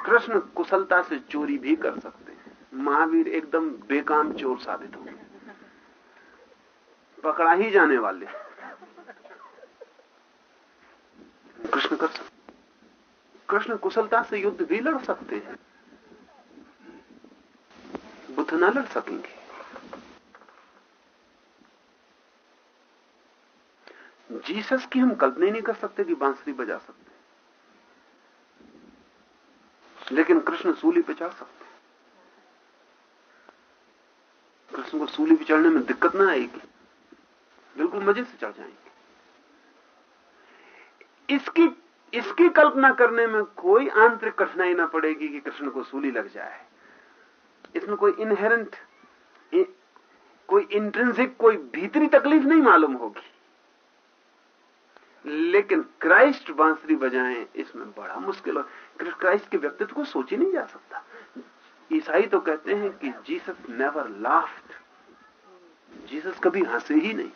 कृष्ण कुशलता से चोरी भी कर सकते हैं। महावीर एकदम बेकाम चोर साबित होंगे। पकड़ा ही जाने वाले। कृष्ण कर सकते कृष्ण कुशलता से युद्ध भी लड़ सकते हैं। बुद्ध ना लड़ सकेंगे। जीसस की हम कल्पना ही नहीं कर सकते कि बांसुरी बजा सकते लेकिन कृष्ण सूली पे चढ़ सकते कृष्ण को सूली पे चढ़ने में दिक्कत ना आएगी। बिल्कुल मज़े से चढ़ जाएँगे। इसकी इसकी कल्पना करने में कोई आंतरिक कठिनाई ना पड़ेगी कि कृष्ण को सूली लग जाए। इसमें कोई इनहेरेंट कोई इंट्रेंसिक कोई भीतरी तकलीफ़ नहीं मालूम होगी। लेकिन क्राइस्ट बांसुरी बजाएँ, इसमें बड़ा मुश्किल हो। क्राइस्ट के व्यक्तित्व को सोच ही नहीं जा सकता। ईसाई तो कहते हैं कि जीसस नेवर लाफ्ट जीसस कभी हंसे ही नहीं।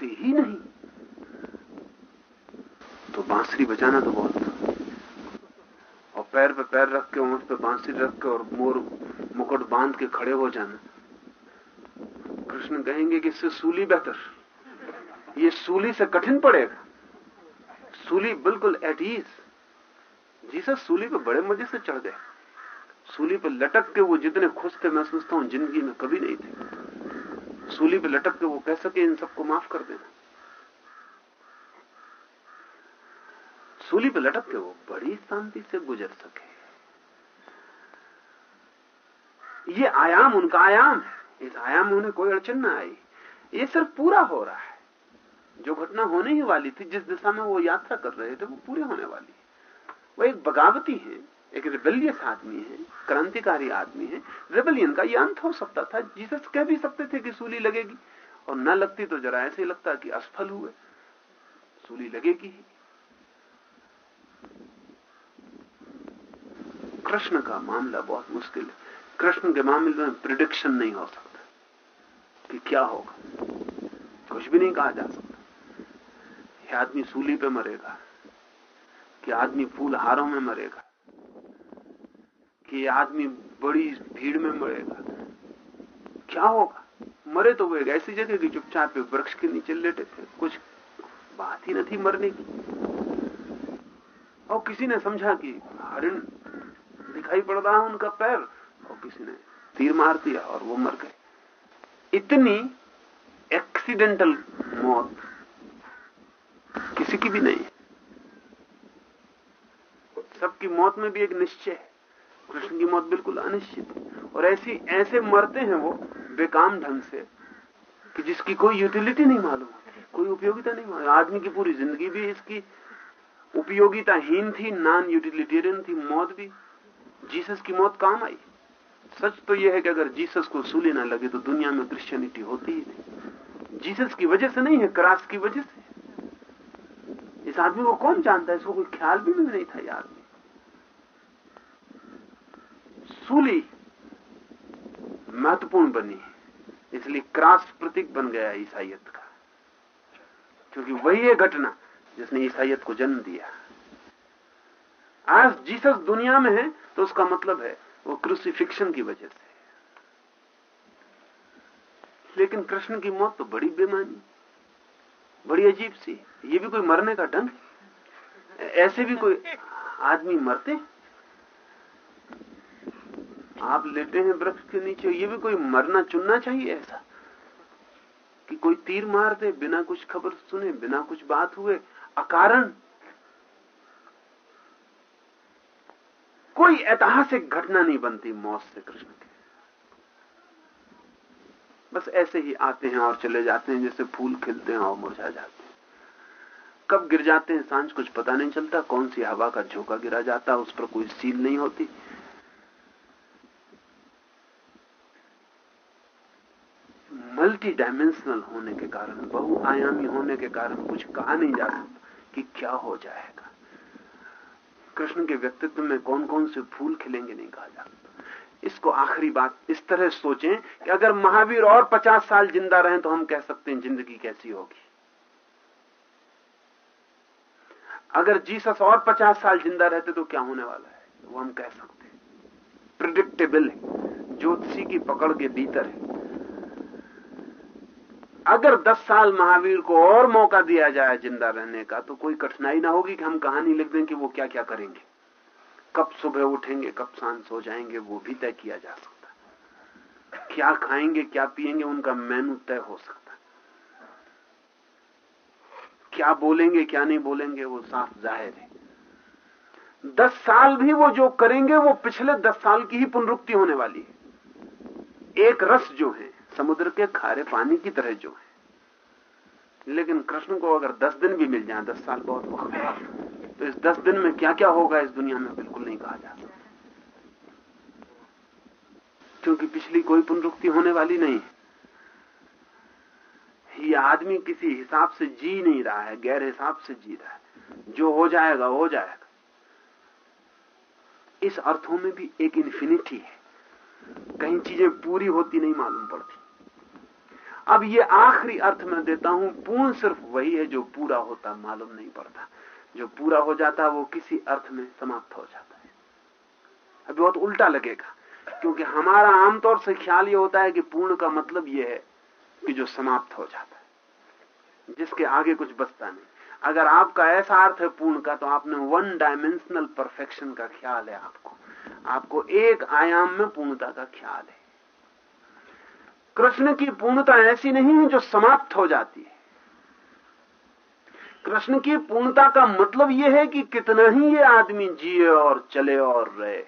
हंसे ही नहीं। तो बांसुरी बजाना तो बहुत और पैर पे पैर रख के ऊँट पे बांसुरी रख के और मोर, मुकुट बाँध के खड़े हो जाना। कृष्ण कहेंगे कि इससे सूली बेहतर। ये सूली से कठिन पड़ेगा। सूली बिल्कुल एट ईज जीसस सूली पे बड़े मज़े से चढ़ गए। सूली पे लटक के वो जितने खुश थे, मैं समझता हूँ ज़िंदगी में कभी नहीं थे। सूली पे लटक के वो कह सके, इन सबको माफ़ कर देना। सूली पे लटक के वो बड़ी शांति से गुजर सके। ये आयाम उनका आयाम है। इस आयाम में उन्हें कोई अड़चन ना आई। ये सिर्फ़ पूरा हो रहा है। जो घटना होने ही वाली थी, जिस दिशा में वो यात्रा कर रहे थे, वो पूरी होने वाली है। वो एक बगावती है। एक रिबेलियस आदमी है, क्रांतिकारी आदमी है। रिबेलियन का ये अंत हो सकता था। जीसस कह भी सकते थे कि सूली लगेगी। और न लगती तो जरा ऐसे लगता कि असफल हुए। सूली लगेगी ही। कृष्ण का मामला बहुत मुश्किल है। कृष्ण के मामले में प्रिडिक्शन नहीं हो सकता कि क्या होगा। कुछ भी नहीं कहा जा सकता। ये आदमी सूली पे मरेगा। कि आदमी फूल हारों में मरेगा। कि आदमी बड़ी भीड़ में मरेगा। क्या होगा? मरे तो वो ऐसी जगह की चुपचाप वृक्ष के नीचे लेटे थे। कुछ बात ही न थी मरने की। और किसी ने समझा कि हरिण दिखाई पड़ रहा है उनका पैर, और किसी ने तीर मार दिया और वो मर गए। इतनी एक्सीडेंटल मौत किसी की भी नहीं सबकी मौत में भी एक निश्चय है। कृष्ण की मौत बिल्कुल अनिश्चित और ऐसी, ऐसे मरते हैं वो बेकाम ढंग से कि जिसकी कोई यूटिलिटी नहीं मालूम, कोई उपयोगिता नहीं मालूम। आदमी की पूरी ज़िंदगी भी इसकी उपयोगिताहीन थी नॉन यूटिलिटेरियन थी, मौत भी। जीसस की मौत काम आई। सच तो यह है कि अगर जीसस को सूली ना लगे तो दुनिया में क्रिश्चियनिटी होती ही नहीं। जीसस की वजह से नहीं है, क्रास की वजह से। इस आदमी को कौन जानता है? इसको कोई ख्याल भी नहीं था यार। सूली महत्वपूर्ण बनी। इसलिए क्रास प्रतीक बन गया ईसाइयत का। क्योंकि वही है घटना जिसने ईसाइयत को जन्म दिया। आज जीसस दुनिया में है तो उसका मतलब है, वो क्रूसिफिक्शन की वजह से। लेकिन कृष्ण की मौत तो बड़ी बेमानी, बड़ी अजीब सी। ये भी कोई मरने का ढंग ऐसे भी कोई आदमी मरते आप लेटे हैं वृक्ष के नीचे, ये भी कोई मरना चुनना चाहिए ऐसा? कि कोई तीर मार दे, बिना कुछ खबर सुने, बिना कुछ बात हुए, अकारण? कोई ऐतिहासिक घटना नहीं बनती मौत से कृष्ण के। बस ऐसे ही आते हैं और चले जाते हैं, जैसे फूल खिलते हैं और मुरझा जाते हैं। कब गिर जाते हैं साँझ कुछ पता नहीं चलता, कौन सी हवा का झोंका गिरा जाता, उस पर कोई सील नहीं होती। मल्टी डायमेंशनल होने के कारण बहुआयामी होने के कारण कुछ कहा नहीं जा सकता कि क्या हो जाएगा। कृष्ण के व्यक्तित्व में कौन कौन से फूल खिलेंगे नहीं कहा जा इसको आखिरी बात, इस तरह सोचें कि अगर महावीर और पचास साल ज़िंदा रहें तो हम कह सकते हैं ज़िंदगी कैसी होगी। अगर जीसस और पचास साल ज़िंदा रहते तो क्या होने वाला है? वो हम कह सकते हैं। प्रिडिक्टेबल है। ज्योतिषी की पकड़ के भीतर है। अगर 10 साल महावीर को और मौका दिया जाए ज़िंदा रहने का तो कोई कठिनाई ना होगी कि हम कहानी लिख दें कि वो क्या क्या करेंगे। कब सुबह उठेंगे, कब साँझ सो जाएँगे, वो भी तय किया जा सकता क्या खाएँगे, क्या पिएँगे उनका मेनू तय हो सकता क्या बोलेंगे, क्या नहीं बोलेंगे, वो साफ़ ज़ाहिर है। दस साल भी वो जो करेंगे, वो पिछले दस साल की ही पुनरुक्ति होने वाली है। एक रस जो है समुद्र के खारे पानी की तरह जो है। लेकिन कृष्ण को अगर दस दिन भी मिल जाए, दस साल बहुत वक्त है तो इस दस दिन में क्या क्या होगा इस दुनिया में बिल्कुल नहीं कहा जा सकता। क्योंकि पिछली कोई पुनरुक्ति होने वाली नहीं ये आदमी किसी हिसाब से जी नहीं रहा है, गैर हिसाब से जी रहा है। जो हो जाएगा हो जाएगा। इस अर्थों में भी एक इन्फिनिटी है। कहीं चीज़ें पूरी होती नहीं, मालूम पड़ती। अब ये आखिरी अर्थ में देता हूँ, पूर्ण सिर्फ़ वही है जो पूरा होता मालूम नहीं पड़ता। जो पूरा हो जाता है वो किसी अर्थ में समाप्त हो जाता है। अब बहुत उल्टा लगेगा, क्योंकि हमारा आमतौर से ख्याल ये होता है कि पूर्ण का मतलब ये है कि जो समाप्त हो जाता है, जिसके आगे कुछ बचता नहीं। अगर आपका ऐसा अर्थ है पूर्ण का तो आपने वन डायमेंशनल परफेक्शन का ख्याल है आपको। आपको एक आयाम में पूर्णता का ख्याल है। कृष्ण की पूर्णता ऐसी नहीं है जो समाप्त हो जाती है। कृष्ण की पूर्णता का मतलब यह है कि कितना ही ये आदमी जिए और चले और रहे,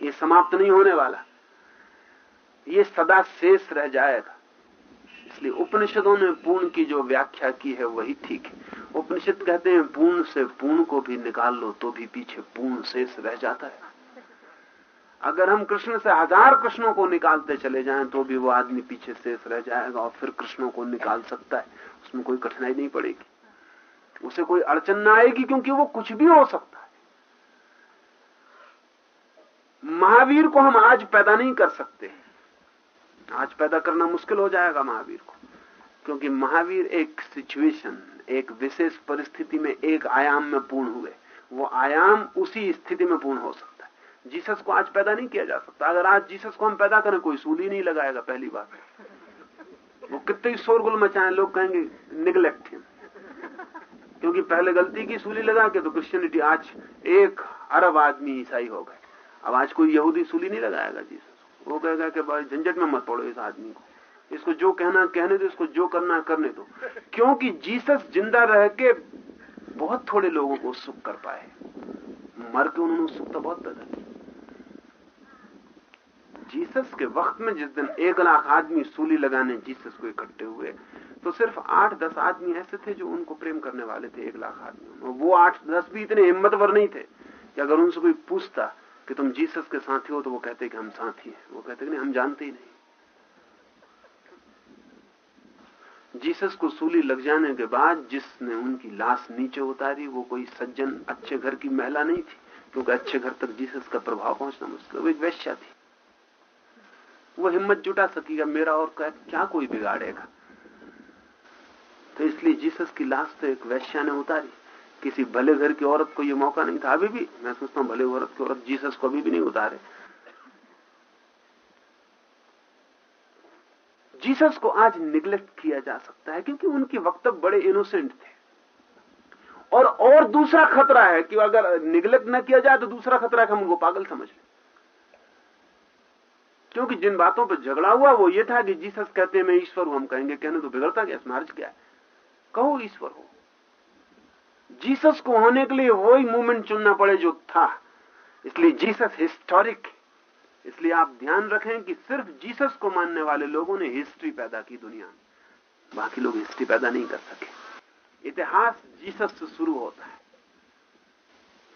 ये समाप्त नहीं होने वाला। ये सदा शेष रह जाएगा। इसलिए उपनिषदों ने पूर्ण की जो व्याख्या की है वही ठीक है। उपनिषद कहते हैं, पूर्ण से पूर्ण को भी निकाल लो तो भी पीछे पूर्ण शेष रह जाता है। अगर हम कृष्ण से हज़ार कृष्णों को निकालते चले जाएँ तो भी वो आदमी पीछे शेष रह जाएगा और फिर कृष्णों को निकाल सकता है। उसमें कोई कठिनाई नहीं पड़ेगी। उसे कोई अड़चन ना आएगी, क्योंकि वो कुछ भी हो सकता है। महावीर को हम आज पैदा नहीं कर सकते। आज पैदा करना मुश्किल हो जाएगा महावीर को। क्योंकि महावीर एक सिचुएशन एक विशेष परिस्थिति में, एक आयाम में पूर्ण हुए। वो आयाम उसी स्थिति में पूर्ण हो सकता जीसस को आज पैदा नहीं किया जा सकता। अगर आज जीसस को हम पैदा करें, कोई सूली नहीं लगाएगा, पहली बार वो कितने शोरगुल मचाए, लोग कहेंगे निगलेक्ट हिम क्योंकि पहले गलती की सूली लगा के तो क्रिश्चियनिटी आज एक अरब आदमी ईसाई हो गए। अब आज कोई यहूदी सूली नहीं लगाएगा जीसस वो कहेगा कि भाई, झंझट में मत पड़ो इस आदमी को। इसको जो कहना, कहने दो, इसको जो करना, करने दो। क्योंकि जीसस ज़िंदा रह के बहुत थोड़े लोगों को सुख कर पाए। मर के उन्होंने उत्सुकता बहुत पैदा की। जीसस के वक्त में जिस दिन एक लाख आदमी सूली लगाने जीसस को इकट्ठे हुए तो सिर्फ़ आठ दस आदमी ऐसे थे जो उनको प्रेम करने वाले थे, एक लाख आदमी। वो आठ दस भी इतने हिम्मतवर नहीं थे कि अगर उनसे कोई पूछता कि तुम जीसस के साथी हो तो वो कहते कि हम साथी हैं। वो कहते कि नहीं, हम जानते ही नहीं। जीसस को सूली लग जाने के बाद जिसने उनकी लाश नीचे उतारी, वो कोई सज्जन अच्छे घर की महिला नहीं थी, क्योंकि अच्छे घर तक जीसस का प्रभाव पहुँचना मुश्किल वो एक वैश्या थी। वो हिम्मत जुटा सकेगा मेरा और क्या कोई बिगाड़ेगा? तो इसलिए जीसस की लाश तो एक वैश्या ने उतारी। किसी भले घर की औरत को ये मौका नहीं था। अभी भी, मैं सोचता हूँ भले औरत की औरत जीसस को अभी भी नहीं उतारे। जीसस को आज निग्लेक्ट किया जा सकता है, क्योंकि उनके वक्तव्य बड़े इनोसेंट थे। और और दूसरा खतरा है कि अगर निग्लेक्ट न किया जाए तो दूसरा खतरा है कि हम उनको पागल समझ लें। क्योंकि जिन बातों पर झगड़ा हुआ, वो ये था कि जीसस कहते हैं, मैं ईश्वर हूँ। हम कहेंगे कहने तो बिगड़ता क्या? इसमें क्या है? कहो, ईश्वर हो। जीसस को होने के लिए वही मूवमेंट चुनना पड़े जो था। इसलिए जीसस हिस्टोरिक इसलिए आप ध्यान रखें कि सिर्फ़ जीसस को मानने वाले लोगों ने हिस्ट्री पैदा की दुनिया में। बाकी लोग हिस्ट्री पैदा नहीं कर सके। इतिहास जीसस से शुरू होता है।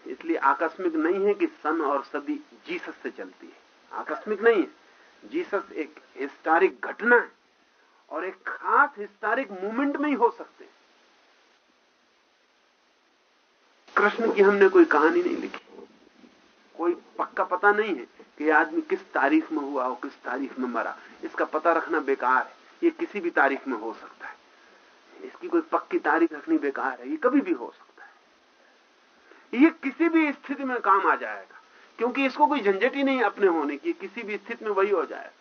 इसलिए आकस्मिक नहीं है कि सन और सदी जीसस से चलती है। आकस्मिक नहीं है। जीसस एक हिस्टोरिक घटना है और एक खास हिस्टोरिक मूवमेंट में ही हो सकते हैं। कृष्ण की हमने कोई कहानी नहीं लिखी। कोई पक्का पता नहीं है कि ये आदमी किस तारीख में हुआ और किस तारीख में मरा। इसका पता रखना बेकार है। ये किसी भी तारीख में हो सकता है। इसकी कोई पक्की तारीख रखनी बेकार है। ये कभी भी हो सकता है। ये किसी भी स्थिति में काम आ जाएगा। क्योंकि इसको कोई झंझट ही नहीं अपने होने की, किसी भी स्थिति में वही हो जाएगा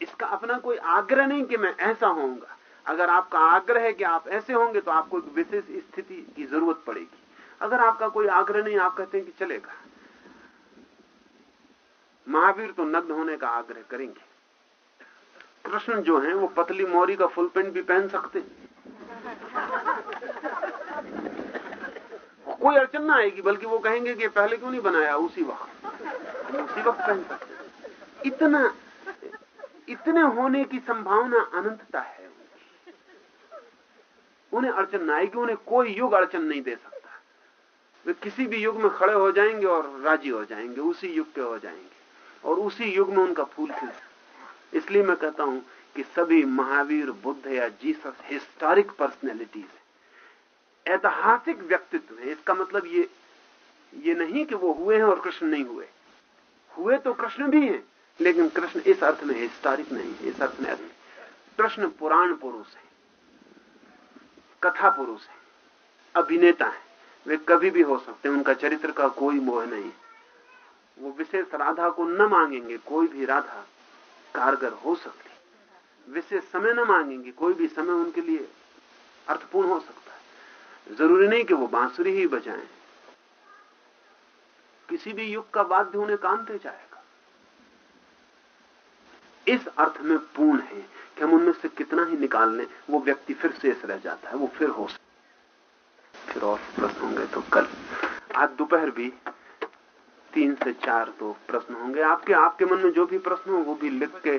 इसका अपना कोई आग्रह नहीं कि मैं ऐसा होऊँगा। अगर आपका आग्रह है कि आप ऐसे होंगे तो आपको एक विशेष स्थिति की ज़रूरत पड़ेगी। अगर आपका कोई आग्रह नहीं, आप कहते हैं कि चलेगा। महावीर तो नग्न होने का आग्रह करेंगे। कृष्ण जो हैं, वो पतली मोरी का फुल पेंट भी पहन सकते कोई अड़चन ना आएगी, बल्कि वो कहेंगे कि पहले क्यों नहीं बनाया? उसी वक्त। उसी वक्त पहन सकते इतना, इतने होने की संभावना अनंतता है। उन्हें अड़चन ना आएगी, उन्हें कोई युग अड़चन नहीं दे सकता। वे किसी भी युग में खड़े हो जाएँगे और राज़ी हो जाएँगे, उसी युग के हो जाएँगे। और उसी युग में उनका फूल खिल इसलिए मैं कहता हूँ कि सभी महावीर, बुद्ध या जीसस हिस्टोरिक पर्सनैलिटीज ऐतिहासिक व्यक्तित्व है। इसका मतलब ये ये नहीं कि वो हुए हैं और कृष्ण नहीं हुए। हुए तो कृष्ण भी हैं, लेकिन कृष्ण इस अर्थ में हिस्टोरिक नहीं है, इस अर्थ में कृष्ण पुराण पुरुष है, कथा पुरुष है, अभिनेता है। वे कभी भी हो सकते हैं, उनका चरित्र का कोई मोह नहीं। वो विशेष राधा को न मांगेंगे, कोई भी राधा कारगर हो सकती। विशेष समय न मांगेंगे, कोई भी समय उनके लिए अर्थपूर्ण हो सकता। ज़रूरी नहीं कि वो बांसुरी ही बजाएँ। किसी भी युग का वाद्य उन्हें काम दे जाएगा। इस अर्थ में पूर्ण है कि हम उनमें से कितना ही निकाल लें, वो व्यक्ति फिर शेष रह जाता है, वो फिर हो सकता फिर और प्रश्न होंगे तो कल। आज दोपहर भी तीन से चार तो प्रश्न होंगे। आपके आपके मन में जो भी प्रश्न हो, वो भी लिख के